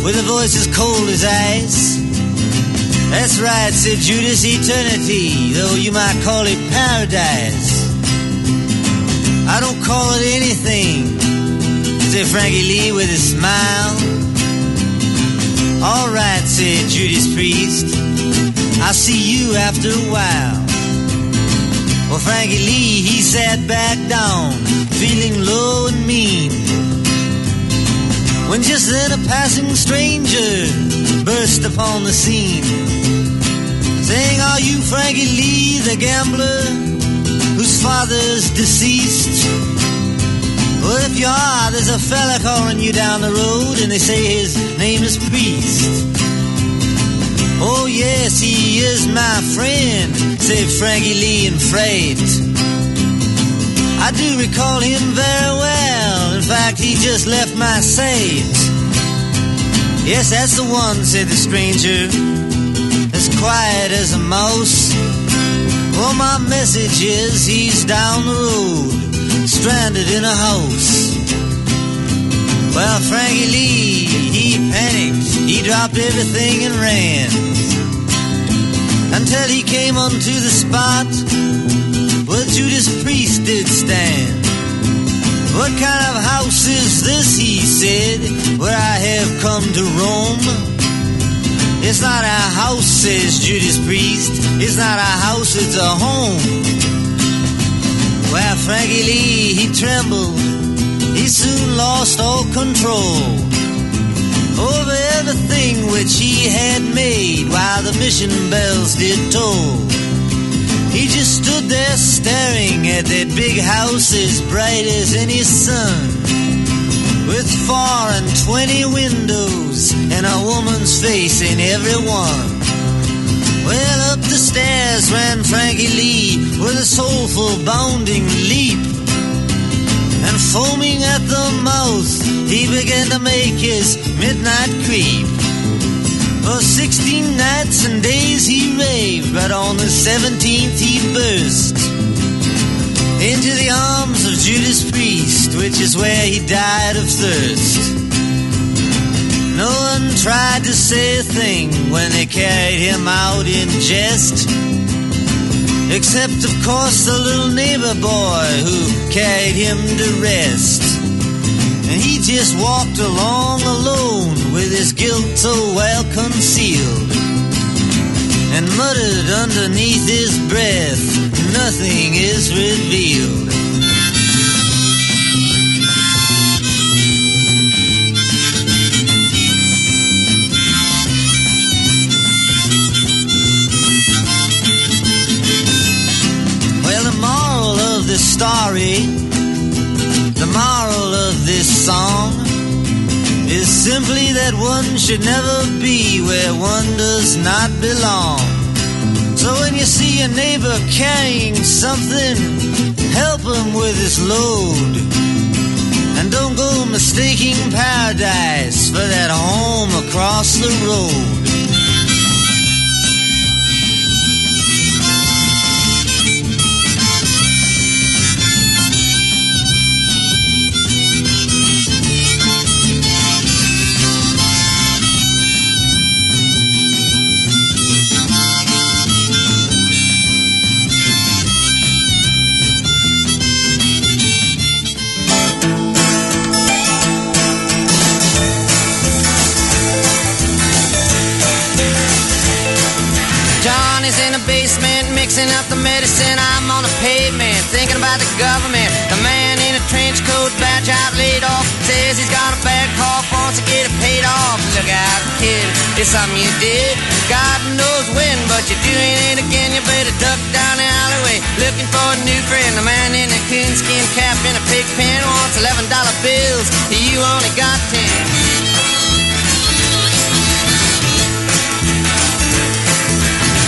with a voice as cold as ice. That's right, said Judas, eternity, though you might call it paradise. I don't call it anything, said Frankie Lee with a smile. All right, said Judas Priest, I'll see you after a while. Well, Frankie Lee, he sat back down, feeling low and mean. When just then a passing stranger burst upon the scene, saying, Are you Frankie Lee, the gambler, whose father's deceased? Well, if you are, there's a fella calling you down the road, and they say his name is Priest. Oh, yes, he is my friend, said Frankie Lee in freight. I do recall him very well. In fact, he just left my sight. Yes, that's the one, said the stranger, as quiet as a mouse. Well, my message is he's down the road, stranded in a house. Well, Frankie Lee, he panicked. He dropped everything and ran. Until he came onto the spot where Judas Priest did stand. What kind of house is this, he said, where I have come to roam? It's not a house, says Judas Priest. It's not a house, it's a home. Well, Frankie Lee, he trembled. He soon lost all control over everything which he had made while the mission bells did toll. He just stood there staring at that big house as bright as any sun, with four and twenty windows and a woman's face in every one. Well, up the stairs ran Frankie Lee with a soulful bounding leap. And foaming at the mouth, he began to make his midnight creep. For sixteen nights and days he raved, but on the seventeenth he burst into the arms of Judas Priest, which is where he died of thirst. No one tried to say a thing when they carried him out in jest. Except, of course, the little neighbor boy who carried him to rest. And he just walked along alone with his guilt so well concealed. And muttered underneath his breath, nothing is revealed. Story, the moral of this song, is simply that one should never be where one does not belong. So when you see a neighbor carrying something, help him with his load. And don't go mistaking paradise for that home across the road. Mixing up the medicine. I'm on the pavement thinking about the government. The man in a trench coat, badge out, laid off, says he's got a bad cough, wants to get it paid off. Look out, kid, it's something you did. God knows when, but you're doing it again. You better duck down the alleyway looking for a new friend. The man in a coonskin cap and a pig pen wants eleven dollar bills. You only got ten.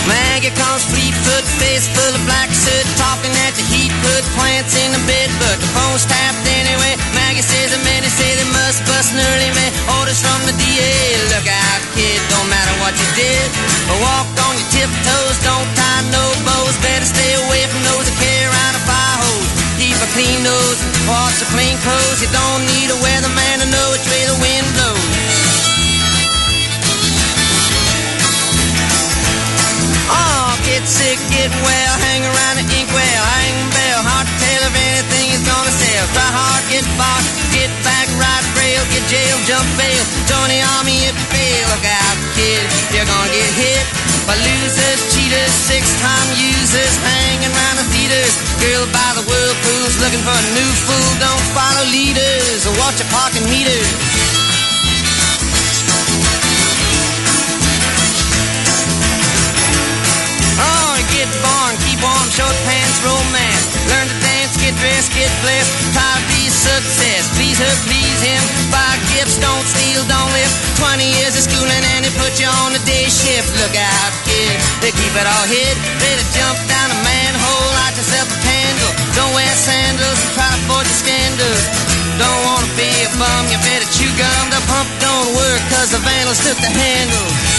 Maggie comes fleet foot, face full of black soot, talking at the heat put plants in the bed, but the phone's tapped anyway. Maggie says the men say they must bust an early man. Orders from the DA. Look out, kid, don't matter what you did. Walk on your tiptoes, don't tie no bows. Better stay away from those that carry around a fire hose. Keep a clean nose, wash the clean clothes. You don't need a weatherman to know which way the wind get sick, get well, hang around the inkwell, hang bell, hard to tell if anything is gonna sell. Try hard, get bought, get back, ride rail, get jail, jump bail, join the army if you fail. Look out, kid, you're gonna get hit by losers, cheaters, six-time users, hanging around the theaters. Girl by the whirlpools, looking for a new fool. Don't follow leaders or watch your parking meters. Get born, keep warm, short pants, romance. Learn to dance, get dressed, get blessed. Be success. Please her, please him. Buy gifts, don't steal, don't live. 20 years of schooling and they put you on the day shift. Look out, kid. They keep it all hid. To jump down a manhole, light yourself a candle. Don't wear sandals and try to forge a scandal. Don't wanna be a bum, you better chew gum. The pump don't work cause the vandals took the handle.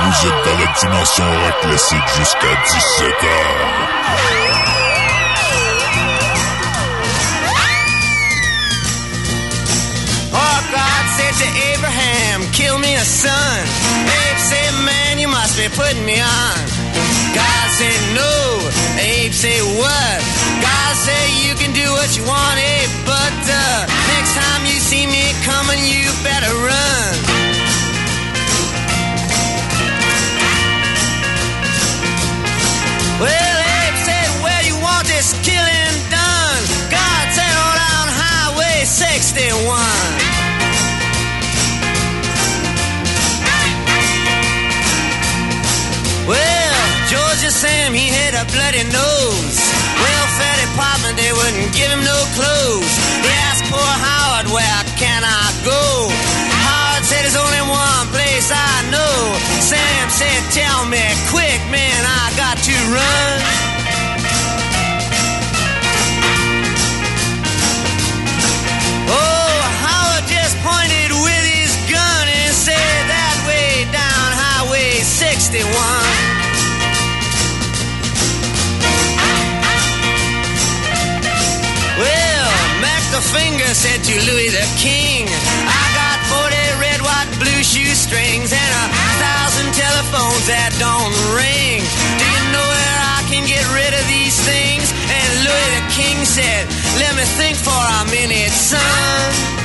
Vous êtes dans la dimension rock classique jusqu'à 17h. Oh, God said to Abraham, kill me a son. Abe said, man, you must be putting me on. God said, no. Abe said, what? God said, you can do what you want, Abe, but uh, next time you see me coming, you better run. Well, Abe said, where you want this killing done? God said, on Highway 61. Bloody nose. Welfare department, they wouldn't give him no clothes. They asked poor Howard, where can I go? Howard said, there's only one place I know. Sam said, tell me quick, man, I got to run. Finger said to Louis the King, I got 40 red, white, blue shoestrings and a thousand telephones that don't ring. Do you know where I can get rid of these things? And Louis the King said, Let me think for a minute, son.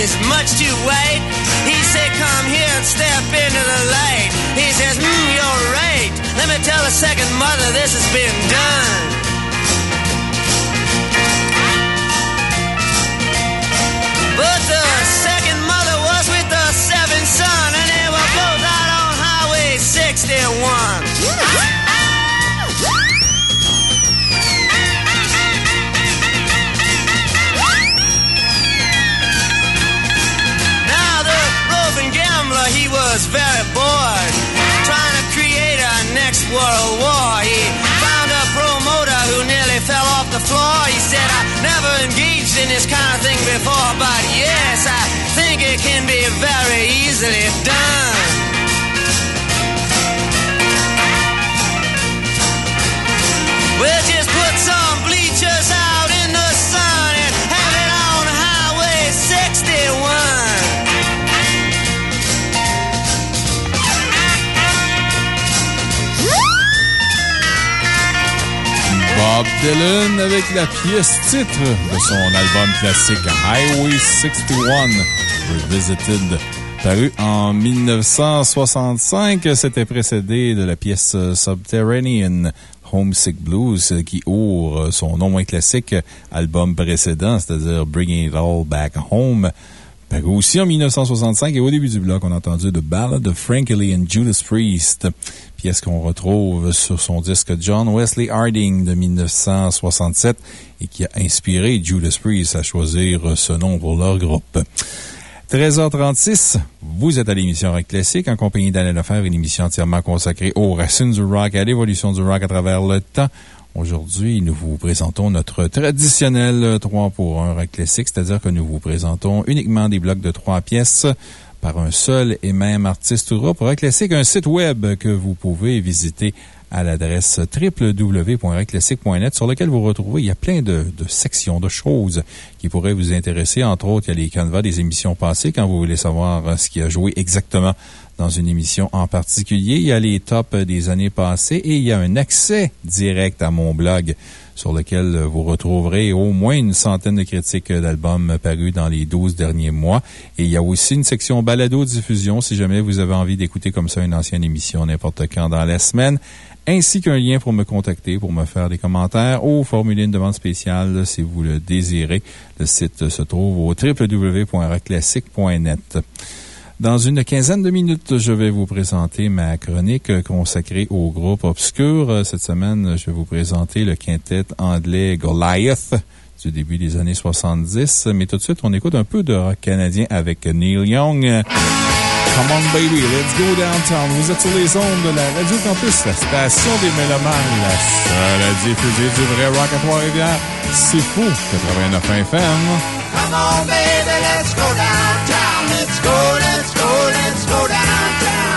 Is much too white. He said, come here and step into the light. He says, hmm, you're right. Let me tell the second mother this has been done. Was very bored, trying to create a next world war. He found a promoter who nearly fell off the floor. He said, I never engaged in this kind of thing before, but yes, I think it can be very easily done. Bob Dylan avec la pièce titre de son album classique Highway 61 Revisited. Paru en 1965, c'était précédé de la pièce Subterranean Homesick Blues qui ouvre son nom moins classique album précédent, c'est-à-dire Bringing It All Back Home. Paru aussi en 1965 et au début du bloc, on a entendu The Ballad of Frank Lee and Judas Priest, pièce qu'on retrouve sur son disque John Wesley Harding de 1967 et qui a inspiré Judas Priest à choisir ce nom pour leur groupe. 13h36, vous êtes à l'émission Rock Classique en compagnie d'Alain Lefebvre, une émission entièrement consacrée aux racines du rock et à l'évolution du rock à travers le temps. Aujourd'hui, nous vous présentons notre traditionnel 3 pour 1 rock classique, c'est-à-dire que nous vous présentons uniquement des blocs de 3 pièces par un seul et même artiste ou groupe. Classique, un site web que vous pouvez visiter à l'adresse www.classique.net sur lequel vous retrouvez, il y a plein de, sections, de choses qui pourraient vous intéresser. Entre autres, il y a les canevas des émissions passées quand vous voulez savoir ce qui a joué exactement dans une émission en particulier. Il y a les tops des années passées et il y a un accès direct à mon blog sur lequel vous retrouverez au moins une centaine de critiques d'albums parus dans les 12 derniers mois. Et il y a aussi une section balado-diffusion si jamais vous avez envie d'écouter comme ça une ancienne émission n'importe quand dans la semaine ainsi qu'un lien pour me contacter, pour me faire des commentaires ou formuler une demande spéciale si vous le désirez. Le site se trouve au www.rockclassique.net. Dans une quinzaine de minutes, je vais vous présenter ma chronique consacrée au groupe Obscur. Cette semaine, je vais vous présenter le quintet anglais Goliath du début des années 70. Mais tout de suite, on écoute un peu de rock canadien avec Neil Young. Come on, baby, let's go downtown. Vous êtes sur les ondes de la Radio Campus, la station des Mélomanes, la seule à diffuser du vrai rock à Trois-Rivières. C'est fou, 89 FM. Come on, baby, let's go downtown. Let's go, let's go, let's go downtown.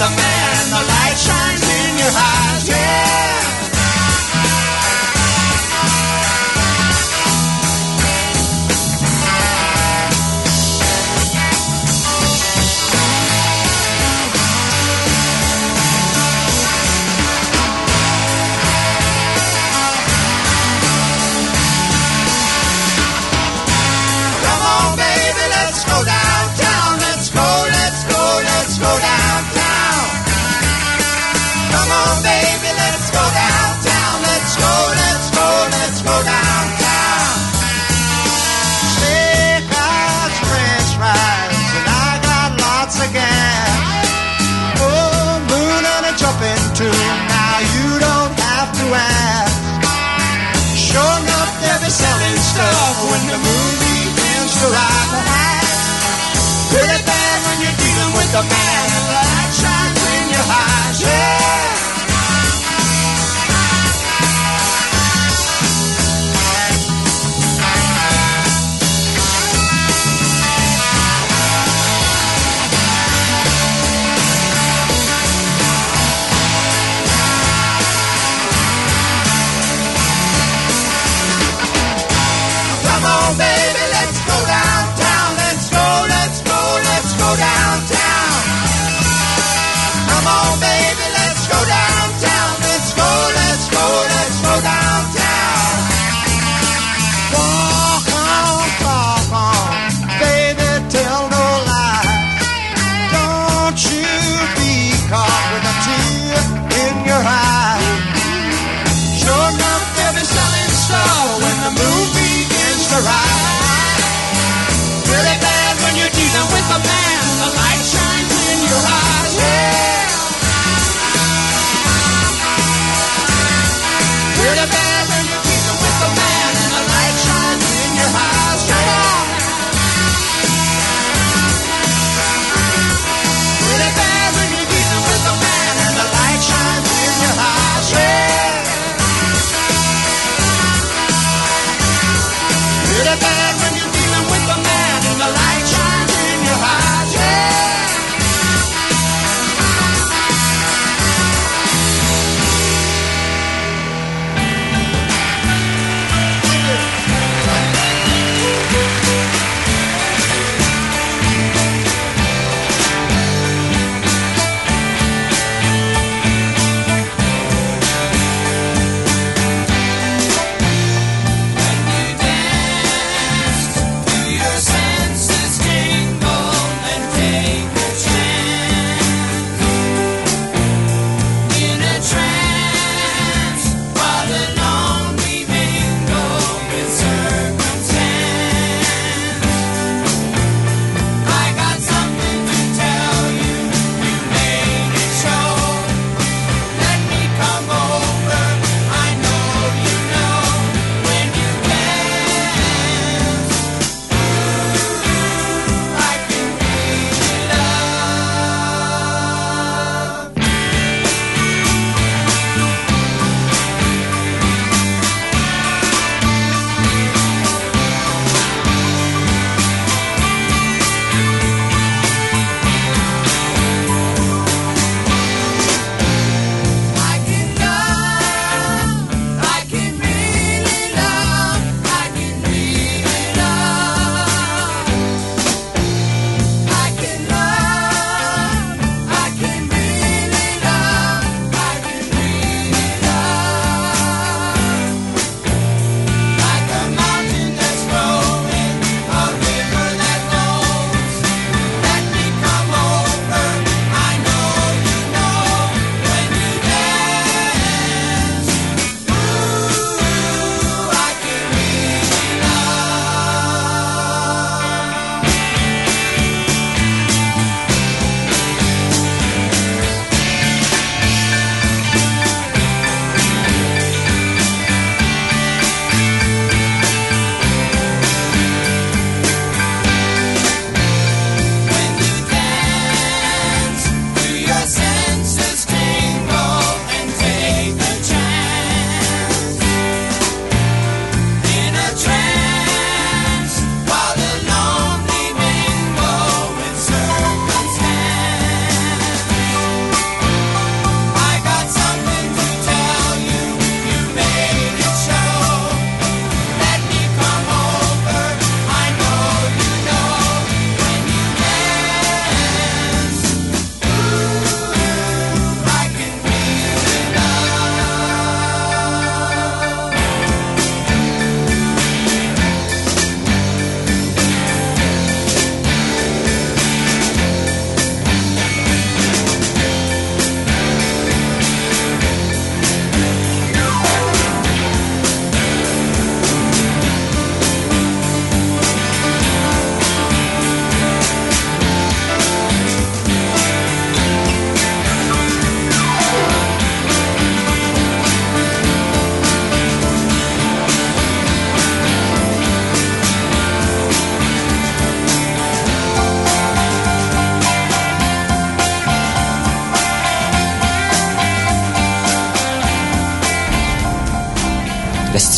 A man, the light shines in your eyes, selling stuff when the moon begins to rise. Pretty bad when you're dealing with a man and the light shines in your eyes, yeah. Come on, baby,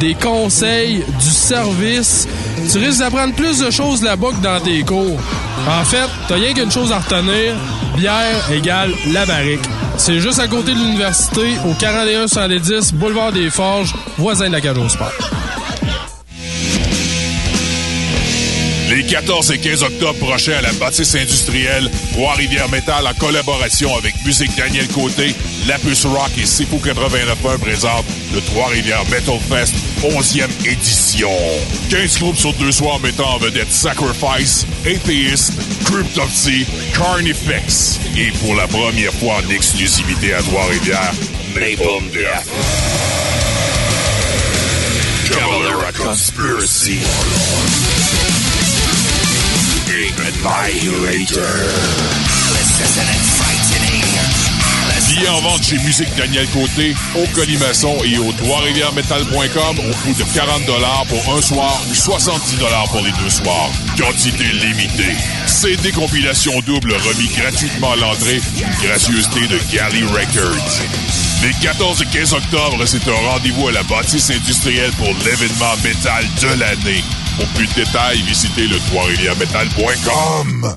des conseils, du service. Tu risques d'apprendre plus de choses là-bas que dans tes cours. En fait, t'as rien qu'une chose à retenir. Bière égale la barrique. C'est juste à côté de l'université, au 41 110 Boulevard des Forges, voisin de la Cage au Sport. Les 14 et 15 octobre prochains à la bâtisse industrielle, Trois-Rivières Métal en collaboration avec Musique Daniel Côté, Lapus Rock et Sipo 89.1 présentent le Trois-Rivières Metal Fest 11e édition. 15 groupes sur deux soirs mettant en vedette Sacrifice, Atheist, Cryptopsy, Carnifex et pour la première fois en exclusivité à Trois-Rivières, Napalm Death. Cavalera Conspiracy. Billets en vente chez Musique Daniel Côté, au Colimaçon et au trois-rivières-metal.com au coût de 40 pour un soir ou 70 pour les deux soirs. Quantité limitée. CD compilation double remis gratuitement à l'entrée, une gracieuseté de Galley Records. Les 14 et 15 octobre, c'est un rendez-vous à la bâtisse industrielle pour l'événement métal de l'année. Pour plus de détails, visitez le trois-rivières-metal.com.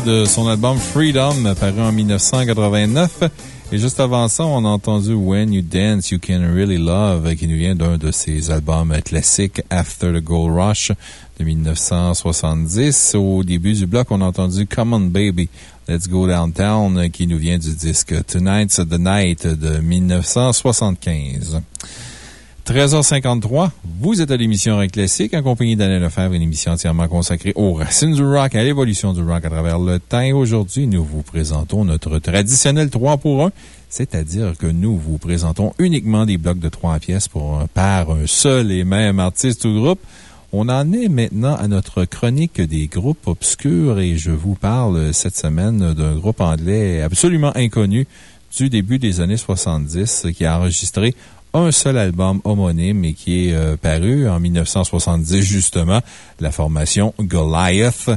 de son album Freedom, paru en 1989. Et juste avant ça, on a entendu When You Dance, You Can Really Love, qui nous vient d'un de ses albums classiques, After the Gold Rush de 1970. Au début du bloc, on a entendu Come On Baby, Let's Go Downtown, qui nous vient du disque Tonight's the Night de 1975. 13h53, vous êtes à l'émission Rock Classique en compagnie d'Alain Lefebvre, une émission entièrement consacrée aux racines du rock, à l'évolution du rock à travers le temps. Et aujourd'hui, nous vous présentons notre traditionnel 3 pour 1, c'est-à-dire que nous vous présentons uniquement des blocs de 3 pièces pour, par un seul et même artiste ou groupe. On en est maintenant à notre chronique des groupes obscurs et je vous parle cette semaine d'un groupe anglais absolument inconnu du début des années 70 qui a enregistré un seul album homonyme et qui est euh, paru en 1970, justement, la formation Goliath.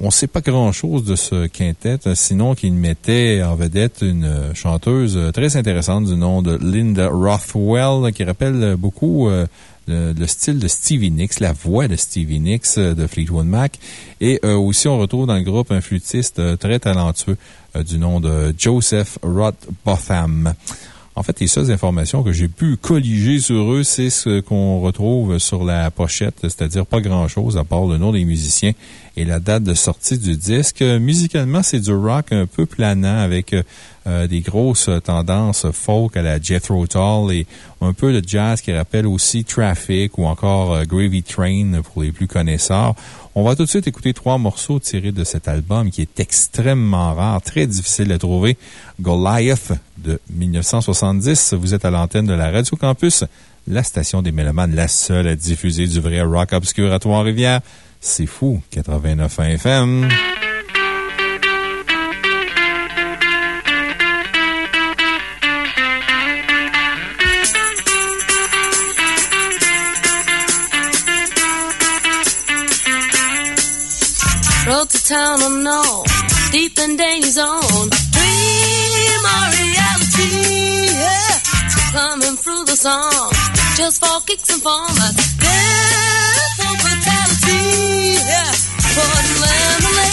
On ne sait pas grand-chose de ce quintet, sinon qu'il mettait en vedette une euh, chanteuse très intéressante du nom de Linda Rothwell, qui rappelle beaucoup euh, le, le style de Stevie Nicks, la voix de Stevie Nicks euh, de Fleetwood Mac. Et euh, aussi, on retrouve dans le groupe un flûtiste euh, très talentueux euh, du nom de Joseph Rothbotham. En fait, les seules informations que j'ai pu colliger sur eux, c'est ce qu'on retrouve sur la pochette, c'est-à-dire pas grand-chose à part le nom des musiciens et la date de sortie du disque. Musicalement, c'est du rock un peu planant avec euh, des grosses tendances folk à la Jethro Tull et un peu de jazz qui rappelle aussi Traffic ou encore euh, Gravy Train pour les plus connaisseurs. On va tout de suite écouter trois morceaux tirés de cet album qui est extrêmement rare, très difficile à trouver. Goliath de 1970. Vous êtes à l'antenne de la Radio Campus, la station des Mélomanes, la seule à diffuser du vrai rock obscur à Trois-Rivières. C'est fou, 89 FM. Town unknown, deep in danger zone. Dream or reality, yeah. Coming through the song, just for kicks and but Death or fatality, yeah. For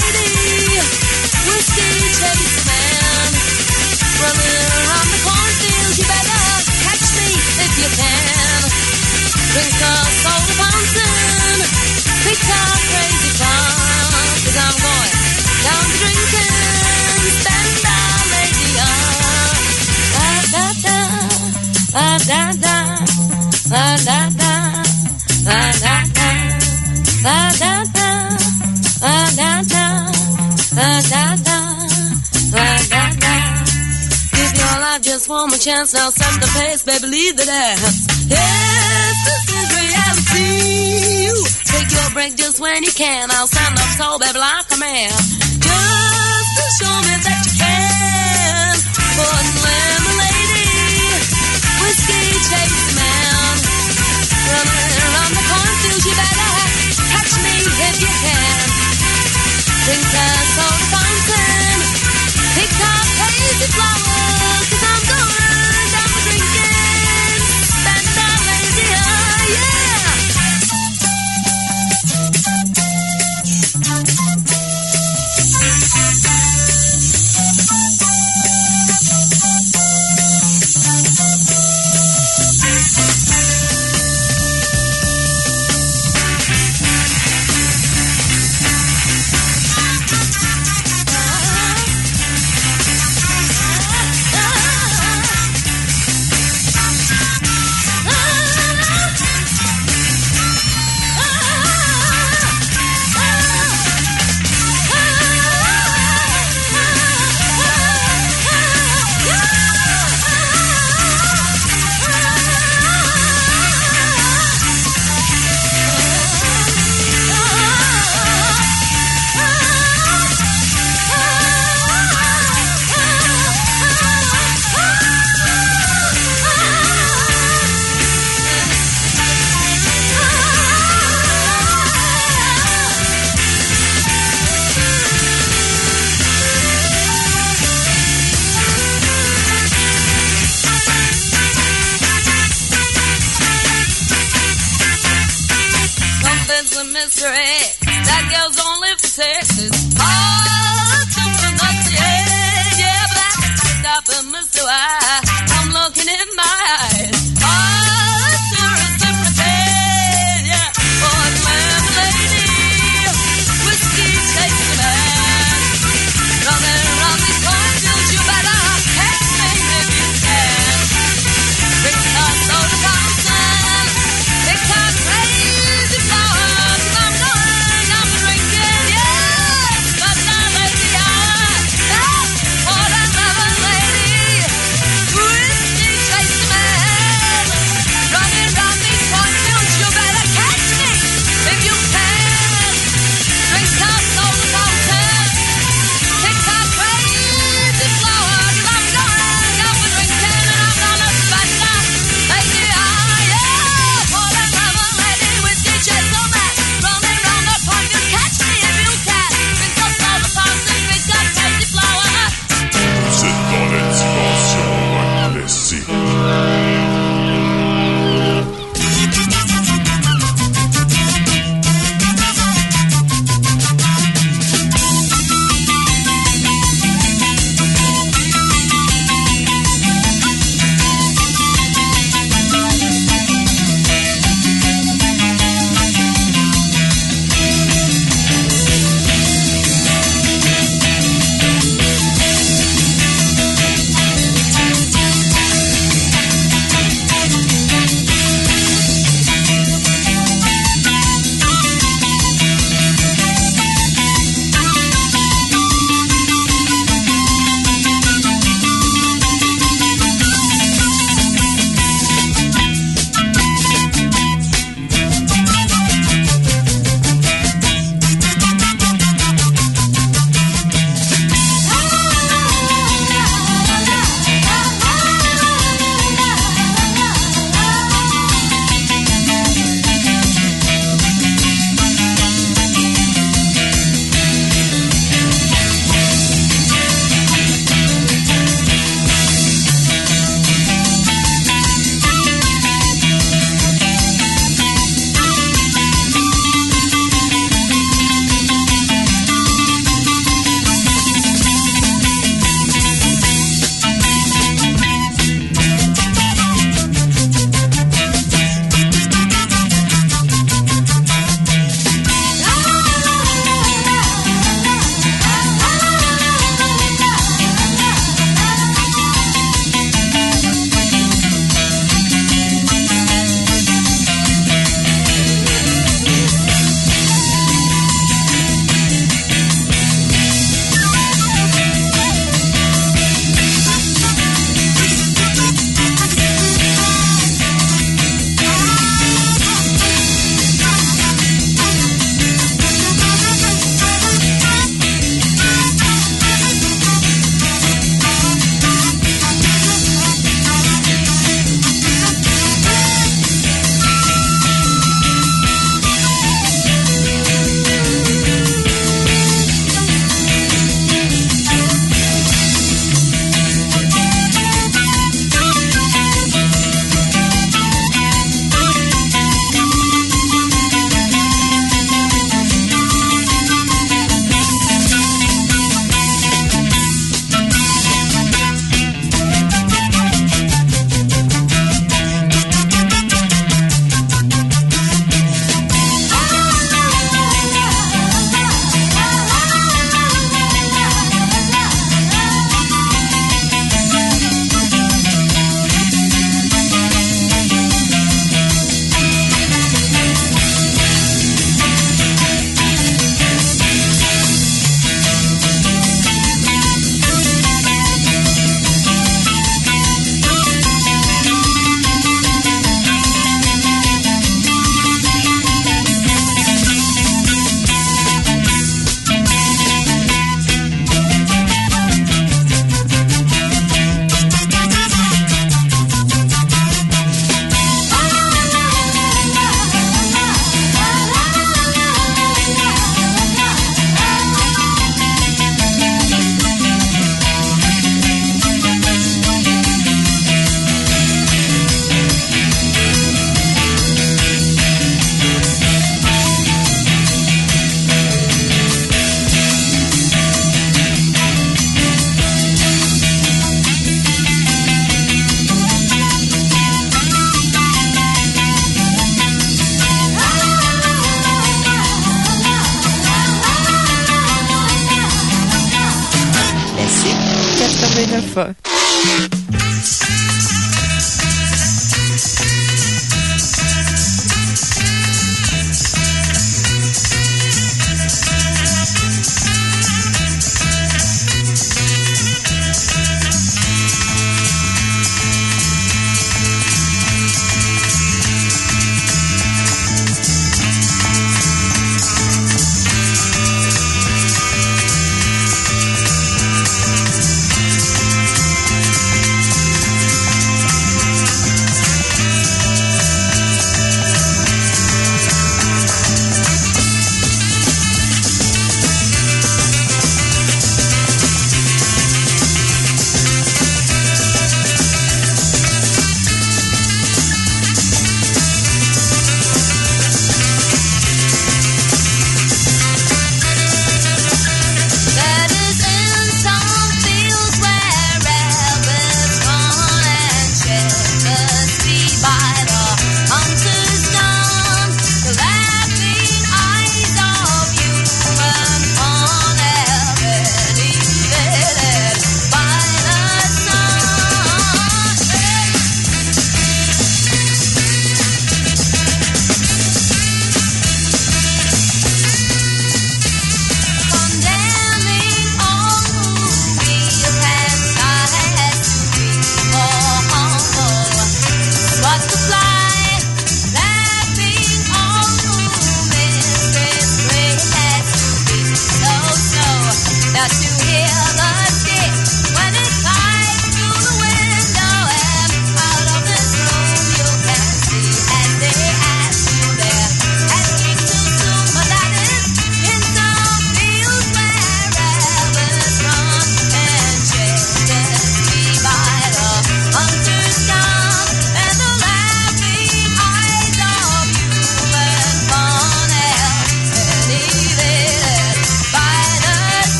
da da, da da, la da da, da da, da da, da da, da da. Give your life just one more chance, now set the pace, baby, lead the dance. Yes, this is reality. Take your break just when you can. I'll stand up tall, baby, like a man. Just to show me that you can. But lady,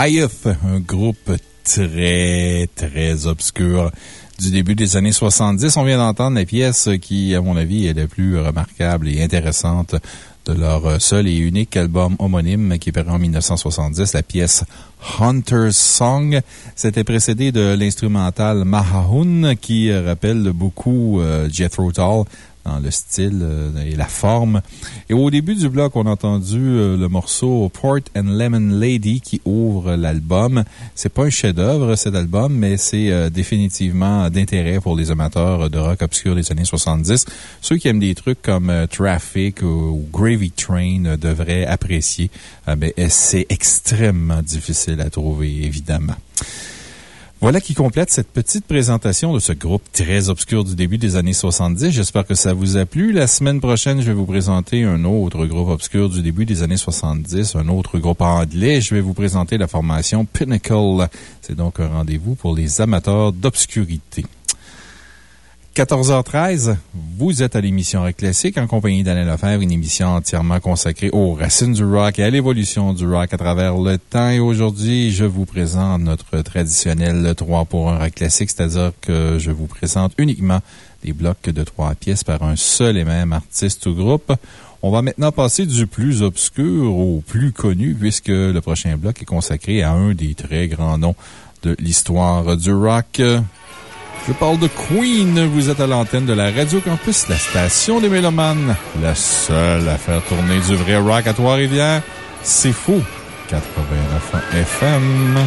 Goliath, un groupe très, très obscur du début des années 70. On vient d'entendre la pièce qui, à mon avis, est la plus remarquable et intéressante de leur seul et unique album homonyme qui est paru en 1970, la pièce Hunter's Song. C'était précédé de l'instrumental Mahahun qui rappelle beaucoup euh, Jethro Tull dans le style euh, et la forme. Et au début du bloc, on a entendu euh, le morceau Port and Lemon Lady qui ouvre l'album. C'est pas un chef-d'œuvre, cet album, mais c'est euh, définitivement d'intérêt pour les amateurs de rock obscur des années 70. Ceux qui aiment des trucs comme Traffic ou Gravy Train devraient apprécier. mais c'est extrêmement difficile à trouver, évidemment. Voilà qui complète cette petite présentation de ce groupe très obscur du début des années 70. J'espère que ça vous a plu. La semaine prochaine, je vais vous présenter un autre groupe obscur du début des années 70, un autre groupe anglais. Je vais vous présenter la formation Pinnacle. C'est donc un rendez-vous pour les amateurs d'obscurité. 14h13, vous êtes à l'émission Rock Classique en compagnie d'Alain Lefebvre, une émission entièrement consacrée aux racines du rock et à l'évolution du rock à travers le temps. Et aujourd'hui, je vous présente notre traditionnel 3 pour 1 Rock Classique, c'est-à-dire que je vous présente uniquement des blocs de trois pièces par un seul et même artiste ou groupe. On va maintenant passer du plus obscur au plus connu, puisque le prochain bloc est consacré à un des très grands noms de l'histoire du rock. Je parle de Queen. Vous êtes à l'antenne de la Radio Campus, la station des Mélomanes, la seule à faire tourner du vrai rock à Trois-Rivières. C'est fou. 89 FM.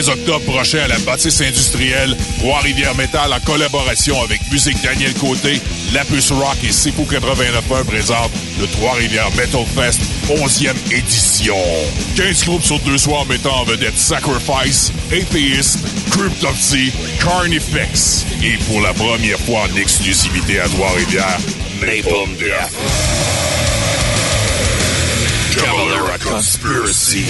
15 octobre prochains à la bâtisse industrielle, Trois-Rivières Metal en collaboration avec Musique Daniel Côté, Lapus Rock et Sipo 89.1 présentent le Trois-Rivières Metal Fest 11e édition. 15 groupes sur deux soirs mettant en vedette Sacrifice, Atheist, Cryptopsy, Carnifex et pour la première fois en exclusivité à Trois-Rivières, Napalm Death. Cavalera Conspiracy.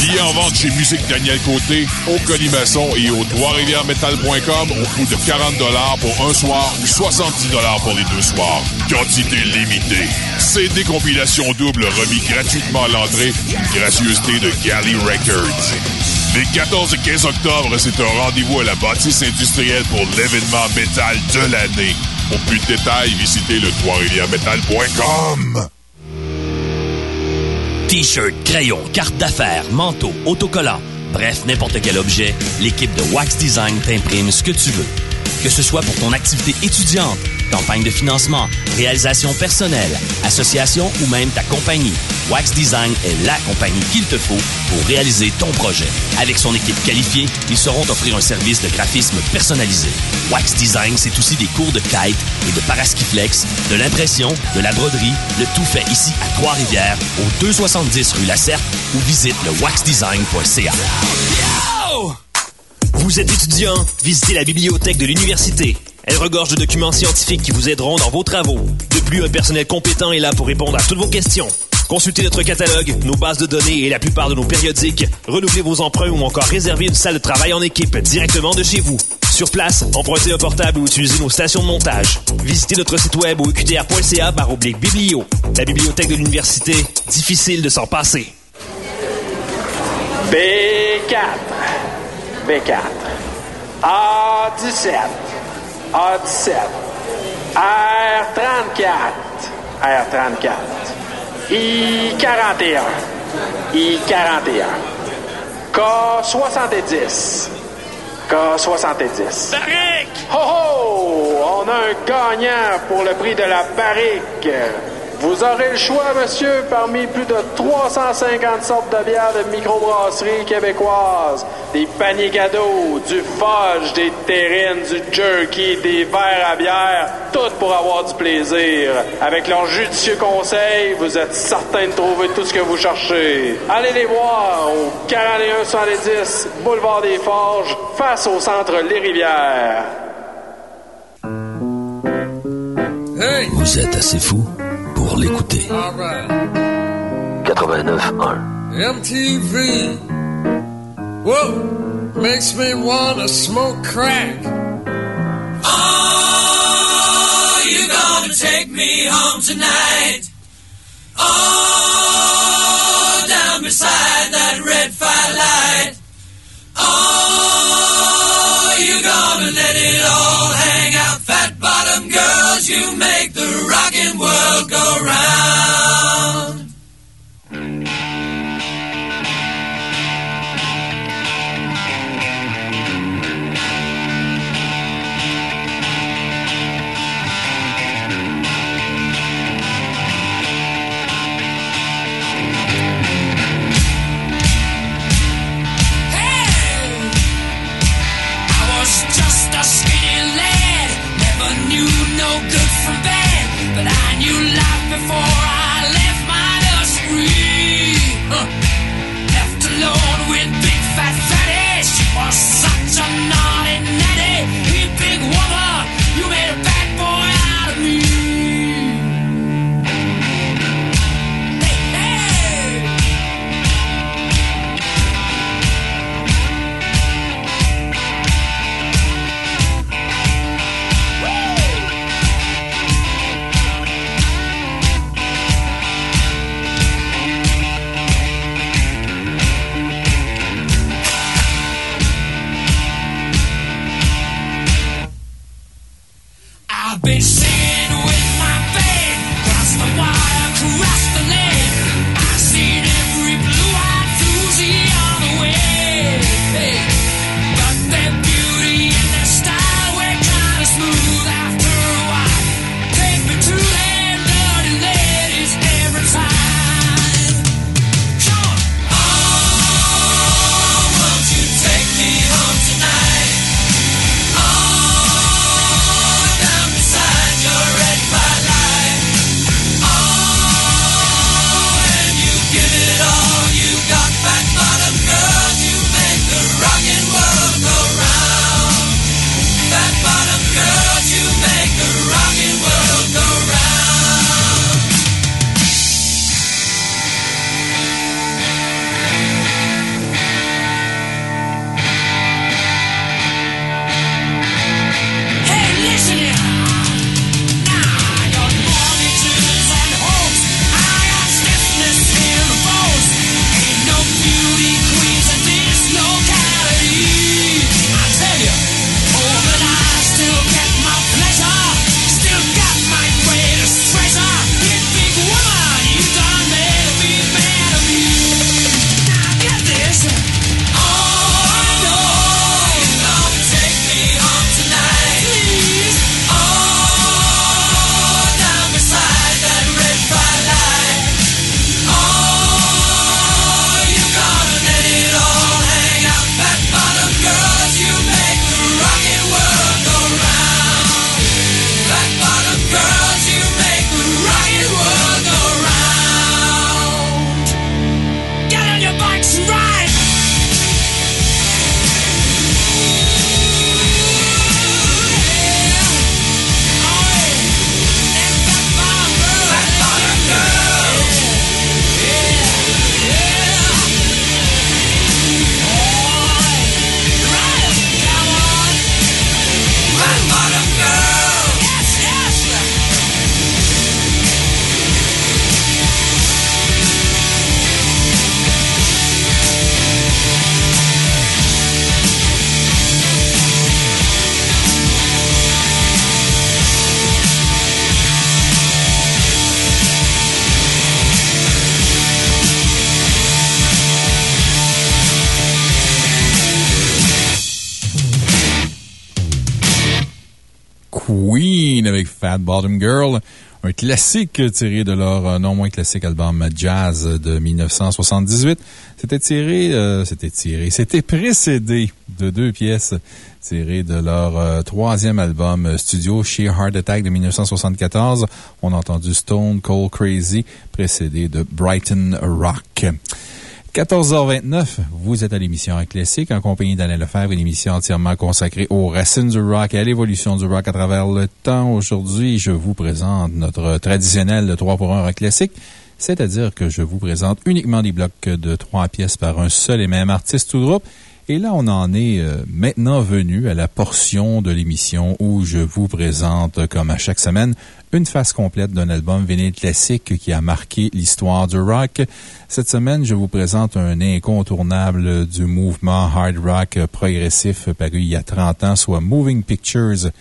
Billets en vente chez Musique Daniel Côté, au Colimaçon et au Trois-Rivières-Metal.com au coût de 40 pour un soir ou 70 pour les deux soirs. Quantité limitée. CD compilation double remis gratuitement à l'entrée, une gracieuseté de Galley Records. Les 14 et 15 octobre, c'est un rendez-vous à la bâtisse industrielle pour l'événement métal de l'année. Pour plus de détails, visitez le Trois-Rivières-Metal.com. T-shirt, crayon, carte d'affaires, manteau, autocollant, bref, n'importe quel objet, l'équipe de Wax Design t'imprime ce que tu veux. Que ce soit pour ton activité étudiante, campagne de financement, réalisation personnelle, association ou même ta compagnie, Wax Design est la compagnie qu'il te faut pour réaliser ton projet. Avec son équipe qualifiée, ils sauront t'offrir un service de graphisme personnalisé. Wax Design, c'est aussi des cours de kite et de paraskiflex, de l'impression, de la broderie, le tout fait ici à Trois-Rivières, au 270 rue Lacerte ou visite le waxdesign.ca. Vous êtes étudiant? Visitez la bibliothèque de l'université. Elle regorge de documents scientifiques qui vous aideront dans vos travaux. De plus, un personnel compétent est là pour répondre à toutes vos questions. Consultez notre catalogue, nos bases de données et la plupart de nos périodiques. Renouvelez vos emprunts ou encore réservez une salle de travail en équipe directement de chez vous. Sur place, empruntez un portable ou utilisez nos stations de montage. Visitez notre site web au qdr.ca par oblique biblio. La bibliothèque de l'université, difficile de s'en passer. B4. B4. A17. A17. R34. R34. I41. I41. K70. K70. Barrique! Ho ho! On a un gagnant pour le prix de la barrique. Vous aurez le choix, monsieur, parmi plus de 350 sortes de bières de microbrasserie québécoises. Des paniers cadeaux, du fudge, des terrines, du jerky, des verres à bière, tout pour avoir du plaisir. Avec leurs judicieux conseils, vous êtes certain de trouver tout ce que vous cherchez. Allez les voir au 41 110 Boulevard des Forges, face au centre Les Rivières. Vous êtes assez fou pour l'écouter. 89.1 MTV. Whoa, makes me wanna smoke crack. Oh, you're gonna take me home tonight? Oh, down beside that red firelight. Oh, you gonna let it all hang out, fat bottom girls. You make the rockin' world go round. Bottom Girl, un classique tiré de leur euh, non moins classique album Jazz de 1978. C'était tiré, euh, c'était tiré, c'était précédé de deux pièces tirées de leur euh, troisième album studio, Sheer Heart Attack de 1974. On a entendu Stone Cold Crazy, précédé de Brighton Rock. 14h29, vous êtes à l'émission Classique en compagnie d'Alain Lefebvre, une émission entièrement consacrée aux racines du rock et à l'évolution du rock à travers le temps. Aujourd'hui, je vous présente notre traditionnel 3 pour 1 rock classique. C'est-à-dire que je vous présente uniquement des blocs de trois pièces par un seul et même artiste ou groupe. Et là, on en est euh, maintenant venu à la portion de l'émission où je vous présente, comme à chaque semaine, une face complète d'un album vinyle classique qui a marqué l'histoire du rock. Cette semaine, je vous présente un incontournable du mouvement hard rock progressif paru il y a 30 ans, soit Moving Pictures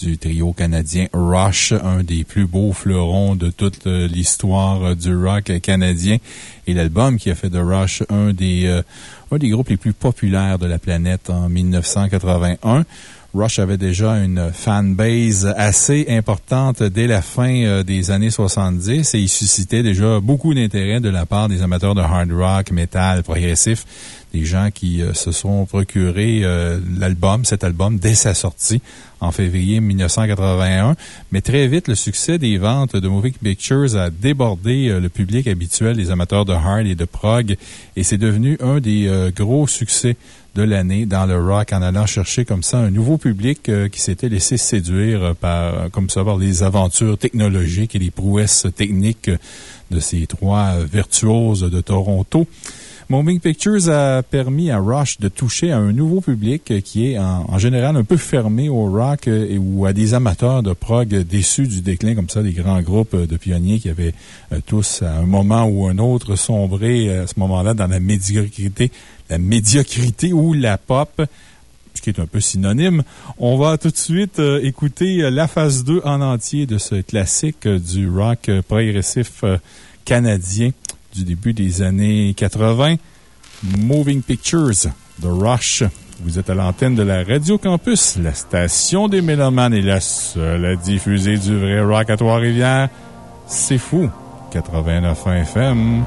du trio canadien Rush, un des plus beaux fleurons de toute l'histoire du rock canadien. Et l'album qui a fait de Rush un des, euh, un des groupes les plus populaires de la planète en 1981. Rush avait déjà une fanbase assez importante dès la fin euh, des années 70 et il suscitait déjà beaucoup d'intérêt de la part des amateurs de hard rock, metal, progressif, des gens qui euh, se sont procurés euh, l'album, cet album, dès sa sortie en février 1981. Mais très vite, le succès des ventes de Moving Pictures a débordé le public habituel des amateurs de hard et de prog et c'est devenu un des gros succès de l'année dans le rock en allant chercher comme ça un nouveau public euh, qui s'était laissé séduire par, comme ça, par les aventures technologiques et les prouesses techniques de ces trois virtuoses de Toronto. Moving Pictures a permis à Rush de toucher à un nouveau public qui est en, général un peu fermé au rock et, ou à des amateurs de prog déçus du déclin comme ça des grands groupes de pionniers qui avaient euh, tous à un moment ou un autre sombré à ce moment-là dans la médiocrité la médiocrité ou la pop, ce qui est un peu synonyme. On va tout de suite euh, écouter euh, la phase 2 en entier de ce classique euh, du rock progressif canadien du début des années 80. Moving Pictures de Rush. Vous êtes à l'antenne de la Radio Campus, la station des Mélomanes et la seule à diffuser du vrai rock à Trois-Rivières. C'est fou. 89 FM.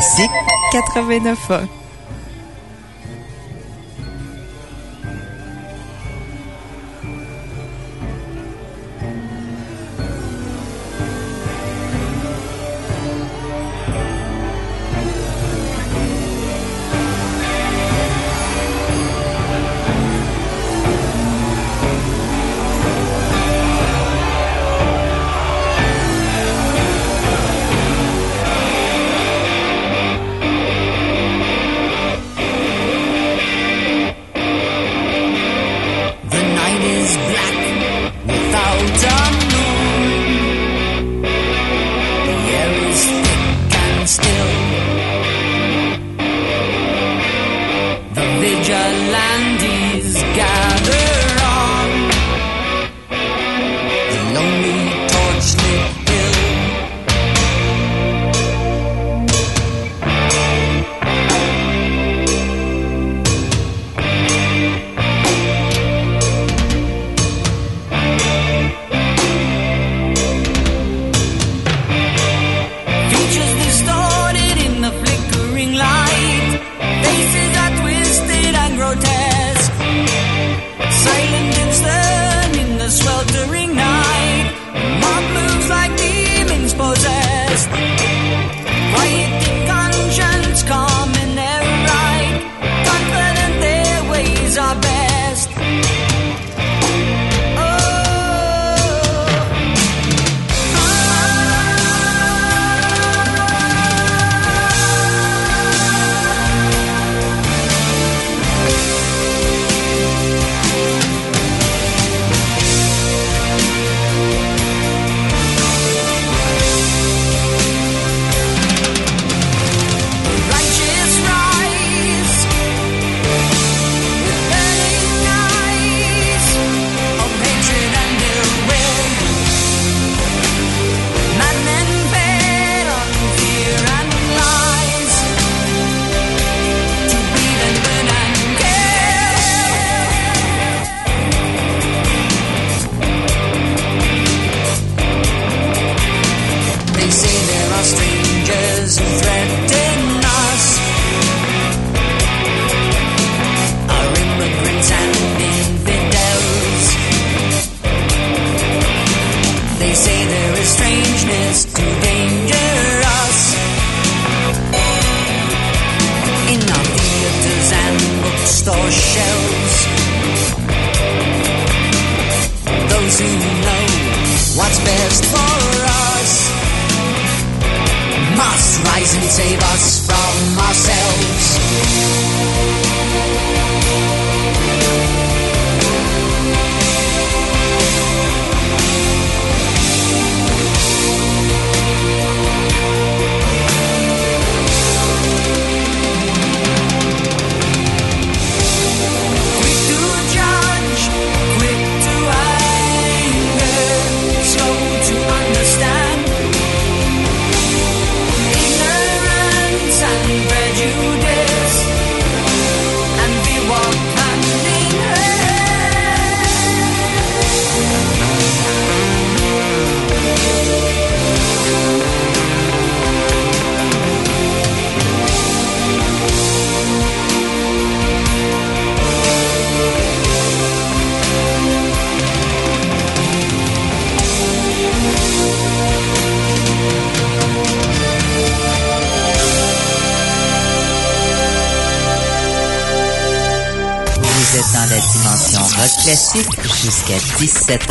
Classique 89 ans. Jusqu'à 17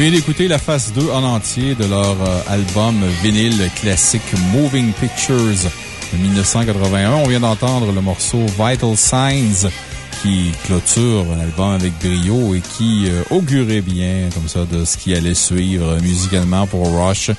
vient d'écouter la phase 2 en entier de leur euh, album vinyle classique Moving Pictures de 1981. On vient d'entendre le morceau Vital Signs qui clôture l'album avec brio et qui euh, augurait bien, comme ça, de ce qui allait suivre musicalement pour Rush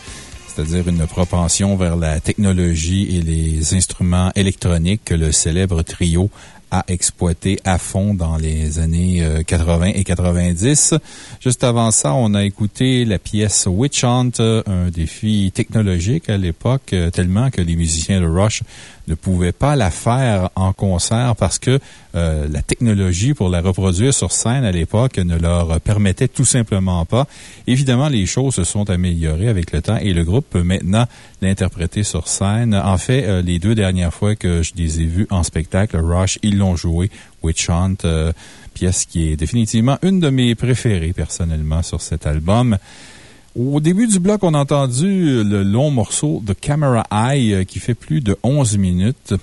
c'est-à-dire une propension vers la technologie et les instruments électroniques que le célèbre trio a exploité à fond dans les années 80 euh, et 90. Juste avant ça, on a écouté la pièce Witch Hunt, un défi technologique à l'époque, euh, tellement que les musiciens de Rush ne pouvaient pas la faire en concert parce que euh, la technologie pour la reproduire sur scène à l'époque ne leur permettait tout simplement pas. Évidemment, les choses se sont améliorées avec le temps et le groupe peut maintenant l'interpréter sur scène. En fait, euh, les deux dernières fois que je les ai vus en spectacle, Rush, ils l'ont joué, Witch Hunt, euh, pièce qui est définitivement une de mes préférées personnellement sur cet album. Au début du bloc, on a entendu le long morceau de Camera Eye euh, qui fait plus de 11 minutes.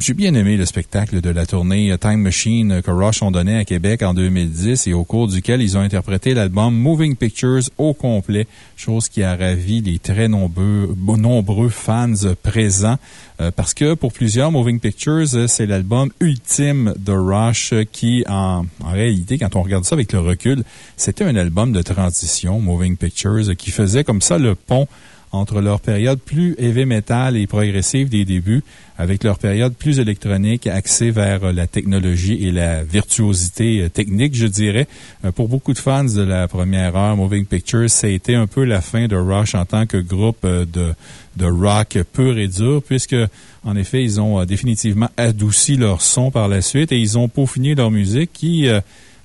J'ai bien aimé le spectacle de la tournée Time Machine que Rush ont donné à Québec en 2010 et au cours duquel ils ont interprété l'album Moving Pictures au complet, chose qui a ravi les très nombreux, fans présents. Euh, parce que pour plusieurs, Moving Pictures, c'est l'album ultime de Rush qui, en réalité, quand on regarde ça avec le recul, c'était un album de transition, Moving Pictures, qui faisait comme ça le pont entre leur période plus heavy metal et progressive des débuts avec leur période plus électronique axée vers la technologie et la virtuosité euh, technique, je dirais. Euh, pour beaucoup de fans de la première heure, Moving Pictures, ça a été un peu la fin de Rush en tant que groupe euh, de, de rock pur et dur, puisque, en effet, ils ont définitivement adouci leur son par la suite et ils ont peaufiné leur musique qui,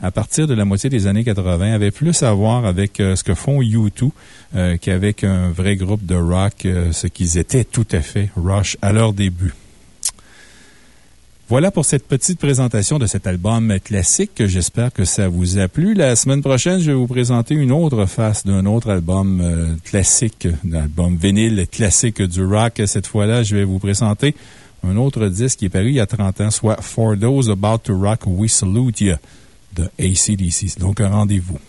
à partir de la moitié des années 80, avait plus à voir avec ce que font U2 qu'avec un vrai groupe de rock, ce qu'ils étaient tout à fait Rush à leur début. Voilà pour cette petite présentation de cet album classique. J'espère que ça vous a plu. La semaine prochaine, je vais vous présenter une autre face d'un autre album euh, classique, d'un album vinyle classique du rock. Cette fois-là, je vais vous présenter un autre disque qui est paru il y a 30 ans, soit For Those About to Rock, We Salute You de ACDC. Donc, un rendez-vous.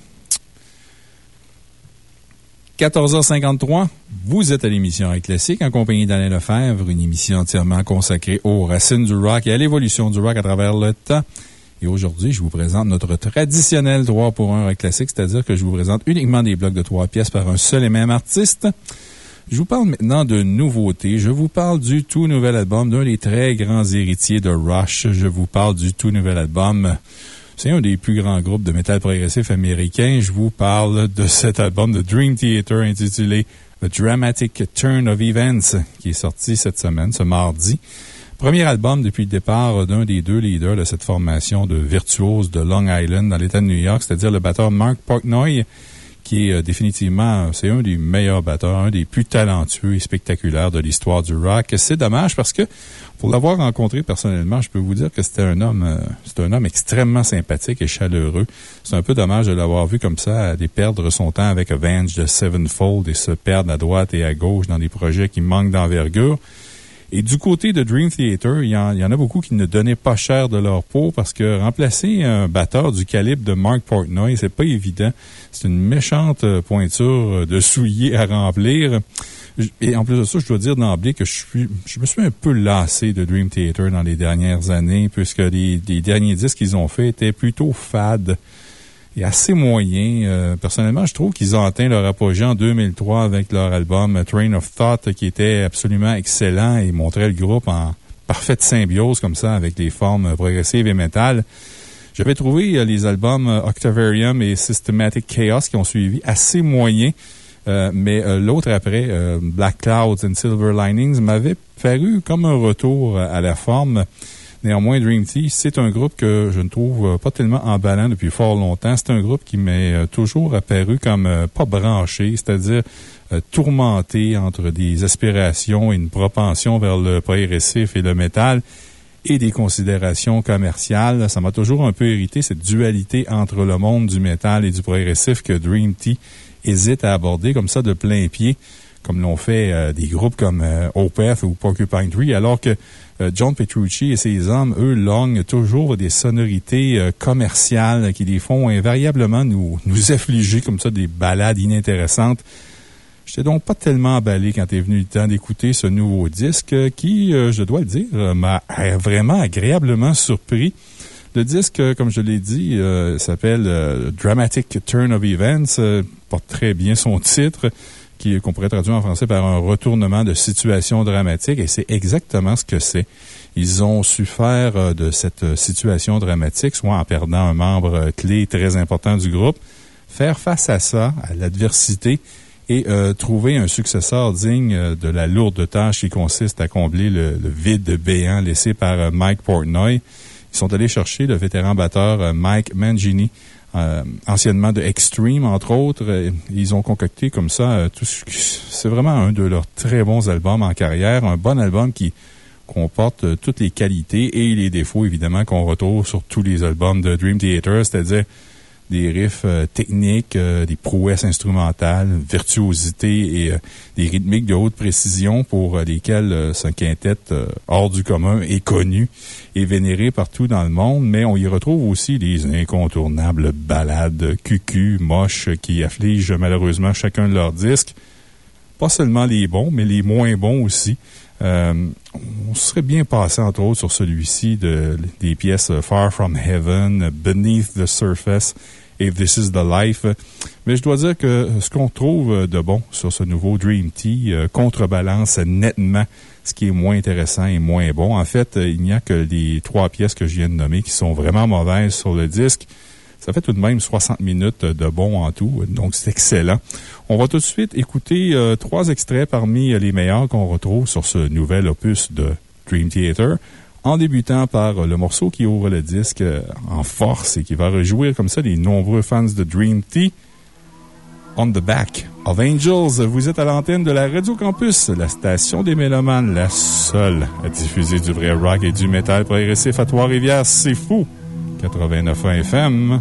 14h53, vous êtes à l'émission Rock Classique en compagnie d'Alain Lefebvre, une émission entièrement consacrée aux racines du rock et à l'évolution du rock à travers le temps. Et aujourd'hui, je vous présente notre traditionnel 3 pour 1 Rock Classique, c'est-à-dire que je vous présente uniquement des blocs de 3 pièces par un seul et même artiste. Je vous parle maintenant de nouveautés. Je vous parle du tout nouvel album d'un des très grands héritiers de Rush. Je vous parle du tout nouvel album c'est un des plus grands groupes de métal progressif américains. Je vous parle de cet album de Dream Theater intitulé The Dramatic Turn of Events, qui est sorti cette semaine, ce mardi. Premier album depuis le départ d'un des deux leaders de cette formation de virtuoses de Long Island dans l'État de New York, c'est-à-dire le batteur Mark Portnoy, qui est euh, définitivement, c'est un des meilleurs batteurs, un des plus talentueux et spectaculaires de l'histoire du rock. C'est dommage parce que, pour l'avoir rencontré personnellement, je peux vous dire que c'était un homme, euh, c'est un homme extrêmement sympathique et chaleureux. C'est un peu dommage de l'avoir vu comme ça, aller perdre son temps avec Avenge de Sevenfold et se perdre à droite et à gauche dans des projets qui manquent d'envergure. Et du côté de Dream Theater, il y, en, a beaucoup qui ne donnaient pas cher de leur peau parce que remplacer un batteur du calibre de Mark Portnoy, c'est pas évident. C'est une méchante euh, pointure de souliers à remplir. Et en plus de ça, je dois dire d'emblée que je suis, je me suis un peu lassé de Dream Theater dans les dernières années, puisque les, les derniers disques qu'ils ont faits étaient plutôt fades est assez moyen. Euh, personnellement, je trouve qu'ils ont atteint leur apogée en 2003 avec leur album Train of Thought qui était absolument excellent et montrait le groupe en parfaite symbiose comme ça avec les formes progressives et métal. J'avais trouvé euh, les albums euh, Octavarium et Systematic Chaos qui ont suivi assez moyens. mais l'autre après, Black Clouds and Silver Linings, m'avait paru comme un retour à la forme. Néanmoins, Dream Tea, c'est un groupe que je ne trouve euh, pas tellement emballant depuis fort longtemps. C'est un groupe qui m'est euh, toujours apparu comme euh, pas branché, c'est-à-dire tourmenté entre des aspirations et une propension vers le progressif et le métal et des considérations commerciales. Ça m'a toujours un peu irrité, cette dualité entre le monde du métal et du progressif que Dream Tea hésite à aborder comme ça de plein pied comme l'ont fait des groupes comme Opeth ou Porcupine Tree, alors que John Petrucci et ses hommes, eux, longuent toujours des sonorités euh, commerciales qui les font invariablement nous, nous affliger comme ça des balades inintéressantes. J'étais donc pas tellement emballé quand est venu le temps d'écouter ce nouveau disque qui, euh, je dois le dire, euh, m'a euh, vraiment agréablement surpris. Le disque, euh, comme je l'ai dit, euh, s'appelle euh, Dramatic Turn of Events, euh, porte très bien son titre, qui qu'on pourrait traduire en français par un retournement de situation dramatique, et c'est exactement ce que c'est. Ils ont su faire euh, de cette euh, situation dramatique, soit en perdant un membre euh, clé très important du groupe, faire face à ça, à l'adversité, et trouver un successeur digne de la lourde tâche qui consiste à combler le, le vide béant laissé par Mike Portnoy. Ils sont allés chercher le vétéran batteur Mike Mangini, euh, anciennement de Extreme, entre autres. Euh, Ils ont concocté comme ça euh, tout ce C'est vraiment un de leurs très bons albums en carrière. Un bon album qui comporte toutes les qualités et les défauts, évidemment, qu'on retrouve sur tous les albums de Dream Theater, c'est-à-dire des riffs euh, techniques, euh, des prouesses instrumentales, virtuosité et euh, des rythmiques de haute précision pour lesquelles ce quintet hors du commun est connu et vénéré partout dans le monde, mais on y retrouve aussi les incontournables ballades cucu, moches, qui affligent malheureusement chacun de leurs disques. Pas seulement les bons, mais les moins bons aussi. Euh, on serait bien passé, entre autres, sur celui-ci de, des pièces Far From Heaven, Beneath the Surface et This is the Life. Mais je dois dire que ce qu'on trouve de bon sur ce nouveau Dream Tea euh, contrebalance nettement ce qui est moins intéressant et moins bon. En fait, euh, il n'y a que les trois pièces que je viens de nommer qui sont vraiment mauvaises sur le disque. Ça fait tout de même 60 minutes de bon en tout, donc c'est excellent. On va tout de suite écouter euh, trois extraits parmi les meilleurs qu'on retrouve sur ce nouvel opus de Dream Theater, en débutant par le morceau qui ouvre le disque euh, en force et qui va réjouir comme ça les nombreux fans de Dream Tea. On the Back of Angels. Vous êtes à l'antenne de la Radio Campus, la station des Mélomanes, la seule à diffuser du vrai rock et du métal progressif à Trois-Rivières. C'est fou! 89.1 FM.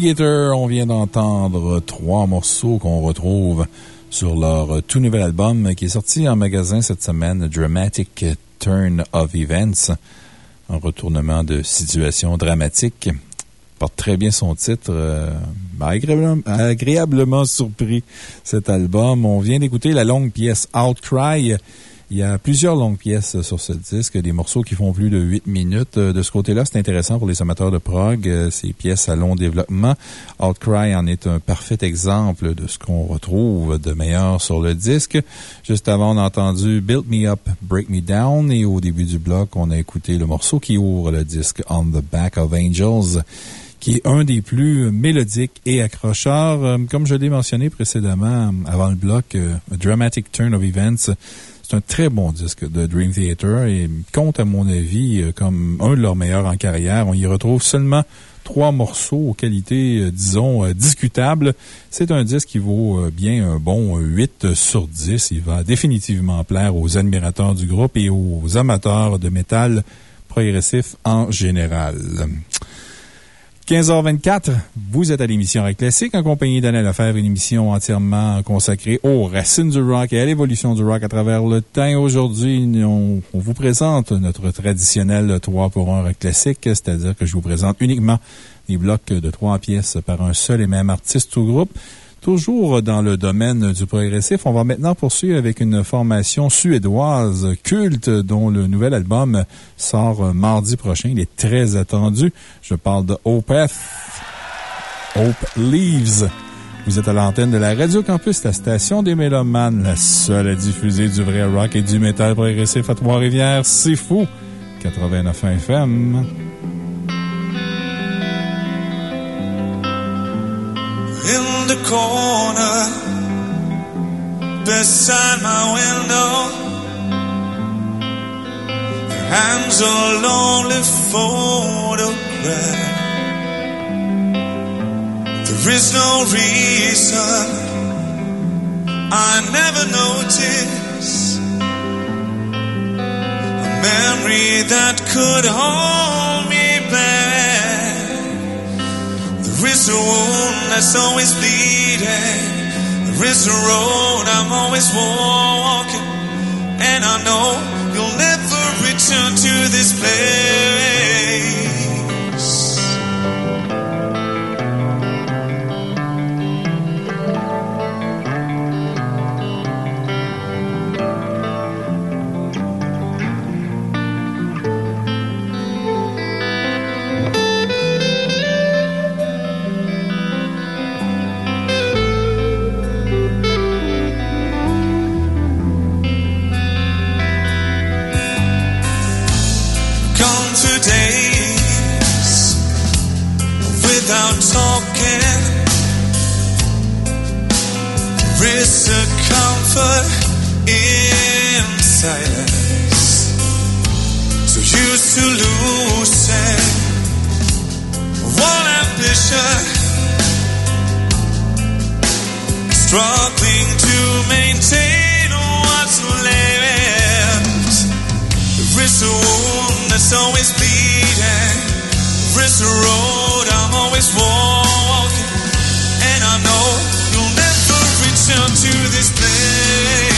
On vient d'entendre trois morceaux qu'on retrouve sur leur tout nouvel album qui est sorti en magasin cette semaine, Dramatic Turn of Events. Un retournement de situation dramatique. Porte très bien son titre. Euh, agréablement surpris cet album. On vient d'écouter la longue pièce Outcry il y a plusieurs longues pièces sur ce disque, des morceaux qui font plus de 8 minutes. Euh, de ce côté-là, c'est intéressant pour les amateurs de prog, euh, ces pièces à long développement. Outcry en est un parfait exemple de ce qu'on retrouve de meilleur sur le disque. Juste avant, on a entendu Build Me Up, Break Me Down et au début du bloc, on a écouté le morceau qui ouvre le disque On the Back of Angels qui est un des plus mélodiques et accrocheurs. Euh, comme je l'ai mentionné précédemment, avant le bloc, Dramatic Turn of Events, c'est un très bon disque de Dream Theater et compte, à mon avis, euh, comme un de leurs meilleurs en carrière. On y retrouve seulement trois morceaux aux qualités, euh, disons, euh, discutables. C'est un disque qui vaut bien un bon 8 sur 10. Il va définitivement plaire aux admirateurs du groupe et aux amateurs de métal progressif en général. 15h24, vous êtes à l'émission Rock Classique en compagnie d'Anna Lefebvre, une émission entièrement consacrée aux racines du rock et à l'évolution du rock à travers le temps. Aujourd'hui, on, vous présente notre traditionnel 3 pour 1 Rock Classique, c'est-à-dire que je vous présente uniquement des blocs de trois pièces par un seul et même artiste ou groupe. Toujours dans le domaine du progressif, on va maintenant poursuivre avec une formation suédoise culte dont le nouvel album sort mardi prochain. Il est très attendu. Je parle de Opeth. Hope Leaves. Vous êtes à l'antenne de la Radio Campus, la station des Mélomanes, la seule à diffuser du vrai rock et du métal progressif à Trois-Rivières. C'est fou! 89 FM. The corner beside my window. There hangs a lonely photograph. There is no reason I never noticed a memory that could hold me. There is a wound that's always bleeding. There is a road I'm always walking. And I know you'll never return to this place. Without talking. There is a comfort in silence. So used to losing all ambition, struggling to maintain what's left. There is a wound that's always bleeding. There is a road always walking. And I know you'll never return to this place.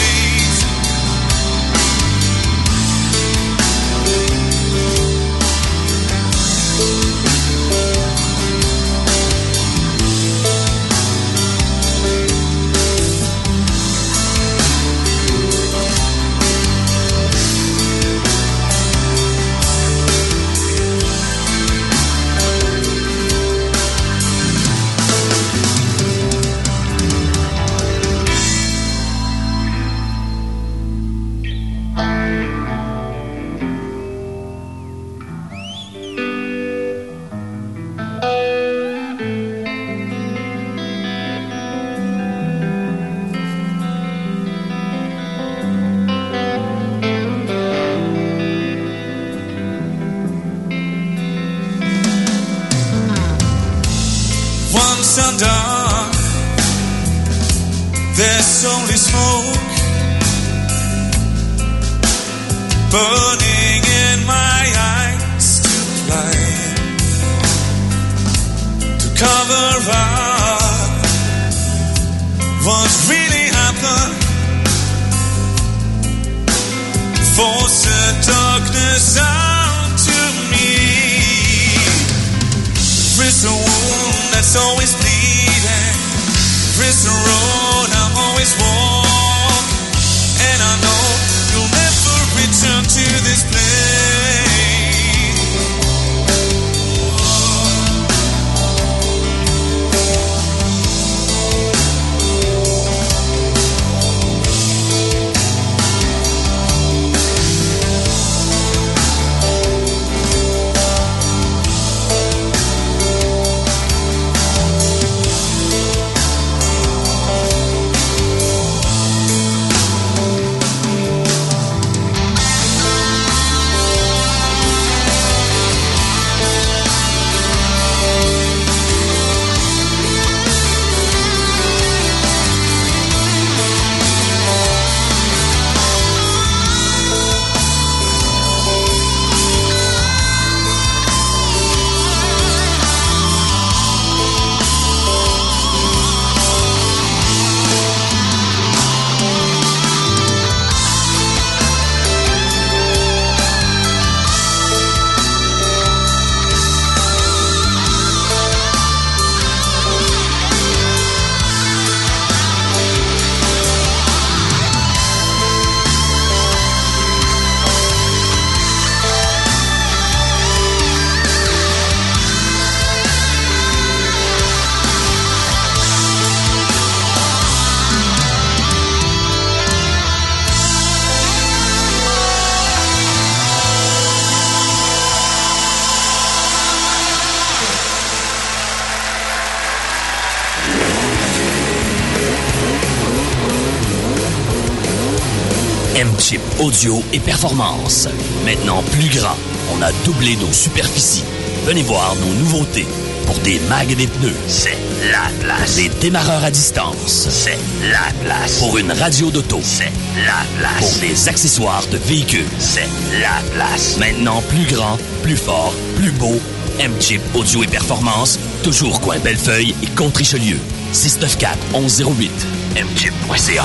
What really happened. The darkness me. There's a wound that's always bleeding. There's a road I always. And I know you'll never return to this place. Audio et Performance. Maintenant plus grand, on a doublé nos superficies. Venez voir nos nouveautés. Pour des mags et des pneus, c'est la place. Des démarreurs à distance, c'est la place. Pour une radio d'auto, c'est la place. Pour des accessoires de véhicules, c'est la place. Maintenant plus grand, plus fort, plus beau. M-Chip Audio et Performance, toujours coin Bellefeuille et Contre-Richelieu. 694 1108 mchip.ca.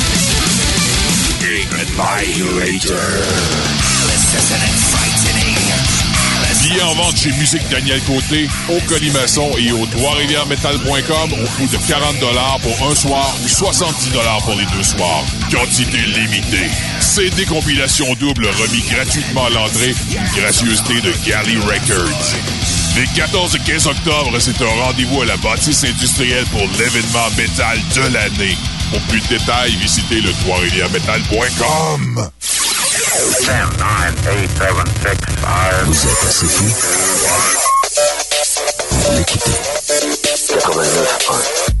Billets en vente chez Musique Daniel Côté, au Colimaçon et au Trois-Rivières-Metal.com au coût de 40 pour un soir ou 70 pour les deux soirs. Quantité limitée. CD compilation double remis gratuitement à l'entrée, une gracieuseté de Galley Records. Les 14 et 15 octobre, c'est un rendez-vous à la bâtisse industrielle pour l'événement métal de l'année. Pour plus de détails, visitez le trois-rivières-metal.com. Vous êtes assez fou pour l'écouter. 89.1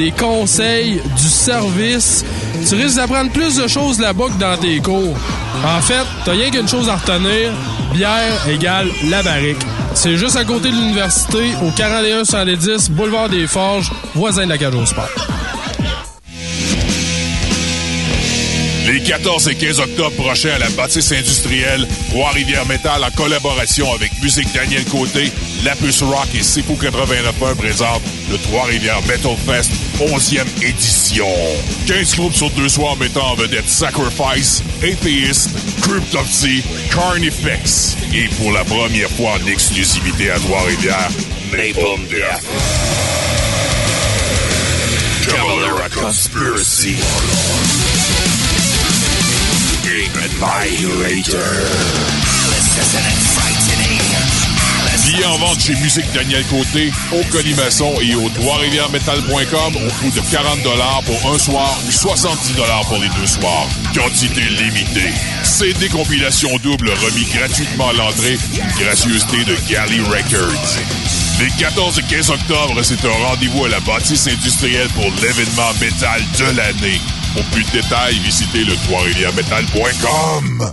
des conseils, du service. Tu risques d'apprendre plus de choses là-bas que dans tes cours. En fait, t'as rien qu'une chose à retenir. Bière égale la barrique. C'est juste à côté de l'université, au 41 110 Boulevard des Forges, voisin de la Cage au Sport. Les 14 et 15 octobre prochains à la bâtisse industrielle, Trois-Rivières Métal en collaboration avec Musique Daniel Côté, Lapus Rock et Sipo 89.1 présentent le Trois-Rivières Metal Fest 11e édition. 15 groupes sur deux soirs mettant en vedette Sacrifice, Atheist, Cryptopsy, Carnifex et pour la première fois en exclusivité à Trois-Rivières, Napalm Death. Cavalera Conspiracy. Billets en vente chez Musique Daniel Côté, au Colimaçon et au trois-rivières-metal.com au coût de 40 pour un soir ou 70 pour les deux soirs. Quantité limitée. CD compilation double remis gratuitement à l'entrée, une gracieuseté de Galley Records. Les 14 et 15 octobre, c'est un rendez-vous à la bâtisse industrielle pour l'événement métal de l'année. Pour plus de détails, visitez le trois-rivières-metal.com.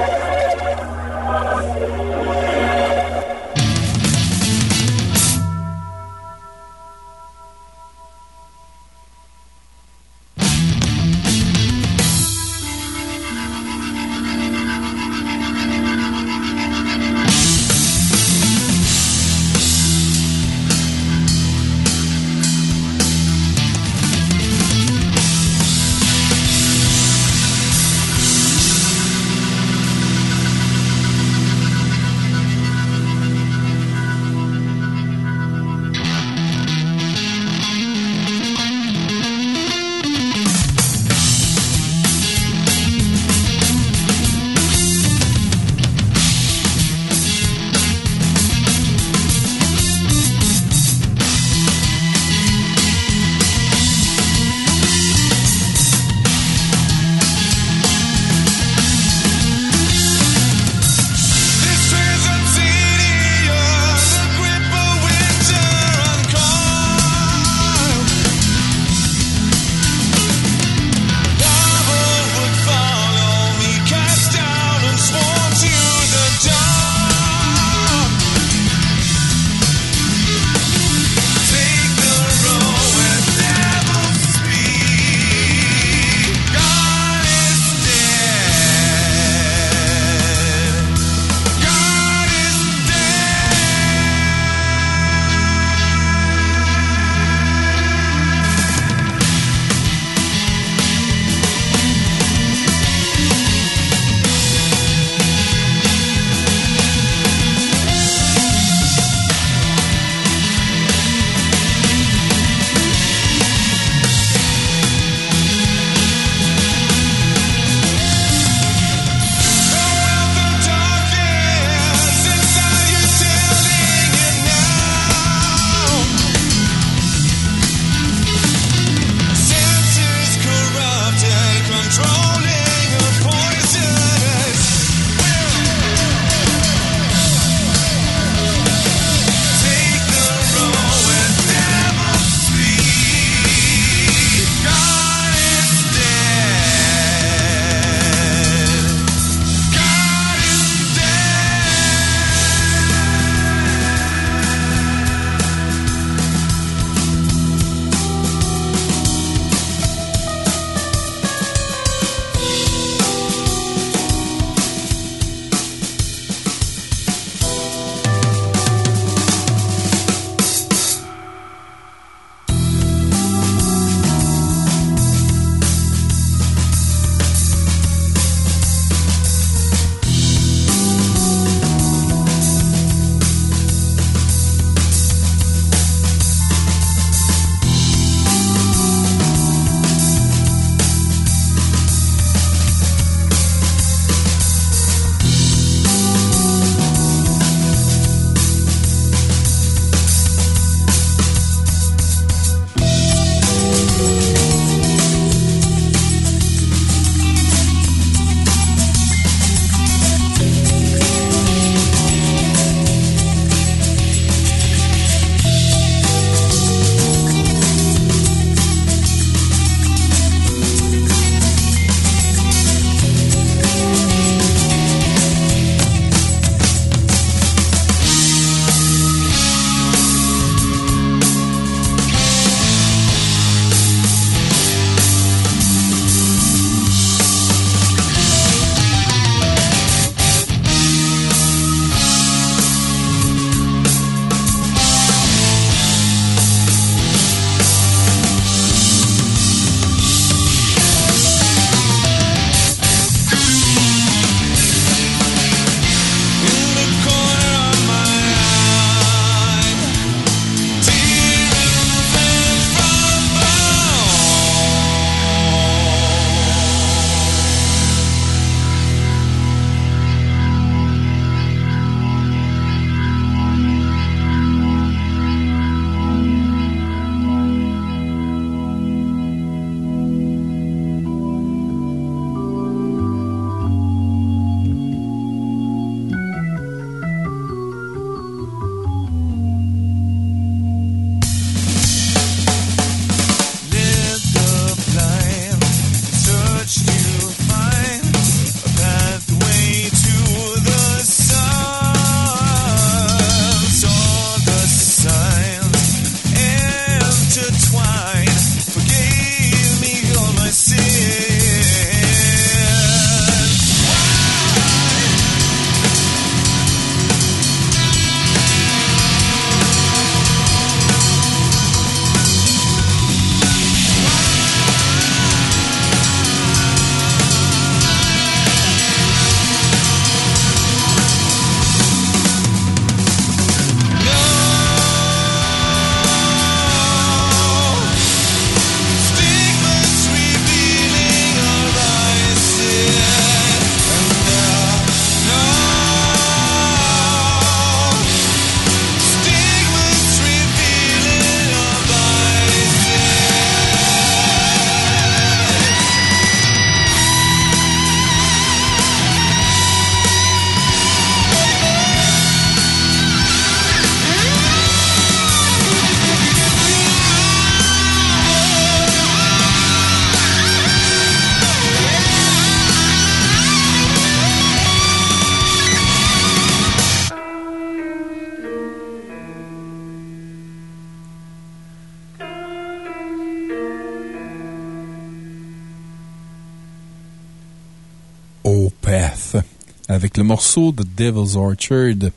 avec le morceau de Devil's Orchard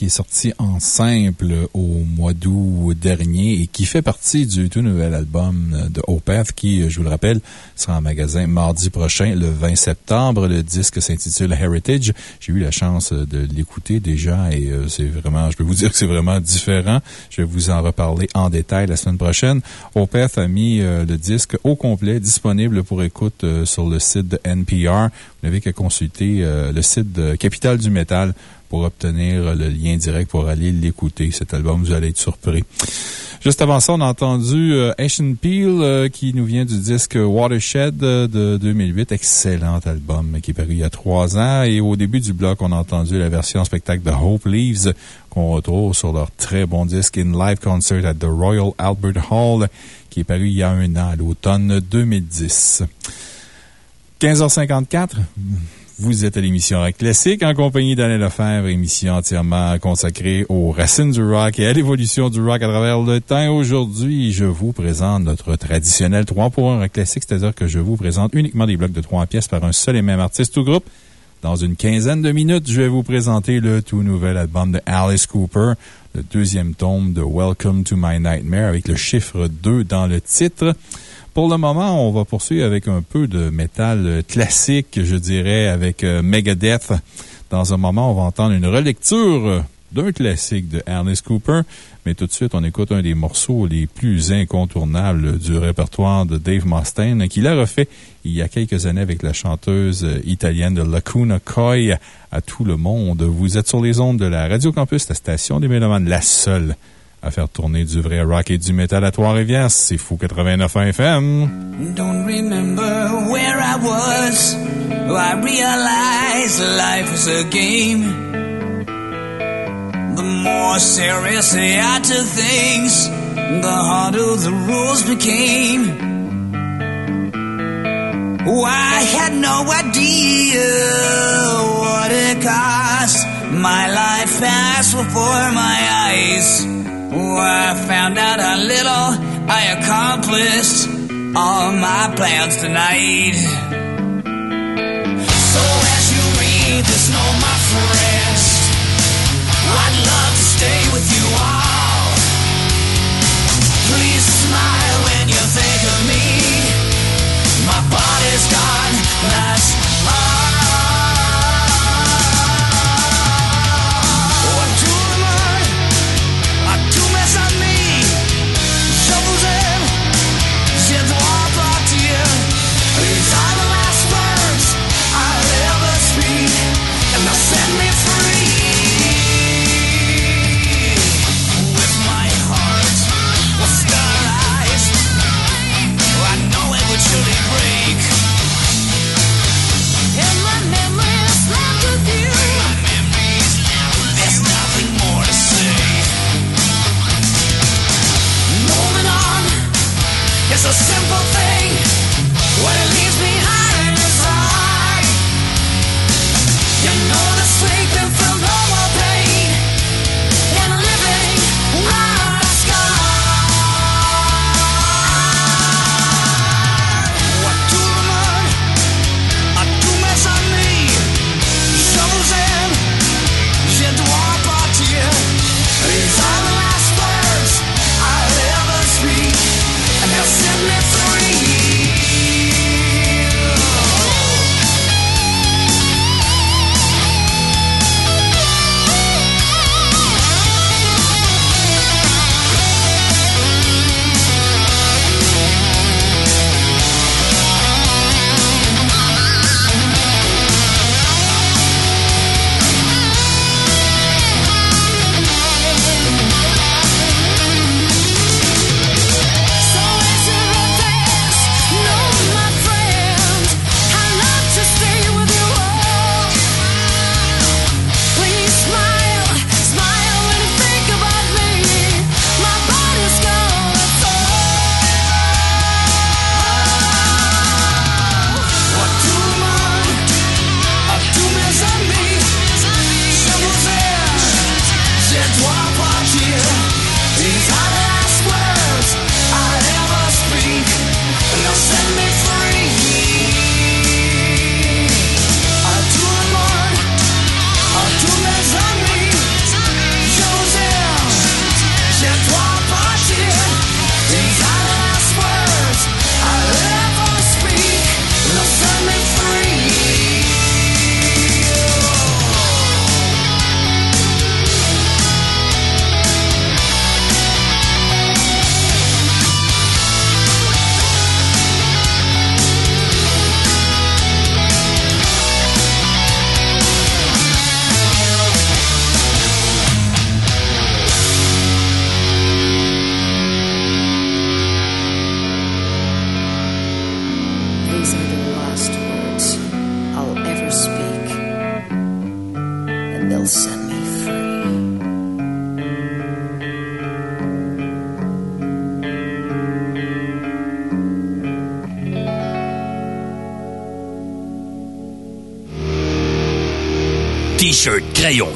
qui est sorti en simple au mois d'août dernier et qui fait partie du tout nouvel album de Opeth qui, je vous le rappelle, sera en magasin mardi prochain, le 20 septembre. Le disque s'intitule Heritage. J'ai eu la chance de l'écouter déjà et euh, c'est vraiment, je peux vous dire que c'est vraiment différent. Je vais vous en reparler en détail la semaine prochaine. Opeth a mis euh, le disque au complet disponible pour écoute euh, sur le site de NPR. Vous n'avez qu'à consulter le site de Capital du Métal pour obtenir le lien direct pour aller l'écouter. Cet album, vous allez être surpris. Juste avant ça, on a entendu euh, Asian Peel euh, qui nous vient du disque Watershed euh, de 2008. Excellent album qui est paru il y a trois ans. Et au début du bloc, on a entendu la version spectacle de Hope Leaves qu'on retrouve sur leur très bon disque In Live Concert at the Royal Albert Hall qui est paru il y a un an, à l'automne 2010. 15h54. Vous êtes à l'émission Rock Classique en compagnie d'Alain Lefebvre, émission entièrement consacrée aux racines du rock et à l'évolution du rock à travers le temps. Aujourd'hui, je vous présente notre traditionnel 3 pour 1 Rock Classique, c'est-à-dire que je vous présente uniquement des blocs de 3 pièces par un seul et même artiste ou groupe. Dans une quinzaine de minutes, je vais vous présenter le tout nouvel album de Alice Cooper, le deuxième tome de Welcome to My Nightmare avec le chiffre 2 dans le titre. Pour le moment, on va poursuivre avec un peu de métal classique, je dirais, avec euh, Megadeth. Dans un moment, on va entendre une relecture d'un classique de Ernest Cooper. Mais tout de suite, on écoute un des morceaux les plus incontournables du répertoire de Dave Mustaine, qu'il a refait il y a quelques années avec la chanteuse italienne de Lacuna Coy à tout le monde. Vous êtes sur les ondes de la Radio Campus, la station des Mélomanes, la seule à faire tourner du vrai rock et du métal à Trois-Rivières. C'est Fou 89 FM. Don't remember where I was. I realized life is a game. The more seriously I took things, the harder the rules became. Oh, I had no idea what it cost. My life passed before my eyes. Oh, I found out how little I accomplished all my plans tonight.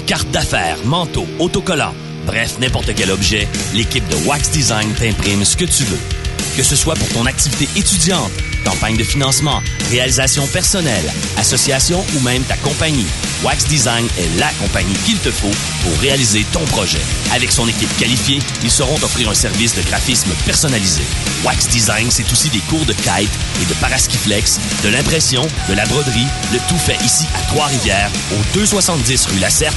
Cartes d'affaires, manteaux, autocollants, bref, n'importe quel objet, l'équipe de Wax Design t'imprime ce que tu veux. Que ce soit pour ton activité étudiante, campagne de financement, réalisation personnelle, association ou même ta compagnie, Wax Design est la compagnie qu'il te faut pour réaliser ton projet. Avec son équipe qualifiée, ils sauront t'offrir un service de graphisme personnalisé. Wax Design, c'est aussi des cours de kite et de paraskiflex, de l'impression, de la broderie, le tout fait ici à Trois-Rivières, au 270 rue Lacerte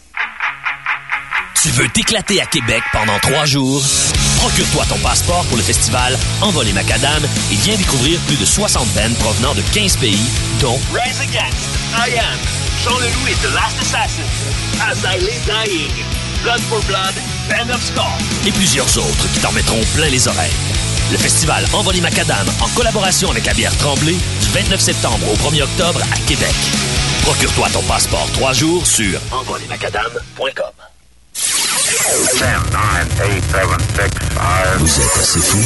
Tu veux t'éclater à Québec pendant trois jours? Procure-toi ton passeport pour le festival Envolé Macadam et viens découvrir plus de 60 bands provenant de 15 pays, dont Rise Against, I Am, Jean Leloup et The Last Assassin, As I Lay Dying, Blood for Blood, Band of Skull. et plusieurs autres qui t'en mettront plein les oreilles. Le festival Envolé Macadam, en collaboration avec la bière Tremblay, du 29 septembre au 1er octobre à Québec. Procure-toi ton passeport trois jours sur envolémacadam.com. Vous êtes assez fou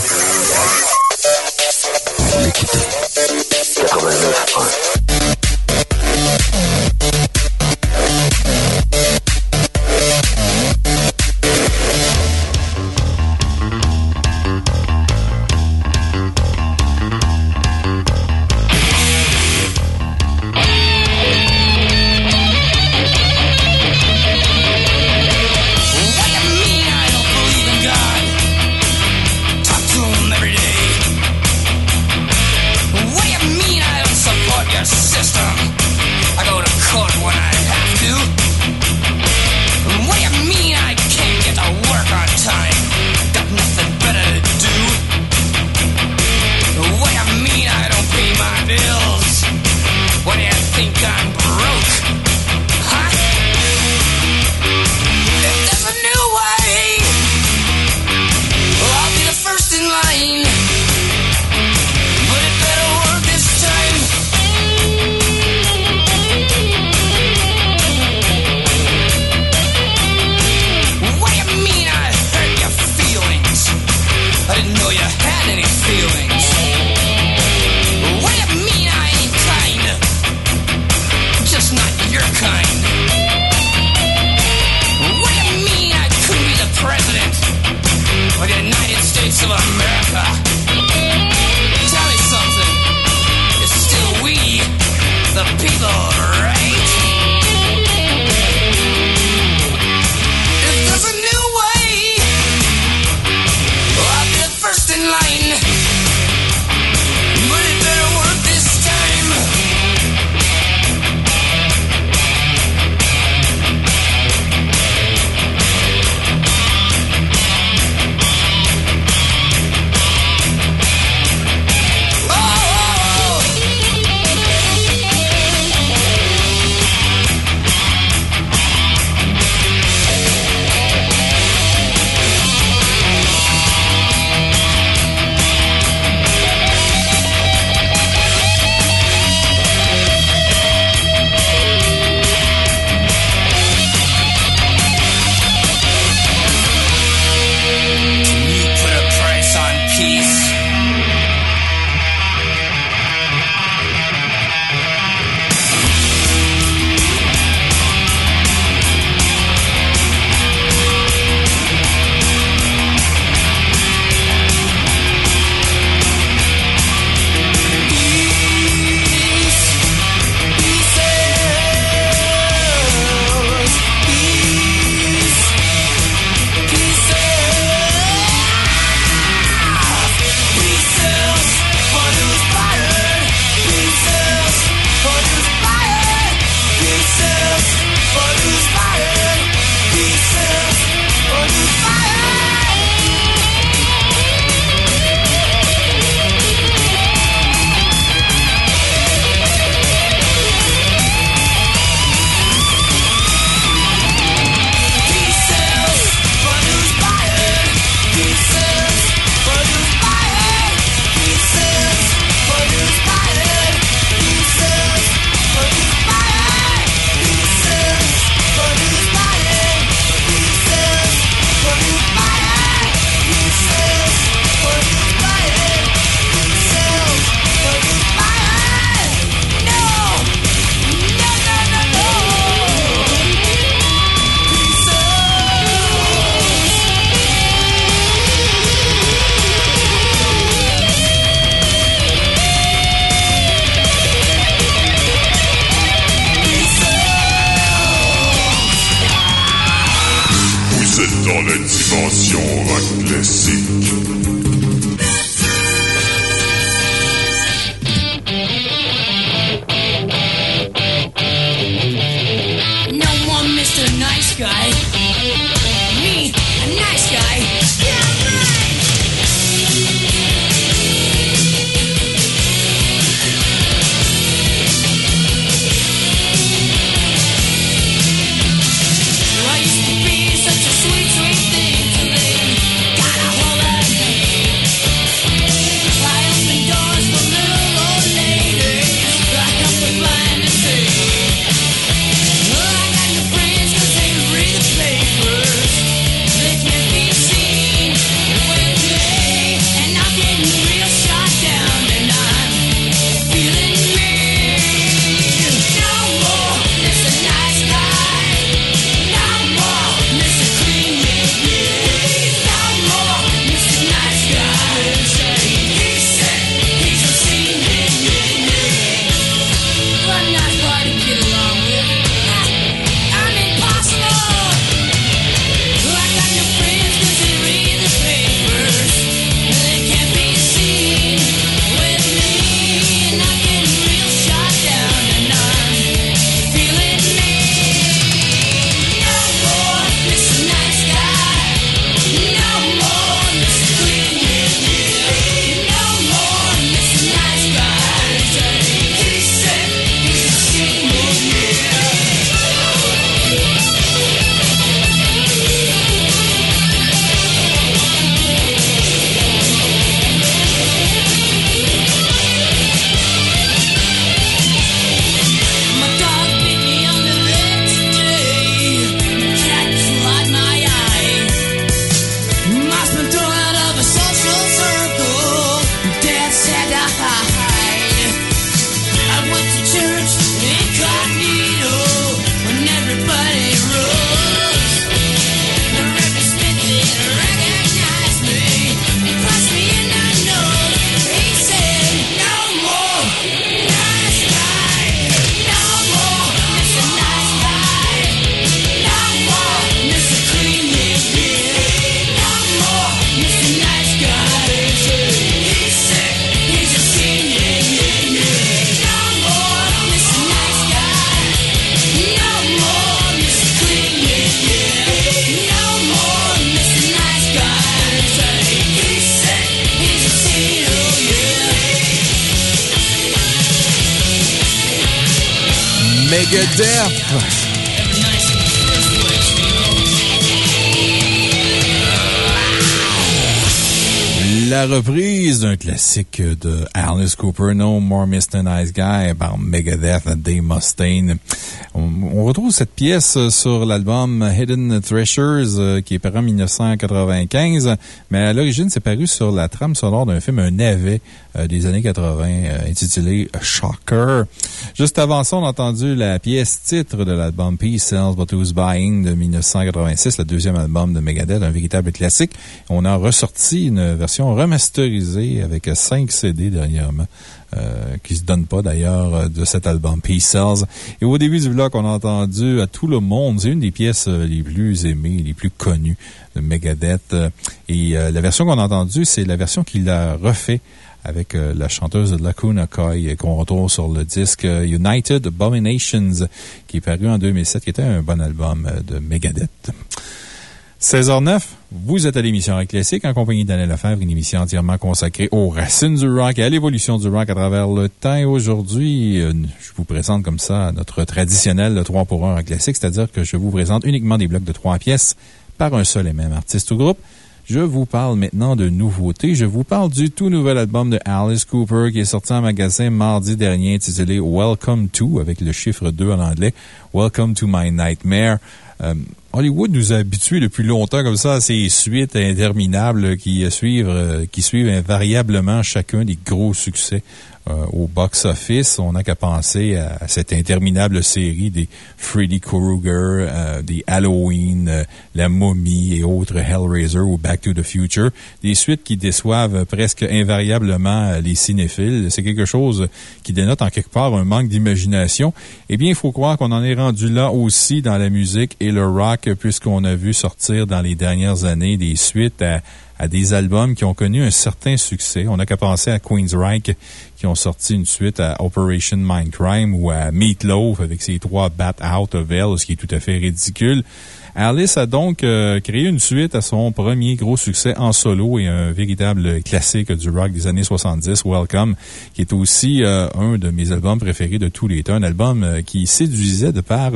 pour l'écouter. 89.1 classique de Alice Cooper, No More Mr. Nice Guy, par Megadeth, Dave Mustaine. On, retrouve cette pièce sur l'album Hidden Treasures, euh, qui est paru en 1995, mais à l'origine, c'est paru sur la trame sonore d'un film, un navet euh, des années 80, euh, intitulé Shocker. Juste avant ça, on a entendu la pièce titre de l'album Peace Sells But Who's Buying de 1986, le deuxième album de Megadeth, un véritable classique. On a ressorti une version remasterisée avec 5 CD dernièrement. Euh, qui se donne pas d'ailleurs de cet album Peace Sells. Et au début du bloc, on a entendu à tout le monde. C'est une des pièces les plus aimées, les plus connues de Megadeth. Et euh, la version qu'on a entendue, c'est la version qu'il a refait avec euh, la chanteuse de Lacuna Coil euh, qu'on retrouve sur le disque euh, United Abominations qui est paru en 2007, qui était un bon album de Megadeth. 16h09, vous êtes à l'émission Rock Classique en compagnie d'Alain Lefebvre, une émission entièrement consacrée aux racines du rock et à l'évolution du rock à travers le temps. Aujourd'hui, je vous présente comme ça notre traditionnel 3 pour 1 Rock Classique, c'est-à-dire que je vous présente uniquement des blocs de 3 pièces par un seul et même artiste ou groupe. Je vous parle maintenant de nouveautés. Je vous parle du tout nouvel album de Alice Cooper qui est sorti en magasin mardi dernier intitulé Welcome to, avec le chiffre 2 en anglais. Welcome to my nightmare. Euh, Hollywood nous a habitués depuis longtemps comme ça à ces suites interminables qui suivent, euh, qui suivent invariablement chacun des gros succès au box-office. On n'a qu'à penser à, cette interminable série des Freddy Krueger, euh, des Halloween, euh, La Momie et autres Hellraiser ou Back to the Future. Des suites qui déçoivent presque invariablement euh, les cinéphiles. C'est quelque chose qui dénote en quelque part un manque d'imagination. Eh bien, il faut croire qu'on en est rendu là aussi dans la musique et le rock, puisqu'on a vu sortir dans les dernières années des suites à, à des albums qui ont connu un certain succès. On n'a qu'à penser à Queensryche, qui ont sorti une suite à Operation Mindcrime ou à Meatloaf avec ses trois Bat Out of Hell, ce qui est tout à fait ridicule. Alice a donc euh, créé une suite à son premier gros succès en solo et un véritable classique du rock des années 70, Welcome, qui est aussi euh, un de mes albums préférés de tous les temps. Un album euh, qui séduisait de par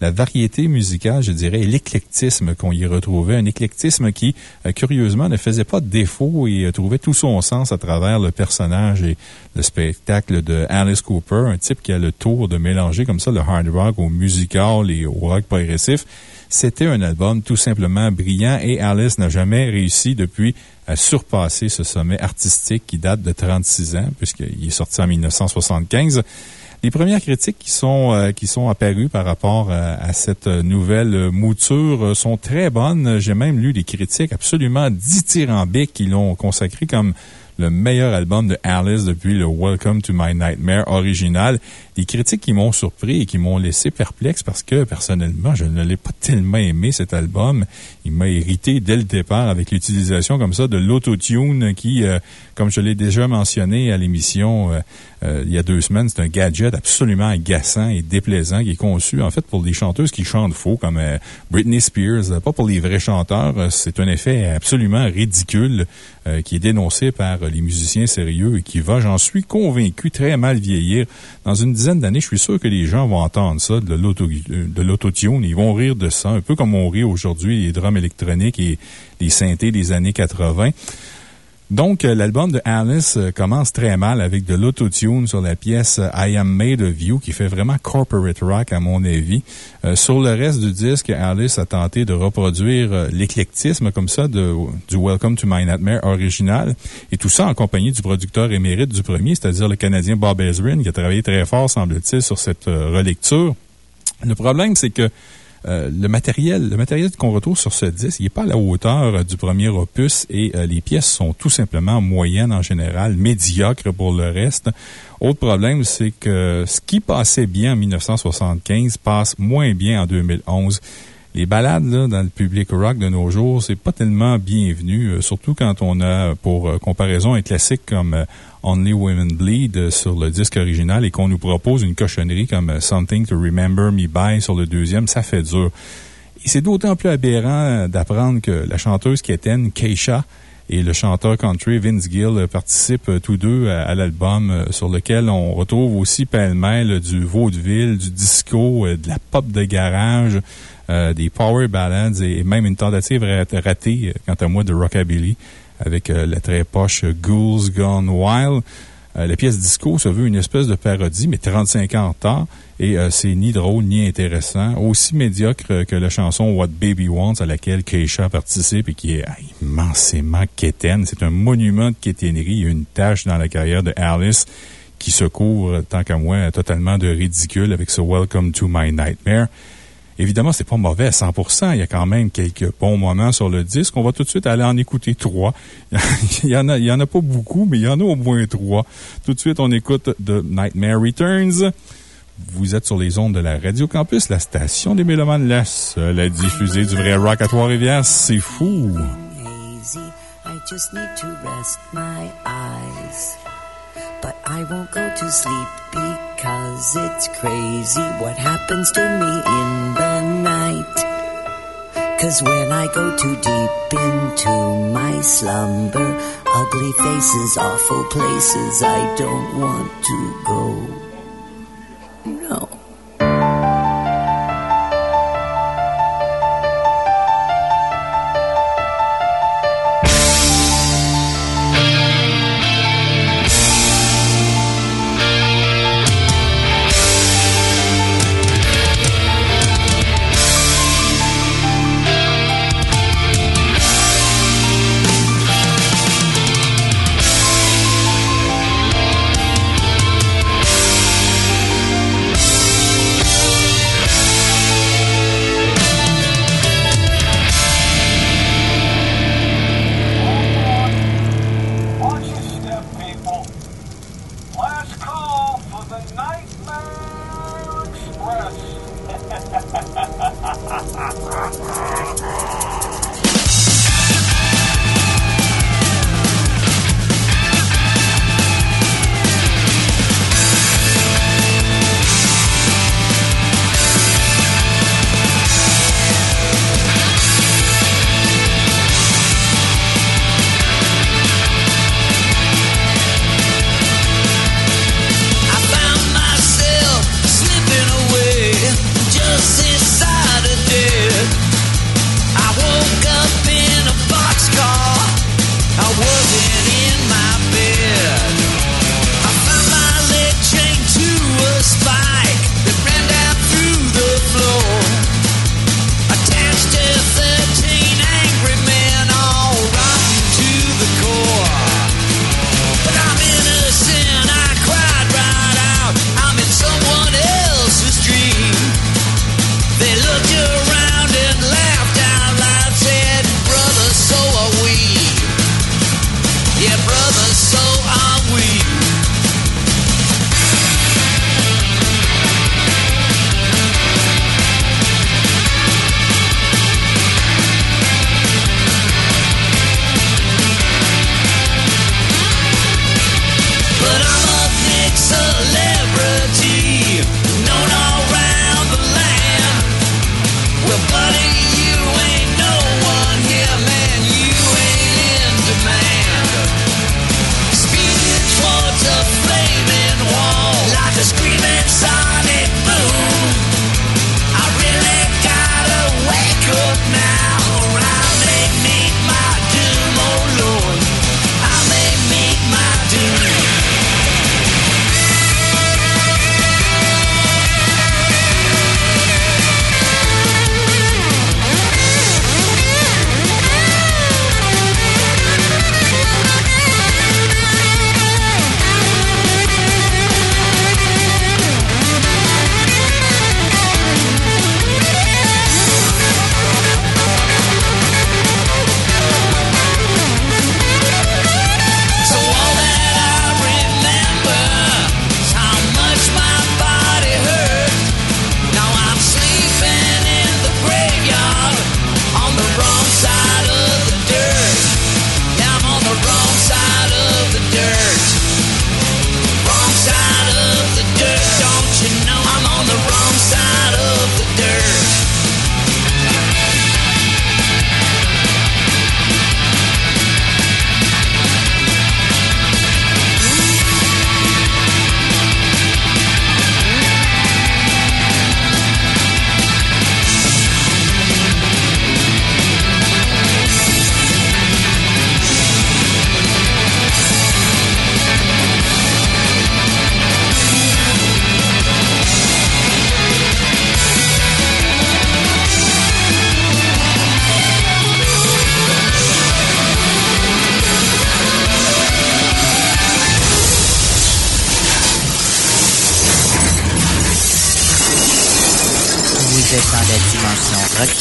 la variété musicale, je dirais, l'éclectisme qu'on y retrouvait. Un éclectisme qui, curieusement, ne faisait pas de défaut et trouvait tout son sens à travers le personnage et le spectacle de Alice Cooper, un type qui a le tour de mélanger comme ça le hard rock au musical et au rock progressif. C'était un album tout simplement brillant et Alice n'a jamais réussi depuis à surpasser ce sommet artistique qui date de 36 ans, puisqu'il est sorti en 1975. Les premières critiques qui sont, euh, qui sont apparues par rapport euh, à cette nouvelle mouture sont très bonnes. J'ai même lu des critiques absolument dithyrambiques qui l'ont consacré comme le meilleur album de Alice depuis le Welcome to My Nightmare original. Des critiques qui m'ont surpris et qui m'ont laissé perplexe parce que, personnellement, je ne l'ai pas tellement aimé, cet album. Il m'a irrité dès le départ avec l'utilisation comme ça de l'autotune qui, euh, comme je l'ai déjà mentionné à l'émission euh, euh, il y a deux semaines, c'est un gadget absolument agaçant et déplaisant qui est conçu, en fait, pour des chanteuses qui chantent faux, comme Britney Spears, pas pour les vrais chanteurs. C'est un effet absolument ridicule qui est dénoncé par les musiciens sérieux et qui va, j'en suis convaincu, très mal vieillir. Dans une d'années, je suis sûr que les gens vont entendre ça, de l'autotune. Ils vont rire de ça, un peu comme on rit aujourd'hui les drums électroniques et les synthés des années 80. Donc, euh, l'album de Alice euh, commence très mal avec de l'autotune sur la pièce euh, I Am Made of You, qui fait vraiment corporate rock, à mon avis. sur le reste du disque, Alice a tenté de reproduire l'éclectisme comme ça de, du Welcome to My Nightmare original. Et tout ça en compagnie du producteur émérite du premier, c'est-à-dire le Canadien Bob Ezrin, qui a travaillé très fort, semble-t-il, sur cette relecture. Le problème, c'est que euh, le matériel, le matériel qu'on retrouve sur ce disque, il n'est pas à la hauteur euh, du premier opus et euh, les pièces sont tout simplement moyennes en général, médiocres pour le reste. Autre problème, c'est que ce qui passait bien en 1975 passe moins bien en 2011 les balades dans le public rock de nos jours, c'est pas tellement bienvenu, surtout quand on a, pour comparaison, un classique comme Only Women Bleed euh, sur le disque original et qu'on nous propose une cochonnerie comme euh, Something to Remember Me By sur le deuxième, ça fait dur. Et c'est d'autant plus aberrant euh, d'apprendre que la chanteuse Keten Keisha et le chanteur country Vince Gill participent tous deux à, l'album sur lequel on retrouve aussi pêle-mêle du vaudeville, du disco, de la pop de garage, des power ballads et même une tentative ratée, quant à moi, de rockabilly avec euh, la très poche Ghouls Gone Wild. Euh, la pièce disco se veut une espèce de parodie, mais 35 ans et euh, c'est ni drôle ni intéressant. Aussi médiocre que la chanson What Baby Wants, à laquelle Keisha participe et qui est immensément quétaine. C'est un monument de quétainerie une tâche dans la carrière de Alice qui se couvre, tant qu'à moi, totalement de ridicule avec ce Welcome to My Nightmare. Évidemment, c'est pas mauvais à 100 Il y a quand même quelques bons moments sur le disque. On va tout de suite aller en écouter trois. il y en a, il y en a pas beaucoup, mais il y en a au moins trois. Tout de suite, on écoute The Nightmare Returns. Vous êtes sur les ondes de la Radio Campus, la station des Mélomanes, la seule à diffuser du vrai rock à Trois-Rivières. C'est fou! Just need to rest my eyes. But I won't go to sleep because it's crazy what happens to me in the night. Cause when I go too deep into my slumber, ugly faces, awful places, I don't want to go. No.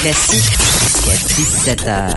classique à 17h.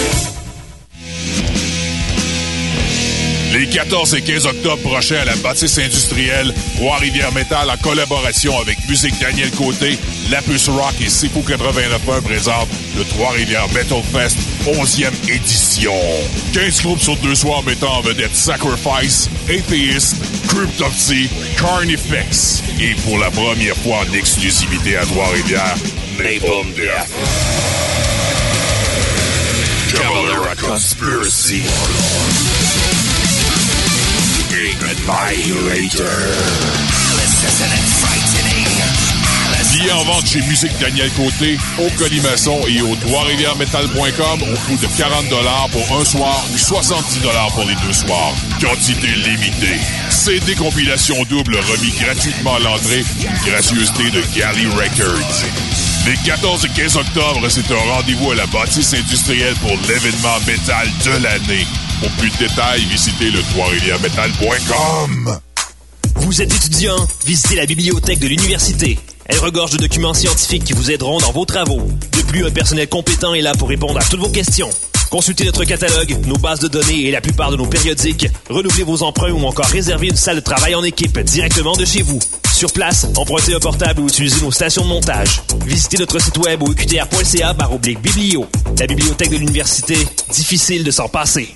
14 et 15 octobre prochains à la bâtisse industrielle, Trois-Rivières Metal en collaboration avec Musique Daniel Côté, Lapus Rock et Sipo 89.1 présente le Trois-Rivières Metal Fest 11e édition. 15 groupes sur deux soirs mettant en vedette Sacrifice, Atheist, Cryptopsy, Carnifex et pour la première fois en exclusivité à Trois-Rivières, Napalm Death. Cavalera Conspiracy. Billets en vente chez Musique Daniel Côté, au Colimaçon et au trois-rivières-metal.com au coût de 40 pour un soir ou 70 pour les deux soirs. Quantité limitée. CD compilation double remis gratuitement à l'entrée, une gracieuseté de Galley Records. Les 14 et 15 octobre, c'est un rendez-vous à la bâtisse industrielle pour l'événement métal de l'année. Pour plus de détails, visitez le. Vous êtes étudiant? Visitez la bibliothèque de l'université. Elle regorge de documents scientifiques qui vous aideront dans vos travaux. De plus, un personnel compétent est là pour répondre à toutes vos questions. Consultez notre catalogue, nos bases de données et la plupart de nos périodiques. Renouvelez vos emprunts ou encore réservez une salle de travail en équipe directement de chez vous. Sur place, empruntez un portable ou utilisez nos stations de montage. Visitez notre site web au uqtr.ca par oblique biblio. La bibliothèque de l'université, difficile de s'en passer.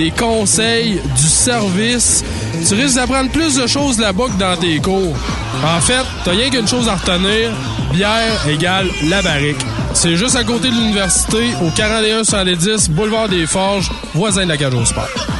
des conseils, du service. Tu risques d'apprendre plus de choses là-bas que dans tes cours. En fait, t'as rien qu'une chose à retenir. Bière égale la barrique. C'est juste à côté de l'université, au 41 110 Boulevard des Forges, voisin de la Cage au Sport.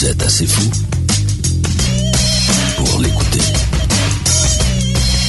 Vous êtes assez fou pour l'écouter.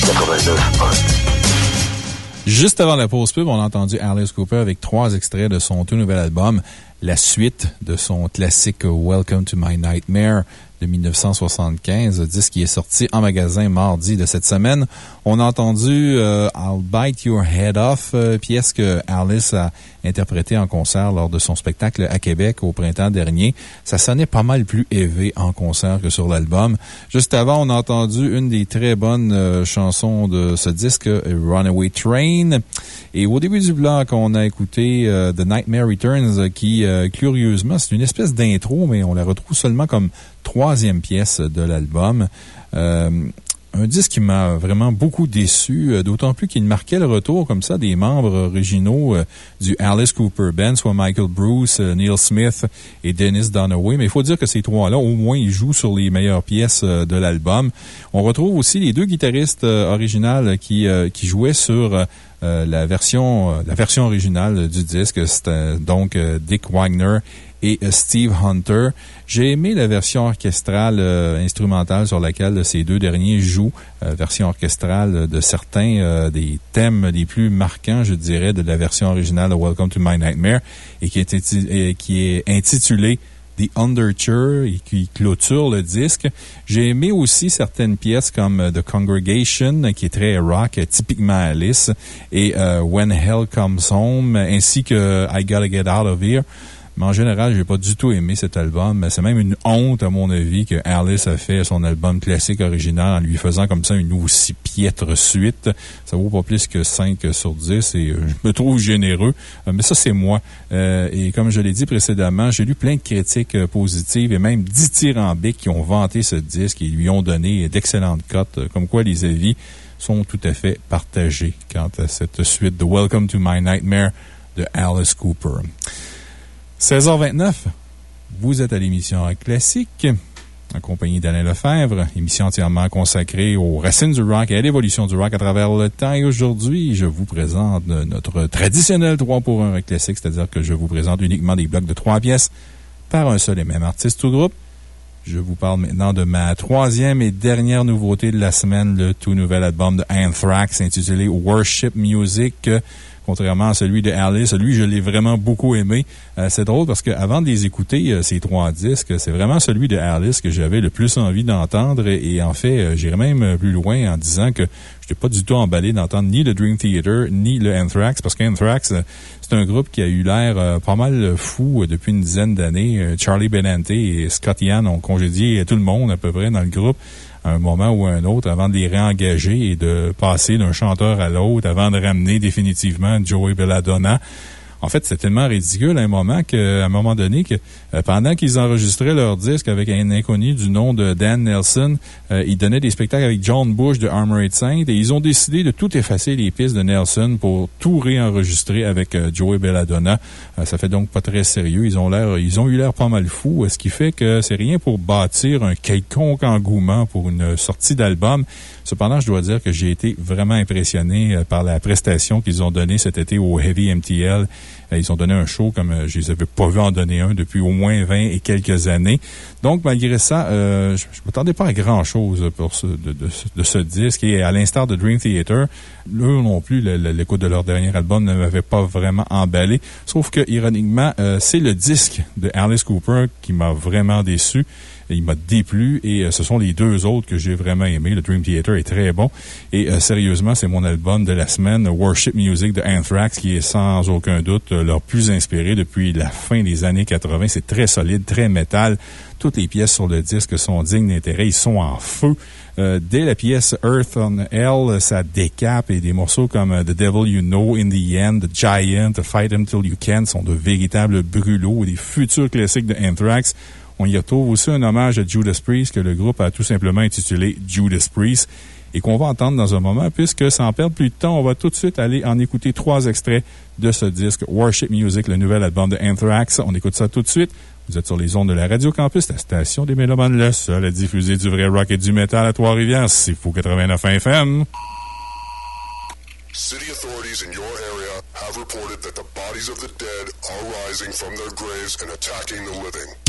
89 Juste avant la pause pub, on a entendu Alice Cooper avec trois extraits de son tout nouvel album, la suite de son classique Welcome to My Nightmare de 1975, disque qui est sorti en magasin mardi de cette semaine. On a entendu euh, I'll Bite Your Head Off, euh, pièce que Alice a interprétée en concert lors de son spectacle à Québec au printemps dernier. Ça sonnait pas mal plus élevé en concert que sur l'album. Juste avant, on a entendu une des très bonnes euh, chansons de ce disque, Runaway Train. Et au début du bloc, on a écouté The Nightmare Returns, qui, curieusement, c'est une espèce d'intro, mais on la retrouve seulement comme troisième pièce de l'album. Euh, un disque qui m'a vraiment beaucoup déçu, euh, d'autant plus qu'il marquait le retour comme ça des membres originaux euh, du Alice Cooper Band, soit Michael Bruce, Neil Smith et Dennis Dunaway. Mais il faut dire que ces trois-là, au moins, ils jouent sur les meilleures pièces de l'album. On retrouve aussi les deux guitaristes originales qui, qui jouaient sur la version, la version originale du disque. C'était donc Dick Wagner et Steve Hunter. J'ai aimé la version orchestrale euh, instrumentale sur laquelle ces deux derniers jouent, euh, version orchestrale de certains euh, des thèmes les plus marquants, je dirais, de la version originale de Welcome to My Nightmare et qui est, qui est intitulée The Underture et qui clôture le disque. J'ai aimé aussi certaines pièces comme The Congregation, qui est très rock, typiquement Alice, et When Hell Comes Home, ainsi que I Gotta Get Out of Here. Mais en général, j'ai pas du tout aimé cet album. C'est même une honte, à mon avis, que Alice a fait son album classique original en lui faisant comme ça une aussi piètre suite. Ça vaut pas plus que 5 sur 10 et euh, je me trouve généreux. Euh, mais ça, c'est moi. Euh, et comme je l'ai dit précédemment, j'ai lu plein de critiques positives et même dithyrambiques qui ont vanté ce disque et lui ont donné d'excellentes cotes, comme quoi les avis sont tout à fait partagés quant à cette suite de Welcome to My Nightmare de Alice Cooper. 16h29, vous êtes à l'émission Classique, en compagnie d'Alain Lefebvre, émission entièrement consacrée aux racines du rock et à l'évolution du rock à travers le temps. Et aujourd'hui, je vous présente notre traditionnel 3 pour 1 rock classique, c'est-à-dire que je vous présente uniquement des blocs de 3 pièces par un seul et même artiste ou groupe. Je vous parle maintenant de ma troisième et dernière nouveauté de la semaine, le tout nouvel album de Anthrax intitulé Worship Music contrairement à celui de Alice. Celui, je l'ai vraiment beaucoup aimé. Euh, c'est drôle parce qu'avant de les écouter, euh, ces trois disques, c'est vraiment celui de Alice que j'avais le plus envie d'entendre. Et, en fait, euh, j'irai même plus loin en disant que je n'étais pas du tout emballé d'entendre ni le Dream Theater ni le Anthrax parce qu'Anthrax, c'est un groupe qui a eu l'air pas mal fou depuis une dizaine d'années. Charlie Benante et Scott Ian ont congédié tout le monde à peu près dans le groupe un moment ou un autre avant de les réengager et de passer d'un chanteur à l'autre avant de ramener définitivement Joey Belladonna. En fait, c'est tellement ridicule à un moment qu'à un moment donné, que euh, pendant qu'ils enregistraient leur disque avec un inconnu du nom de Dan Nelson, euh, ils donnaient des spectacles avec John Bush de Armored Saint et ils ont décidé de tout effacer les pistes de Nelson pour tout réenregistrer avec euh, Joey Belladonna. ça fait donc pas très sérieux. Ils ont l'air, ils ont eu l'air pas mal fous, ce qui fait que c'est rien pour bâtir un quelconque engouement pour une sortie d'album. Cependant, je dois dire que j'ai été vraiment impressionné euh, par la prestation qu'ils ont donnée cet été au Heavy MTL. Euh, ils ont donné un show comme euh, je les avais pas vu en donner un depuis au moins 20 et quelques années. Donc, malgré ça, je ne m'attendais pas à grand chose pour ce, de, ce disque. Et à l'instar de Dream Theater, eux non plus, l'écoute de leur dernier album ne m'avait pas vraiment emballé. Sauf que, ironiquement, c'est le disque de Alice Cooper qui m'a vraiment déçu. Il m'a déplu et euh, ce sont les deux autres que j'ai vraiment aimés. Le Dream Theater est très bon. Et euh, sérieusement, c'est mon album de la semaine, Worship Music de Anthrax, qui est sans aucun doute euh, leur plus inspiré depuis la fin des années 80. C'est très solide, très métal. Toutes les pièces sur le disque sont dignes d'intérêt. Ils sont en feu. dès la pièce Earth on Hell, ça décape et des morceaux comme The Devil You Know, In the End, The Giant, Fight Until You Can sont de véritables brûlots, des futurs classiques de Anthrax. On y retrouve aussi un hommage à Judas Priest que le groupe a tout simplement intitulé Judas Priest et qu'on va entendre dans un moment, puisque sans perdre plus de temps, on va tout de suite aller en écouter trois extraits de ce disque Worship Music, le nouvel album de Anthrax. On écoute ça tout de suite. Vous êtes sur les ondes de la Radio Campus, la station des Mélomanes, le seul à diffuser du vrai rock et du métal à Trois-Rivières. C'est Fou 89 FM. City authorities in your area have reported that the bodies of the dead are rising from their graves and attacking the living.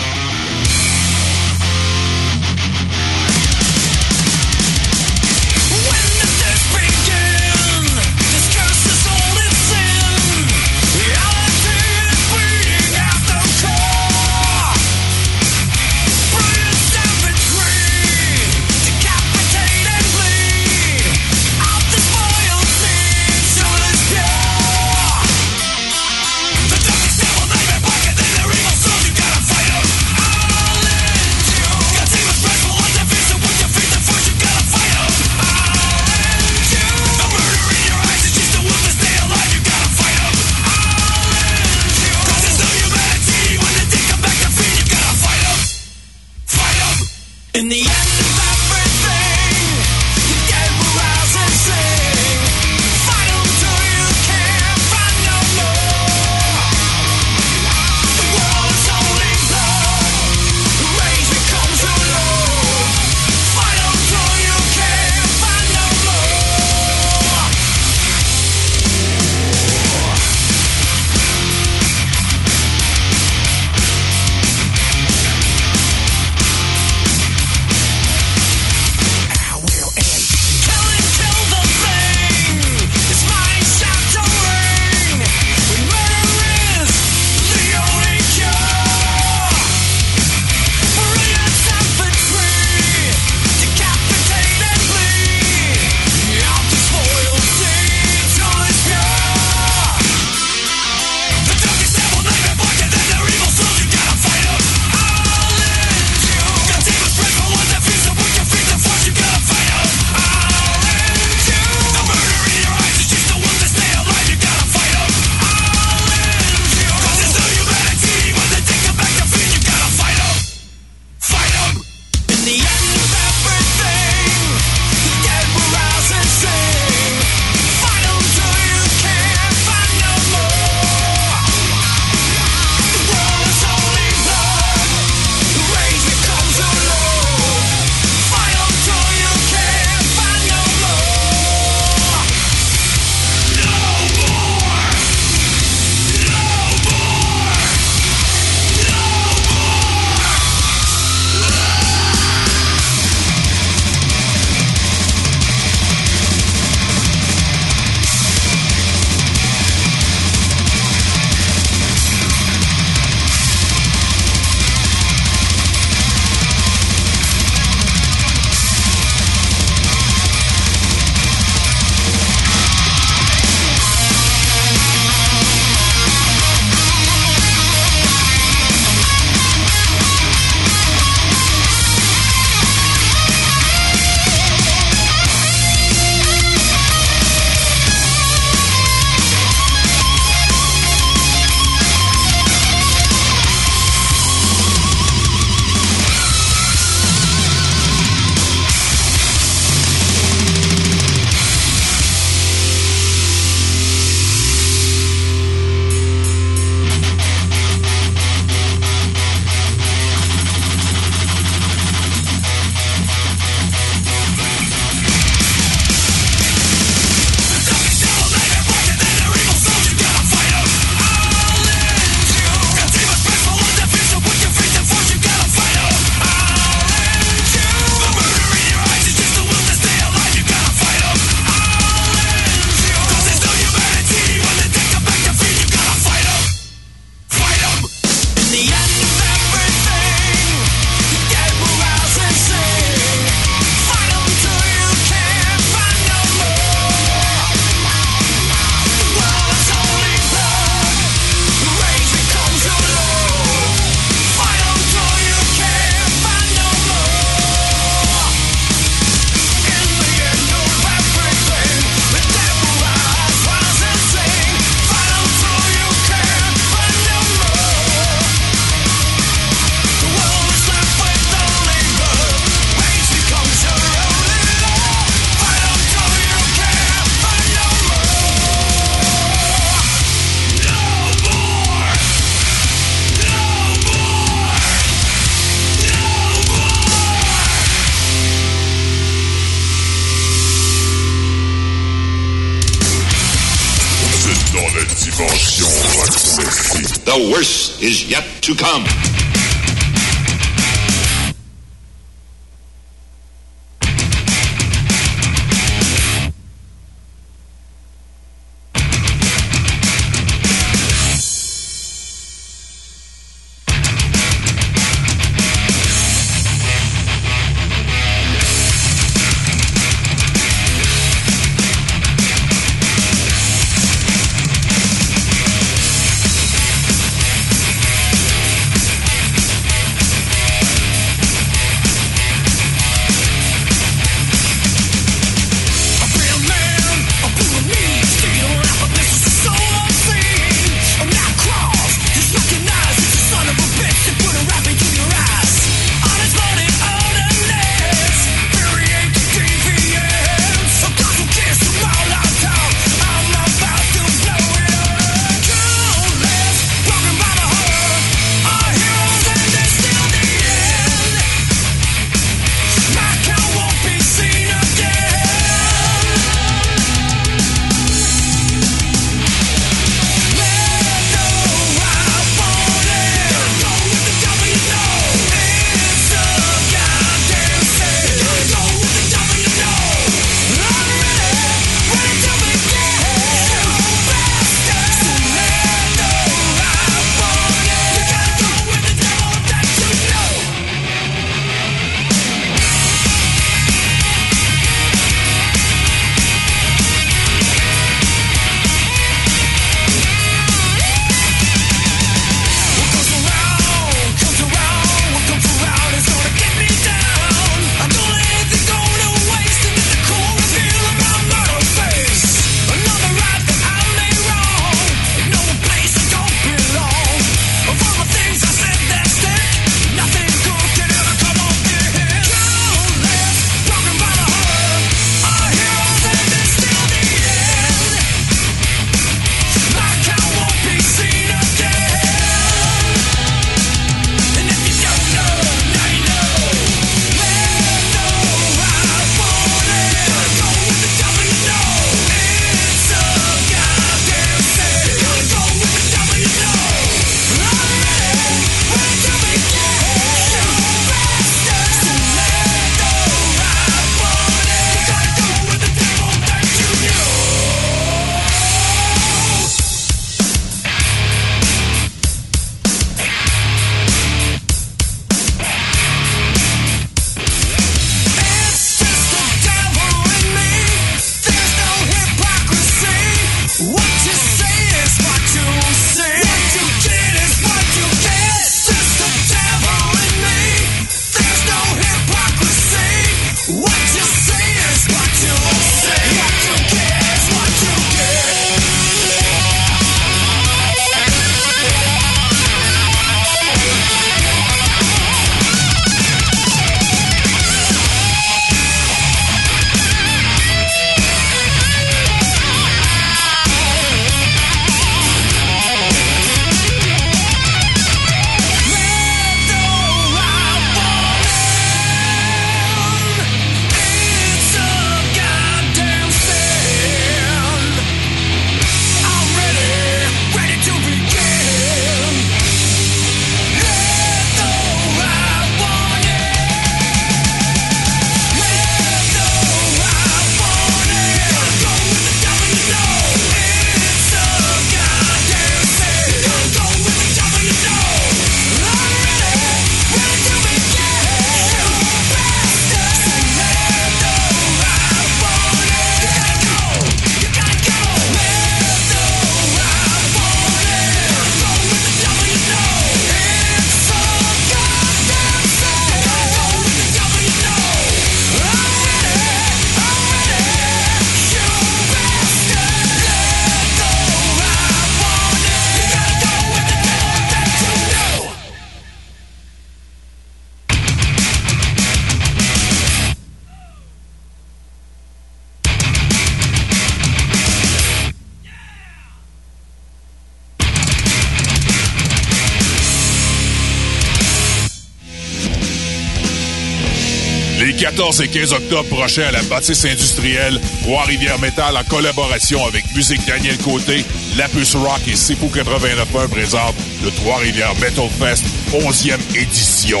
14 et 15 octobre prochains à la bâtisse industrielle, Trois-Rivières Métal en collaboration avec Musique Daniel Côté, Lapus Rock et Sipo 89.1 présentent le Trois-Rivières Metal Fest 11e édition.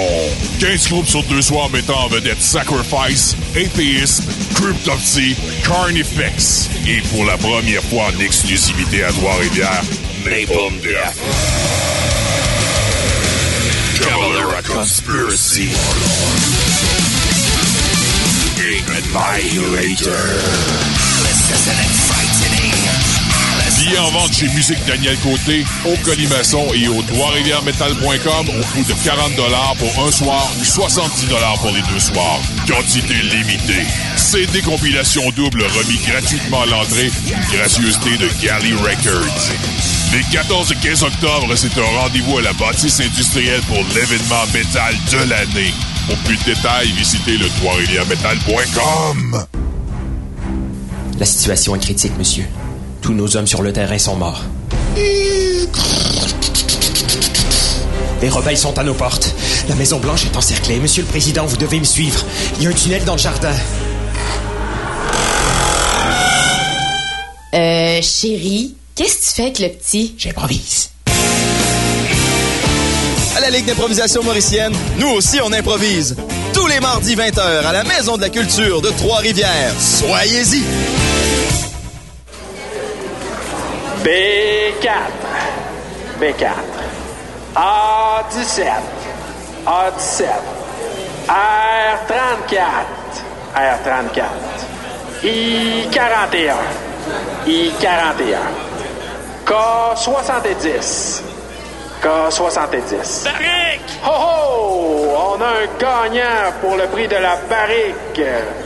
15 groupes sur deux soirs mettant en vedette Sacrifice, Atheist, Cryptopsy, Carnifex et pour la première fois en exclusivité à Trois-Rivières, Napalm Death. Cavalera Conspiracy. Billets en vente chez Musique Daniel Côté, au Colimaçon et au trois-rivières-metal.com au coût de 40 pour un soir ou 70 pour les deux soirs. Quantité limitée. CD compilation double remis gratuitement à l'entrée, une gracieuseté de Galley Records. Les 14 et 15 octobre, c'est un rendez-vous à la bâtisse industrielle pour l'événement métal de l'année. Pour plus de détails, visitez le trois-rivières-metal.com. La situation est critique, monsieur. Tous nos hommes sur le terrain sont morts. Les rebelles sont à nos portes. La Maison Blanche est encerclée. Monsieur le Président, vous devez me suivre. Il y a un tunnel dans le jardin. Euh, chérie, qu'est-ce que tu fais avec le petit? J'improvise. Ligue d'improvisation mauricienne, nous aussi on improvise. Tous les mardis 20h à la Maison de la Culture de Trois-Rivières. Soyez-y! B4. B4. A17. A17. R34. R34. I41. I41. K70. K70. Barrique! Ho ho! On a un gagnant pour le prix de la barrique.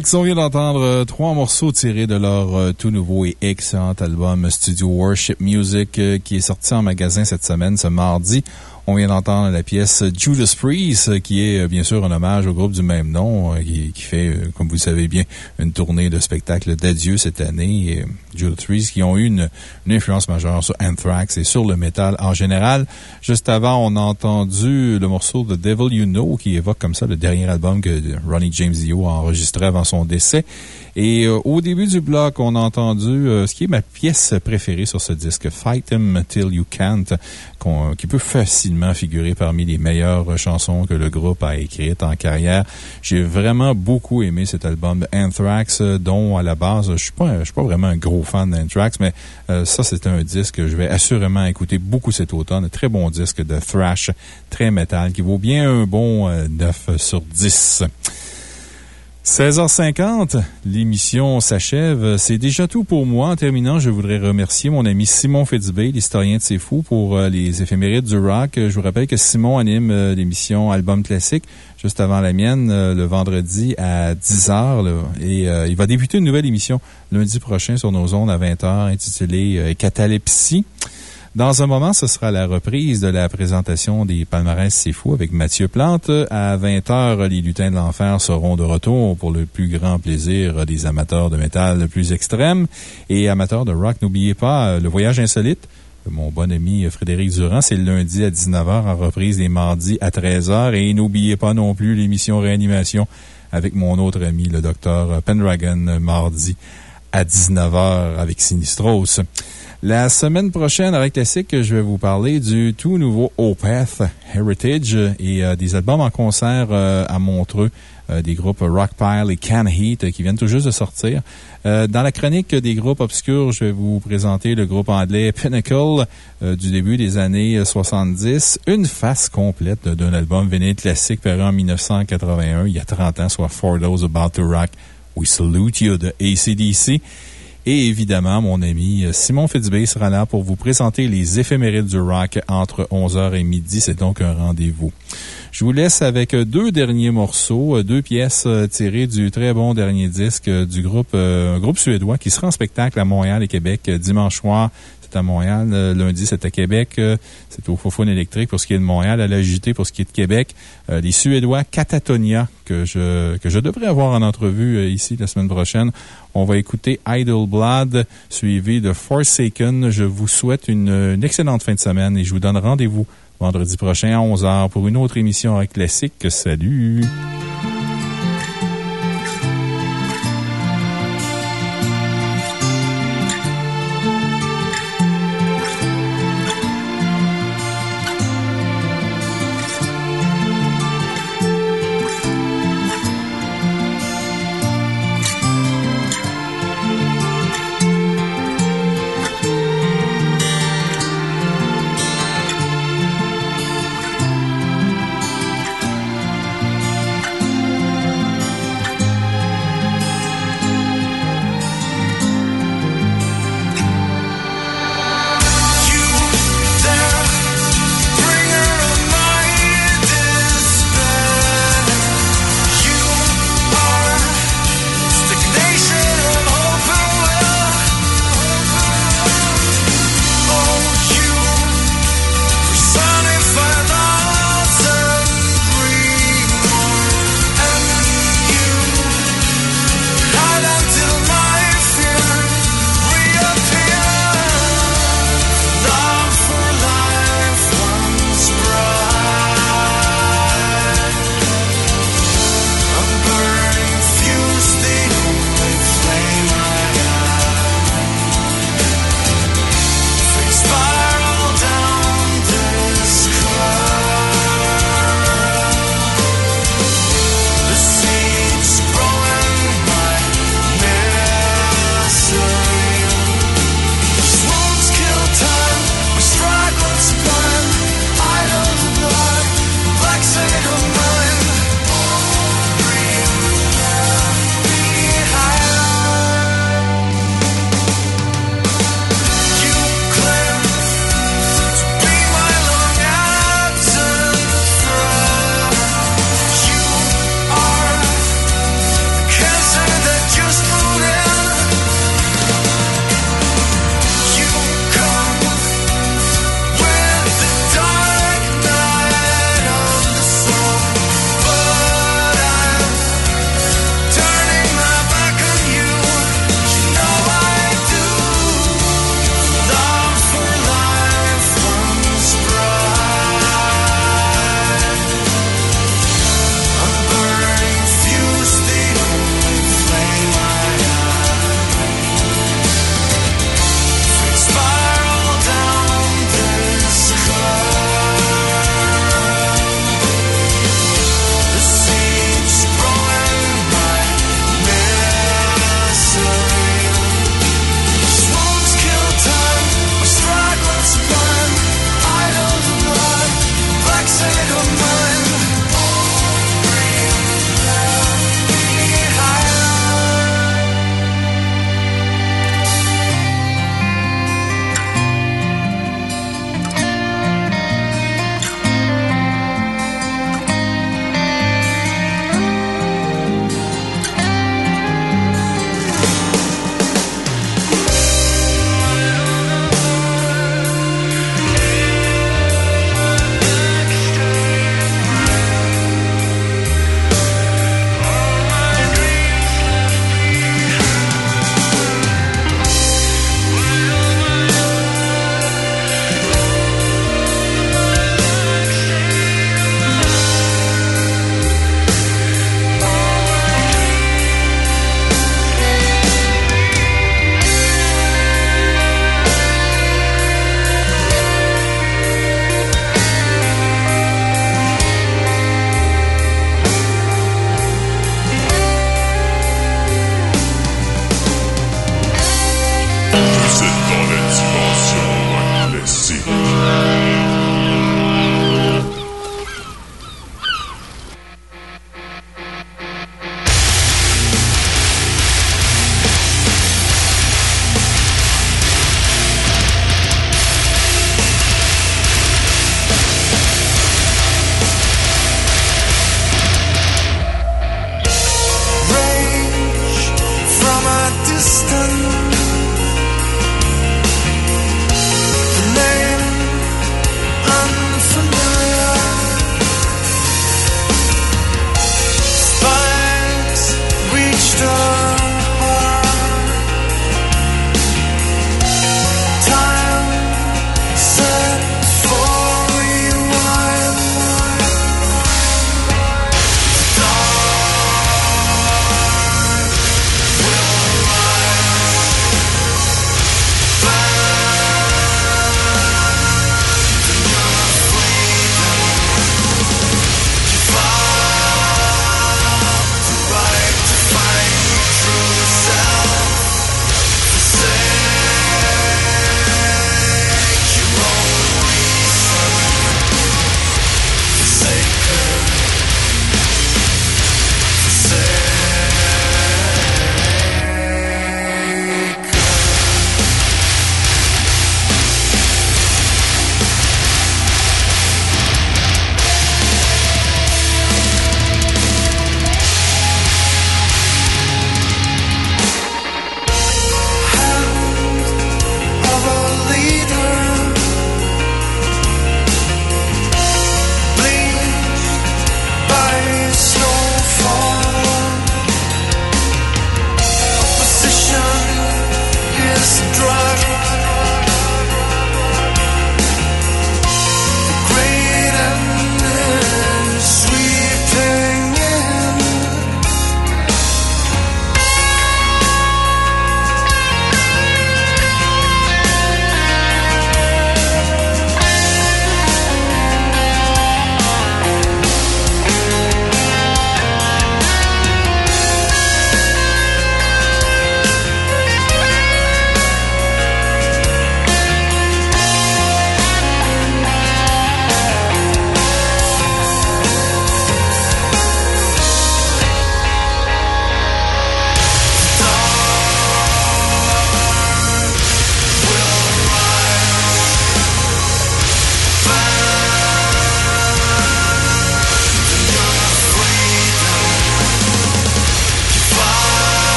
Anthrax, on vient d'entendre euh, trois morceaux tirés de leur euh, tout nouveau et excellent album Studio Worship Music euh, qui est sorti en magasin cette semaine, ce mardi. On vient d'entendre la pièce Judas Priest, qui est bien sûr un hommage au groupe du même nom, qui, qui fait, comme vous le savez bien, une tournée de spectacles d'adieu cette année. Judas Priest, qui ont eu une, influence majeure sur Anthrax et sur le métal en général. Juste avant, on a entendu le morceau The Devil You Know, qui évoque comme ça le dernier album que Ronnie James Dio a enregistré avant son décès. Et euh, au début du bloc, on a entendu euh, ce qui est ma pièce préférée sur ce disque, Fight Him Till You Can't, qui peut facilement figurer parmi les meilleures chansons que le groupe a écrites en carrière. J'ai vraiment beaucoup aimé cet album Anthrax, dont à la base, je suis, pas, suis pas vraiment un gros fan d'Anthrax, mais euh, ça, c'est un disque que je vais assurément écouter beaucoup cet automne. Très bon disque de thrash, très métal, qui vaut bien un bon 9 sur 10. 16h50, l'émission s'achève. C'est déjà tout pour moi. En terminant, je voudrais remercier mon ami Simon Fitzbay, l'historien de C'est Fou, pour euh, les éphémérides du rock. Je vous rappelle que Simon anime euh, l'émission Album Classique juste avant la mienne, euh, le vendredi à 10h. Et il va débuter une nouvelle émission lundi prochain sur nos ondes à 20h intitulée Catalepsie. Dans un moment, ce sera la reprise de la présentation des palmarès C'est Fou avec Mathieu Plante. À 20h, les lutins de l'enfer seront de retour pour le plus grand plaisir des amateurs de métal le plus extrême. Et amateurs de rock, n'oubliez pas euh, le voyage insolite mon bon ami Frédéric Durand. C'est le lundi à 19h en reprise les mardis à 13h. Et n'oubliez pas non plus l'émission Réanimation avec mon autre ami, le docteur Pendragon, mardi à 19h avec Sinistros. La semaine prochaine, avec Classique, je vais vous parler du tout nouveau Opeth Heritage et euh, des albums en concert euh, à Montreux euh, des groupes Rockpile et Can Heat qui viennent tout juste de sortir. dans la chronique des groupes obscurs, je vais vous présenter le groupe anglais Pinnacle du début des années 70. Une face complète d'un album véné classique paru en 1981, il y a 30 ans, soit For Those About to Rock. We Salute You de ACDC. Et évidemment, mon ami euh, Simon Fitzbay sera là pour vous présenter les éphémérides du rock entre 11h et midi. C'est donc un rendez-vous. Je vous laisse avec deux derniers morceaux, euh, deux pièces euh, tirées du très bon dernier disque du groupe, suédois qui sera en spectacle à Montréal et Québec dimanche soir à Montréal. Euh, lundi, c'est à Québec. Euh, c'est au Fofone électrique pour ce qui est de Montréal. À la JT pour ce qui est de Québec. Euh, les Suédois Catatonia, que je, que je devrais avoir en entrevue ici la semaine prochaine. On va écouter Idle Blood, suivi de Forsaken. Je vous souhaite une, excellente fin de semaine et je vous donne rendez-vous vendredi prochain à 11h pour une autre émission Classique. Salut!